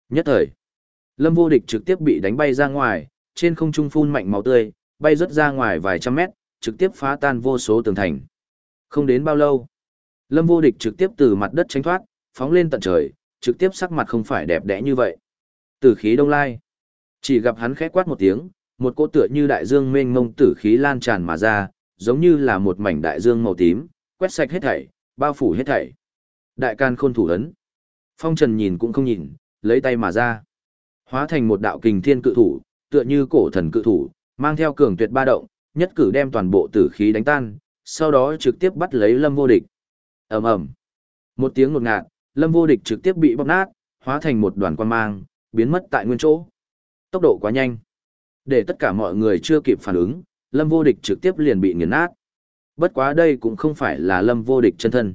Nhất thời, lâm vô địch trực tiếp bị đánh bay ra ngoài, trên không trung phun mạnh máu tươi, bay rất ra ngoài vài trăm mét, trực tiếp phá tan vô số tường thành. Không đến bao lâu, lâm vô địch trực tiếp từ mặt đất tránh thoát, phóng lên tận trời, trực tiếp sắc mặt không phải đẹp đẽ như vậy. Từ khí đông lai. Chỉ gặp hắn khẽ quát một tiếng, một cỗ tựa như đại dương mênh mông tử khí lan tràn mà ra, giống như là một mảnh đại dương màu tím, quét sạch hết thảy, bao phủ hết thảy. Đại can khôn thủ ấn. Phong Trần nhìn cũng không nhìn, lấy tay mà ra. Hóa thành một đạo kình thiên cự thủ, tựa như cổ thần cự thủ, mang theo cường tuyệt ba động, nhất cử đem toàn bộ tử khí đánh tan, sau đó trực tiếp bắt lấy Lâm Vô Địch. Ầm ầm. Một tiếng ngột ngạt, Lâm Vô Địch trực tiếp bị bóp nát, hóa thành một đoàn quang mang, biến mất tại nguyên chỗ. Tốc độ quá nhanh. Để tất cả mọi người chưa kịp phản ứng, Lâm Vô Địch trực tiếp liền bị nghiền nát. Bất quá đây cũng không phải là Lâm Vô Địch chân thân.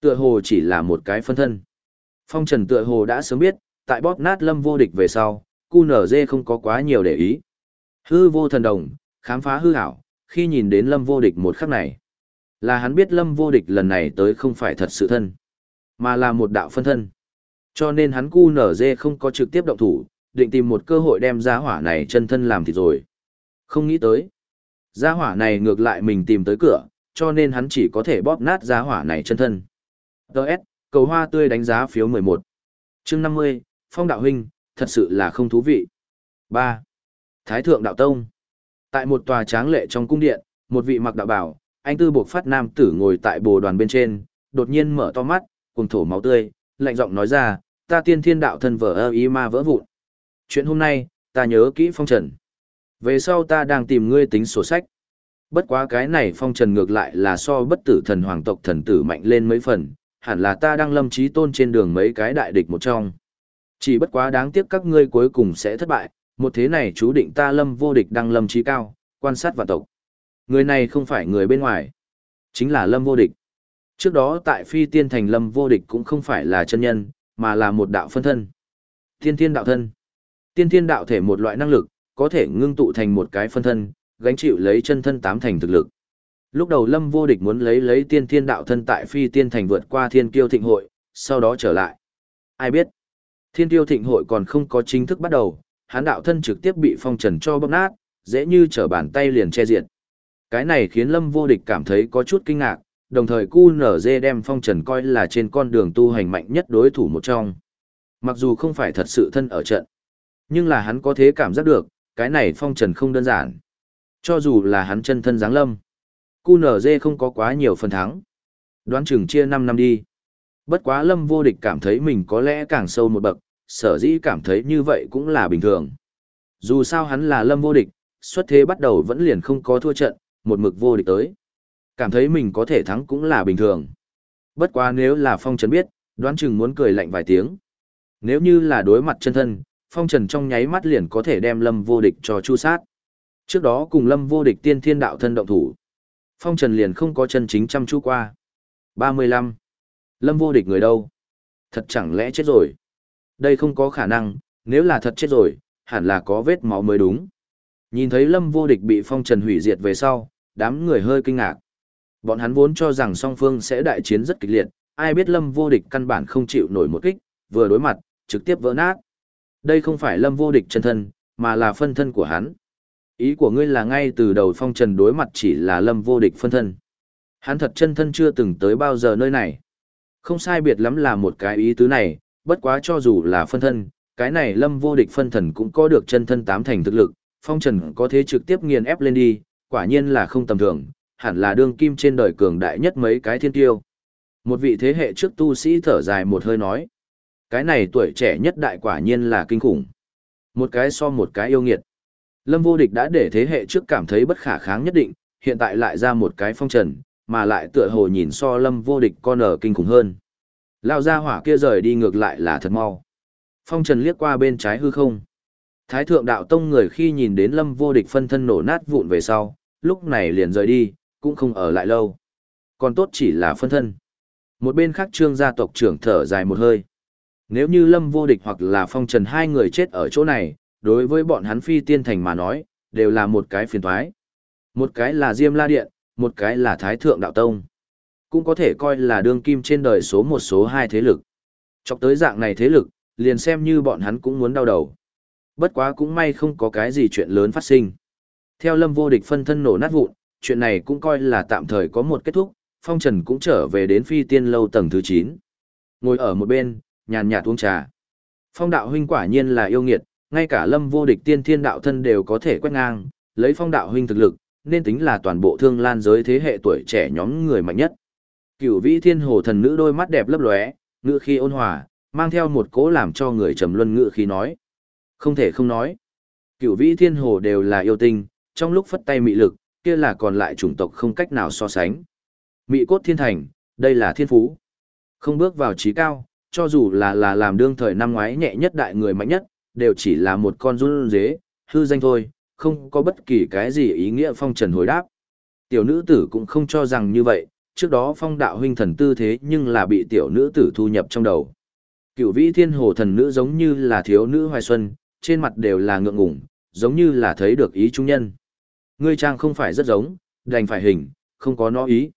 Tựa hồ chỉ là một cái phân thân. Phong Trần tựa hồ đã sớm biết, tại bóp nát Lâm Vô Địch về sau, QNZ không có quá nhiều để ý. Hư vô thần đồng, khám phá hư ảo, khi nhìn đến Lâm Vô Địch một khắc này. Là hắn biết Lâm Vô Địch lần này tới không phải thật sự thân, mà là một đạo phân thân. Cho nên hắn QNZ không có trực tiếp động thủ, định tìm một cơ hội đem giá hỏa này chân thân làm thịt rồi. Không nghĩ tới. Giá hỏa này ngược lại mình tìm tới cửa, cho nên hắn chỉ có thể bóp nát giá hỏa này chân thân. Đợt, cầu hoa tươi đánh giá phiếu 11. chương 50, Phong Đạo Huynh, thật sự là không thú vị. 3. Thái Thượng Đạo Tông. Tại một tòa tráng lệ trong cung điện, một vị mặc đạo bảo, anh tư buộc phát nam tử ngồi tại bồ đoàn bên trên, đột nhiên mở to mắt, cùng thổ máu tươi, lạnh giọng nói ra, ta tiên thiên đạo thân vỡ ơ ý ma vỡ vụn. Chuyện hôm nay, ta nhớ kỹ phong trần. Về sau ta đang tìm ngươi tính sổ sách. Bất quá cái này phong trần ngược lại là so bất tử thần hoàng tộc thần tử mạnh lên mấy phần, hẳn là ta đang lâm trí tôn trên đường mấy cái đại địch một trong. Chỉ bất quá đáng tiếc các ngươi cuối cùng sẽ thất bại, một thế này chú định ta lâm vô địch đang lâm trí cao, quan sát và tộc. Người này không phải người bên ngoài, chính là lâm vô địch. Trước đó tại phi tiên thành lâm vô địch cũng không phải là chân nhân, mà là một đạo phân thân. Thiên thiên đạo thân. Tiên thiên đạo thể một loại năng lực, có thể ngưng tụ thành một cái phân thân, gánh chịu lấy chân thân tám thành thực lực. Lúc đầu Lâm vô địch muốn lấy lấy tiên thiên đạo thân tại phi tiên thành vượt qua thiên kiêu thịnh hội, sau đó trở lại. Ai biết, thiên kiêu thịnh hội còn không có chính thức bắt đầu, hán đạo thân trực tiếp bị phong trần cho bóp nát, dễ như trở bàn tay liền che diệt. Cái này khiến Lâm vô địch cảm thấy có chút kinh ngạc, đồng thời cu đem phong trần coi là trên con đường tu hành mạnh nhất đối thủ một trong. Mặc dù không phải thật sự thân ở trận, nhưng là hắn có thế cảm giác được, cái này phong trần không đơn giản. Cho dù là hắn chân thân giáng lâm, QNZ không có quá nhiều phần thắng. Đoán chừng chia 5 năm đi. Bất quá lâm vô địch cảm thấy mình có lẽ càng sâu một bậc, sở dĩ cảm thấy như vậy cũng là bình thường. Dù sao hắn là lâm vô địch, xuất thế bắt đầu vẫn liền không có thua trận, một mực vô địch tới. Cảm thấy mình có thể thắng cũng là bình thường. Bất quá nếu là phong trần biết, đoán chừng muốn cười lạnh vài tiếng. Nếu như là đối mặt chân thân, phong trần trong nháy mắt liền có thể đem lâm vô địch cho chu sát. Trước đó cùng lâm vô địch tiên thiên đạo thân động thủ. Phong trần liền không có chân chính chăm chú qua. 35. Lâm vô địch người đâu? Thật chẳng lẽ chết rồi? Đây không có khả năng, nếu là thật chết rồi, hẳn là có vết máu mới đúng. Nhìn thấy lâm vô địch bị phong trần hủy diệt về sau, đám người hơi kinh ngạc. Bọn hắn vốn cho rằng song phương sẽ đại chiến rất kịch liệt, ai biết lâm vô địch căn bản không chịu nổi một kích, vừa đối mặt, trực tiếp vỡ nát. Đây không phải lâm vô địch chân thân, mà là phân thân của hắn. Ý của ngươi là ngay từ đầu phong trần đối mặt chỉ là lâm vô địch phân thân. Hắn thật chân thân chưa từng tới bao giờ nơi này. Không sai biệt lắm là một cái ý tứ này, bất quá cho dù là phân thân, cái này lâm vô địch phân thần cũng có được chân thân tám thành thực lực, phong trần có thể trực tiếp nghiền ép lên đi, quả nhiên là không tầm thường, hẳn là đương kim trên đời cường đại nhất mấy cái thiên tiêu. Một vị thế hệ trước tu sĩ thở dài một hơi nói, cái này tuổi trẻ nhất đại quả nhiên là kinh khủng. Một cái so một cái yêu nghiệt. Lâm vô địch đã để thế hệ trước cảm thấy bất khả kháng nhất định, hiện tại lại ra một cái phong trần, mà lại tựa hồ nhìn so lâm vô địch con ở kinh khủng hơn. Lao ra hỏa kia rời đi ngược lại là thật mau. Phong trần liếc qua bên trái hư không. Thái thượng đạo tông người khi nhìn đến lâm vô địch phân thân nổ nát vụn về sau, lúc này liền rời đi, cũng không ở lại lâu. Còn tốt chỉ là phân thân. Một bên khác trương gia tộc trưởng thở dài một hơi. Nếu như lâm vô địch hoặc là phong trần hai người chết ở chỗ này, đối với bọn hắn phi tiên thành mà nói, đều là một cái phiền toái Một cái là Diêm La Điện, một cái là Thái Thượng Đạo Tông. Cũng có thể coi là đương kim trên đời số một số hai thế lực. Chọc tới dạng này thế lực, liền xem như bọn hắn cũng muốn đau đầu. Bất quá cũng may không có cái gì chuyện lớn phát sinh. Theo lâm vô địch phân thân nổ nát vụn, chuyện này cũng coi là tạm thời có một kết thúc, phong trần cũng trở về đến phi tiên lâu tầng thứ 9. Ngồi ở một bên, nhàn nhạt uống trà. Phong đạo huynh quả nhiên là yêu nghiệt, ngay cả lâm vô địch tiên thiên đạo thân đều có thể quét ngang, lấy phong đạo huynh thực lực, nên tính là toàn bộ thương lan giới thế hệ tuổi trẻ nhóm người mạnh nhất. Cửu vĩ thiên hồ thần nữ đôi mắt đẹp lấp lóe, ngữ khi ôn hòa, mang theo một cố làm cho người trầm luân ngữ khi nói. Không thể không nói. Cửu vĩ thiên hồ đều là yêu tinh, trong lúc phất tay mị lực, kia là còn lại chủng tộc không cách nào so sánh. Mị cốt thiên thành, đây là thiên phú. Không bước vào trí cao, cho dù là là làm đương thời năm ngoái nhẹ nhất đại người mạnh nhất, đều chỉ là một con run dế, hư danh thôi, không có bất kỳ cái gì ý nghĩa phong trần hồi đáp. Tiểu nữ tử cũng không cho rằng như vậy, trước đó phong đạo huynh thần tư thế nhưng là bị tiểu nữ tử thu nhập trong đầu. Cựu vĩ thiên hồ thần nữ giống như là thiếu nữ hoài xuân, trên mặt đều là ngượng ngủng, giống như là thấy được ý trung nhân. Ngươi trang không phải rất giống, đành phải hình, không có nó ý.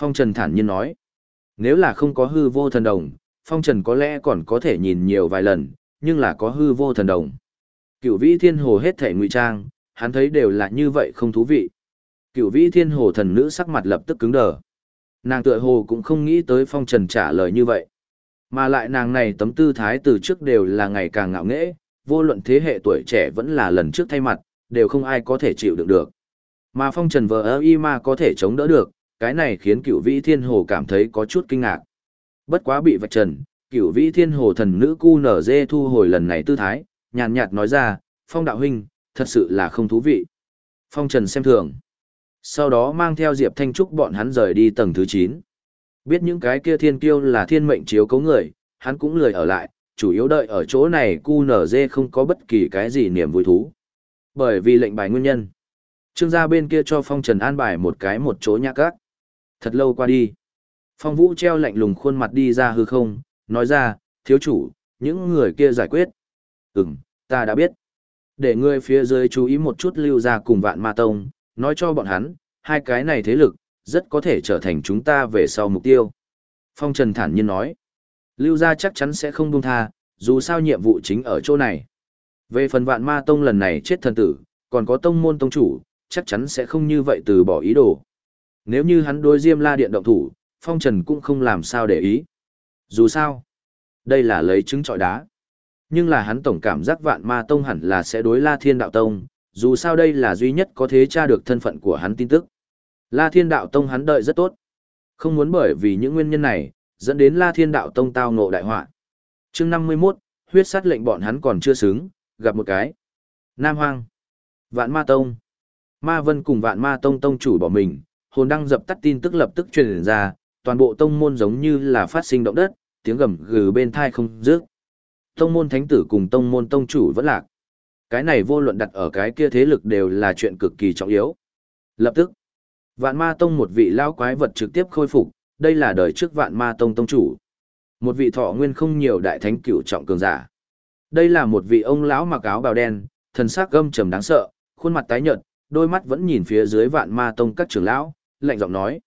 Phong Trần thản nhiên nói, nếu là không có hư vô thần đồng, Phong Trần có lẽ còn có thể nhìn nhiều vài lần, nhưng là có hư vô thần đồng. Cựu vĩ thiên hồ hết thể ngụy trang, hắn thấy đều là như vậy không thú vị. Cựu vĩ thiên hồ thần nữ sắc mặt lập tức cứng đờ. Nàng tựa hồ cũng không nghĩ tới phong trần trả lời như vậy. Mà lại nàng này tấm tư thái từ trước đều là ngày càng ngạo nghễ, vô luận thế hệ tuổi trẻ vẫn là lần trước thay mặt, đều không ai có thể chịu đựng được. Mà phong trần vờ ơ y ma có thể chống đỡ được, cái này khiến cựu vĩ thiên hồ cảm thấy có chút kinh ngạc. Bất quá bị vạch trần, cựu vĩ thiên hồ thần nữ cu nở dê thu hồi lần này tư thái, nhàn nhạt nói ra, phong đạo huynh, thật sự là không thú vị. Phong trần xem thường. Sau đó mang theo Diệp Thanh Trúc bọn hắn rời đi tầng thứ 9. Biết những cái kia thiên kiêu là thiên mệnh chiếu cấu người, hắn cũng lười ở lại, chủ yếu đợi ở chỗ này cu nở dê không có bất kỳ cái gì niềm vui thú. Bởi vì lệnh bài nguyên nhân. Trương gia bên kia cho Phong Trần an bài một cái một chỗ nhã cát. Thật lâu qua đi. Phong Vũ treo lạnh lùng khuôn mặt đi ra hư không, nói ra, thiếu chủ, những người kia giải quyết. Ừm, ta đã biết. Để người phía dưới chú ý một chút lưu ra cùng vạn ma tông, nói cho bọn hắn, hai cái này thế lực, rất có thể trở thành chúng ta về sau mục tiêu. Phong Trần thản nhiên nói, lưu ra chắc chắn sẽ không buông tha, dù sao nhiệm vụ chính ở chỗ này. Về phần vạn ma tông lần này chết thần tử, còn có tông môn tông chủ, chắc chắn sẽ không như vậy từ bỏ ý đồ. Nếu như hắn đối Diêm La Điện động thủ, Phong Trần cũng không làm sao để ý. Dù sao, đây là lấy trứng trọi đá. Nhưng là hắn tổng cảm giác vạn ma tông hẳn là sẽ đối La Thiên Đạo Tông, dù sao đây là duy nhất có thế tra được thân phận của hắn tin tức. La Thiên Đạo Tông hắn đợi rất tốt. Không muốn bởi vì những nguyên nhân này, dẫn đến La Thiên Đạo Tông tao ngộ đại họa. chương 51, huyết sát lệnh bọn hắn còn chưa xứng, gặp một cái. Nam Hoang. Vạn Ma Tông. Ma Vân cùng Vạn Ma Tông Tông chủ bỏ mình, hồn đăng dập tắt tin tức lập tức truyền ra, toàn bộ tông môn giống như là phát sinh động đất, tiếng gầm gừ bên thai không dứt. Tông môn thánh tử cùng tông môn tông chủ vẫn lạc. Cái này vô luận đặt ở cái kia thế lực đều là chuyện cực kỳ trọng yếu. Lập tức, Vạn Ma Tông một vị lao quái vật trực tiếp khôi phục, đây là đời trước Vạn Ma Tông tông chủ. Một vị thọ nguyên không nhiều đại thánh cửu trọng cường giả. Đây là một vị ông lão mặc áo bào đen, thần sắc gâm trầm đáng sợ, khuôn mặt tái nhợt, đôi mắt vẫn nhìn phía dưới Vạn Ma Tông các trưởng lão, lạnh giọng nói: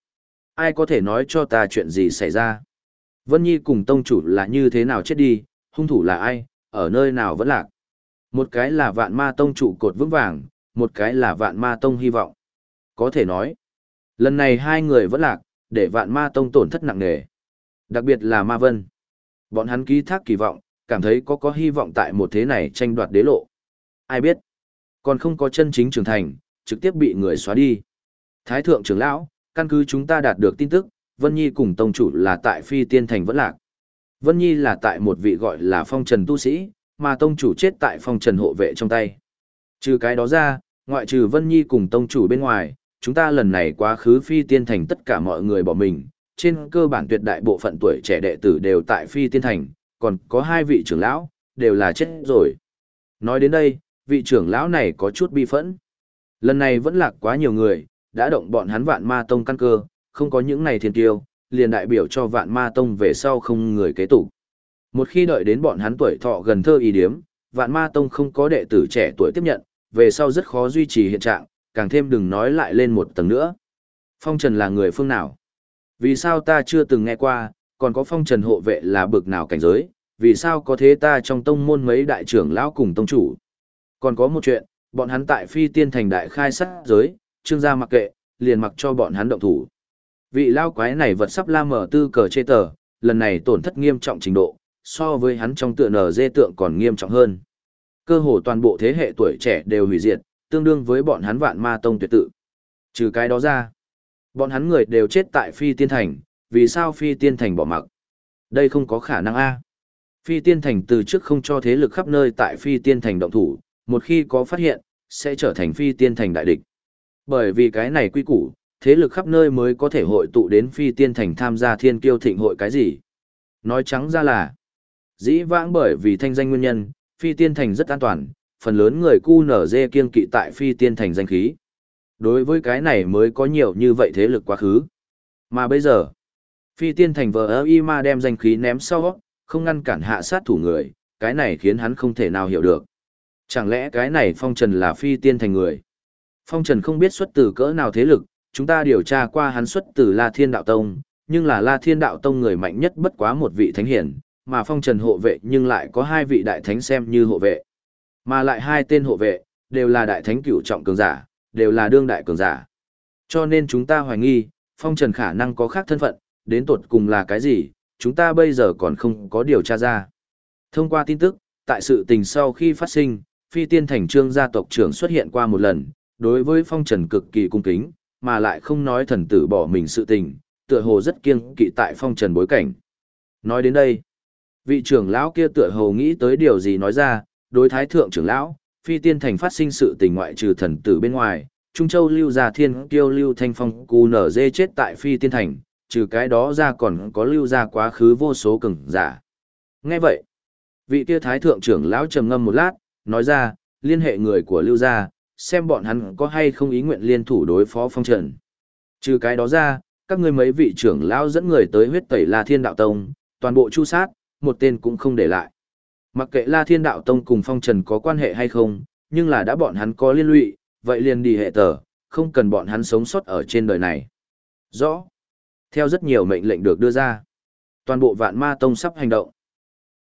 "Ai có thể nói cho ta chuyện gì xảy ra?" Vân Nhi cùng tông chủ là như thế nào chết đi, hung thủ là ai, ở nơi nào vẫn lạc. Một cái là vạn ma tông trụ cột vững vàng, một cái là vạn ma tông hy vọng. Có thể nói, lần này hai người vẫn lạc, để vạn ma tông tổn thất nặng nề. Đặc biệt là ma vân. Bọn hắn ký thác kỳ vọng, cảm thấy có có hy vọng tại một thế này tranh đoạt đế lộ. Ai biết, còn không có chân chính trưởng thành, trực tiếp bị người xóa đi. Thái thượng trưởng lão, căn cứ chúng ta đạt được tin tức, Vân Nhi cùng tông chủ là tại phi tiên thành vẫn lạc. Vân Nhi là tại một vị gọi là phong trần tu sĩ, mà tông chủ chết tại phong trần hộ vệ trong tay. Trừ cái đó ra, ngoại trừ Vân Nhi cùng tông chủ bên ngoài, chúng ta lần này quá khứ phi tiên thành tất cả mọi người bỏ mình, trên cơ bản tuyệt đại bộ phận tuổi trẻ đệ tử đều tại phi tiên thành, còn có hai vị trưởng lão, đều là chết rồi. Nói đến đây, vị trưởng lão này có chút bi phẫn. Lần này vẫn lạc quá nhiều người, đã động bọn hắn vạn ma tông căn cơ, không có những này thiên tiêu, liền đại biểu cho vạn ma tông về sau không người kế tục. Một khi đợi đến bọn hắn tuổi thọ gần thơ y điếm, vạn ma tông không có đệ tử trẻ tuổi tiếp nhận, về sau rất khó duy trì hiện trạng, càng thêm đừng nói lại lên một tầng nữa. Phong Trần là người phương nào? Vì sao ta chưa từng nghe qua, còn có phong trần hộ vệ là bực nào cảnh giới, vì sao có thế ta trong tông môn mấy đại trưởng lão cùng tông chủ? Còn có một chuyện, bọn hắn tại phi tiên thành đại khai sát giới, trương gia mặc kệ, liền mặc cho bọn hắn động thủ. Vị lao quái này vật sắp la mở tư cờ chê tờ, lần này tổn thất nghiêm trọng trình độ, so với hắn trong tựa nở dê tượng còn nghiêm trọng hơn. Cơ hồ toàn bộ thế hệ tuổi trẻ đều hủy diệt, tương đương với bọn hắn vạn ma tông tuyệt tự. Trừ cái đó ra, bọn hắn người đều chết tại phi tiên thành, vì sao phi tiên thành bỏ mặc? Đây không có khả năng a. Phi tiên thành từ trước không cho thế lực khắp nơi tại phi tiên thành động thủ, một khi có phát hiện, sẽ trở thành phi tiên thành đại địch. Bởi vì cái này quy củ, thế lực khắp nơi mới có thể hội tụ đến phi tiên thành tham gia thiên kiêu thịnh hội cái gì. Nói trắng ra là, dĩ vãng bởi vì thanh danh nguyên nhân, phi tiên thành rất an toàn, phần lớn người cu nở dê kiên kỵ tại phi tiên thành danh khí. Đối với cái này mới có nhiều như vậy thế lực quá khứ. Mà bây giờ, phi tiên thành vờ ơ y ma đem danh khí ném sau, không ngăn cản hạ sát thủ người, cái này khiến hắn không thể nào hiểu được. Chẳng lẽ cái này phong trần là phi tiên thành người? Phong trần không biết xuất từ cỡ nào thế lực, chúng ta điều tra qua hắn xuất từ La Thiên Đạo Tông, nhưng là La Thiên Đạo Tông người mạnh nhất bất quá một vị thánh hiển, mà phong trần hộ vệ nhưng lại có hai vị đại thánh xem như hộ vệ. Mà lại hai tên hộ vệ, đều là đại thánh cửu trọng cường giả, đều là đương đại cường giả. Cho nên chúng ta hoài nghi, phong trần khả năng có khác thân phận, đến tột cùng là cái gì, chúng ta bây giờ còn không có điều tra ra. Thông qua tin tức, tại sự tình sau khi phát sinh, phi tiên thành trương gia tộc trưởng xuất hiện qua một lần, đối với phong trần cực kỳ cung kính, mà lại không nói thần tử bỏ mình sự tình, tựa hồ rất kiêng kỵ tại phong trần bối cảnh. Nói đến đây, vị trưởng lão kia tựa hồ nghĩ tới điều gì nói ra, đối thái thượng trưởng lão, phi tiên thành phát sinh sự tình ngoại trừ thần tử bên ngoài, Trung Châu lưu gia thiên kiêu lưu thanh phong cù nở dê chết tại phi tiên thành, trừ cái đó ra còn có lưu gia quá khứ vô số cường giả. Nghe vậy, vị kia thái thượng trưởng lão trầm ngâm một lát, nói ra, liên hệ người của lưu gia, xem bọn hắn có hay không ý nguyện liên thủ đối phó phong trần. Trừ cái đó ra, các ngươi mấy vị trưởng lão dẫn người tới huyết tẩy La Thiên Đạo Tông, toàn bộ chu sát, một tên cũng không để lại. Mặc kệ La Thiên Đạo Tông cùng phong trần có quan hệ hay không, nhưng là đã bọn hắn có liên lụy, vậy liền đi hệ tờ, không cần bọn hắn sống sót ở trên đời này. Rõ. Theo rất nhiều mệnh lệnh được đưa ra, toàn bộ vạn ma tông sắp hành động.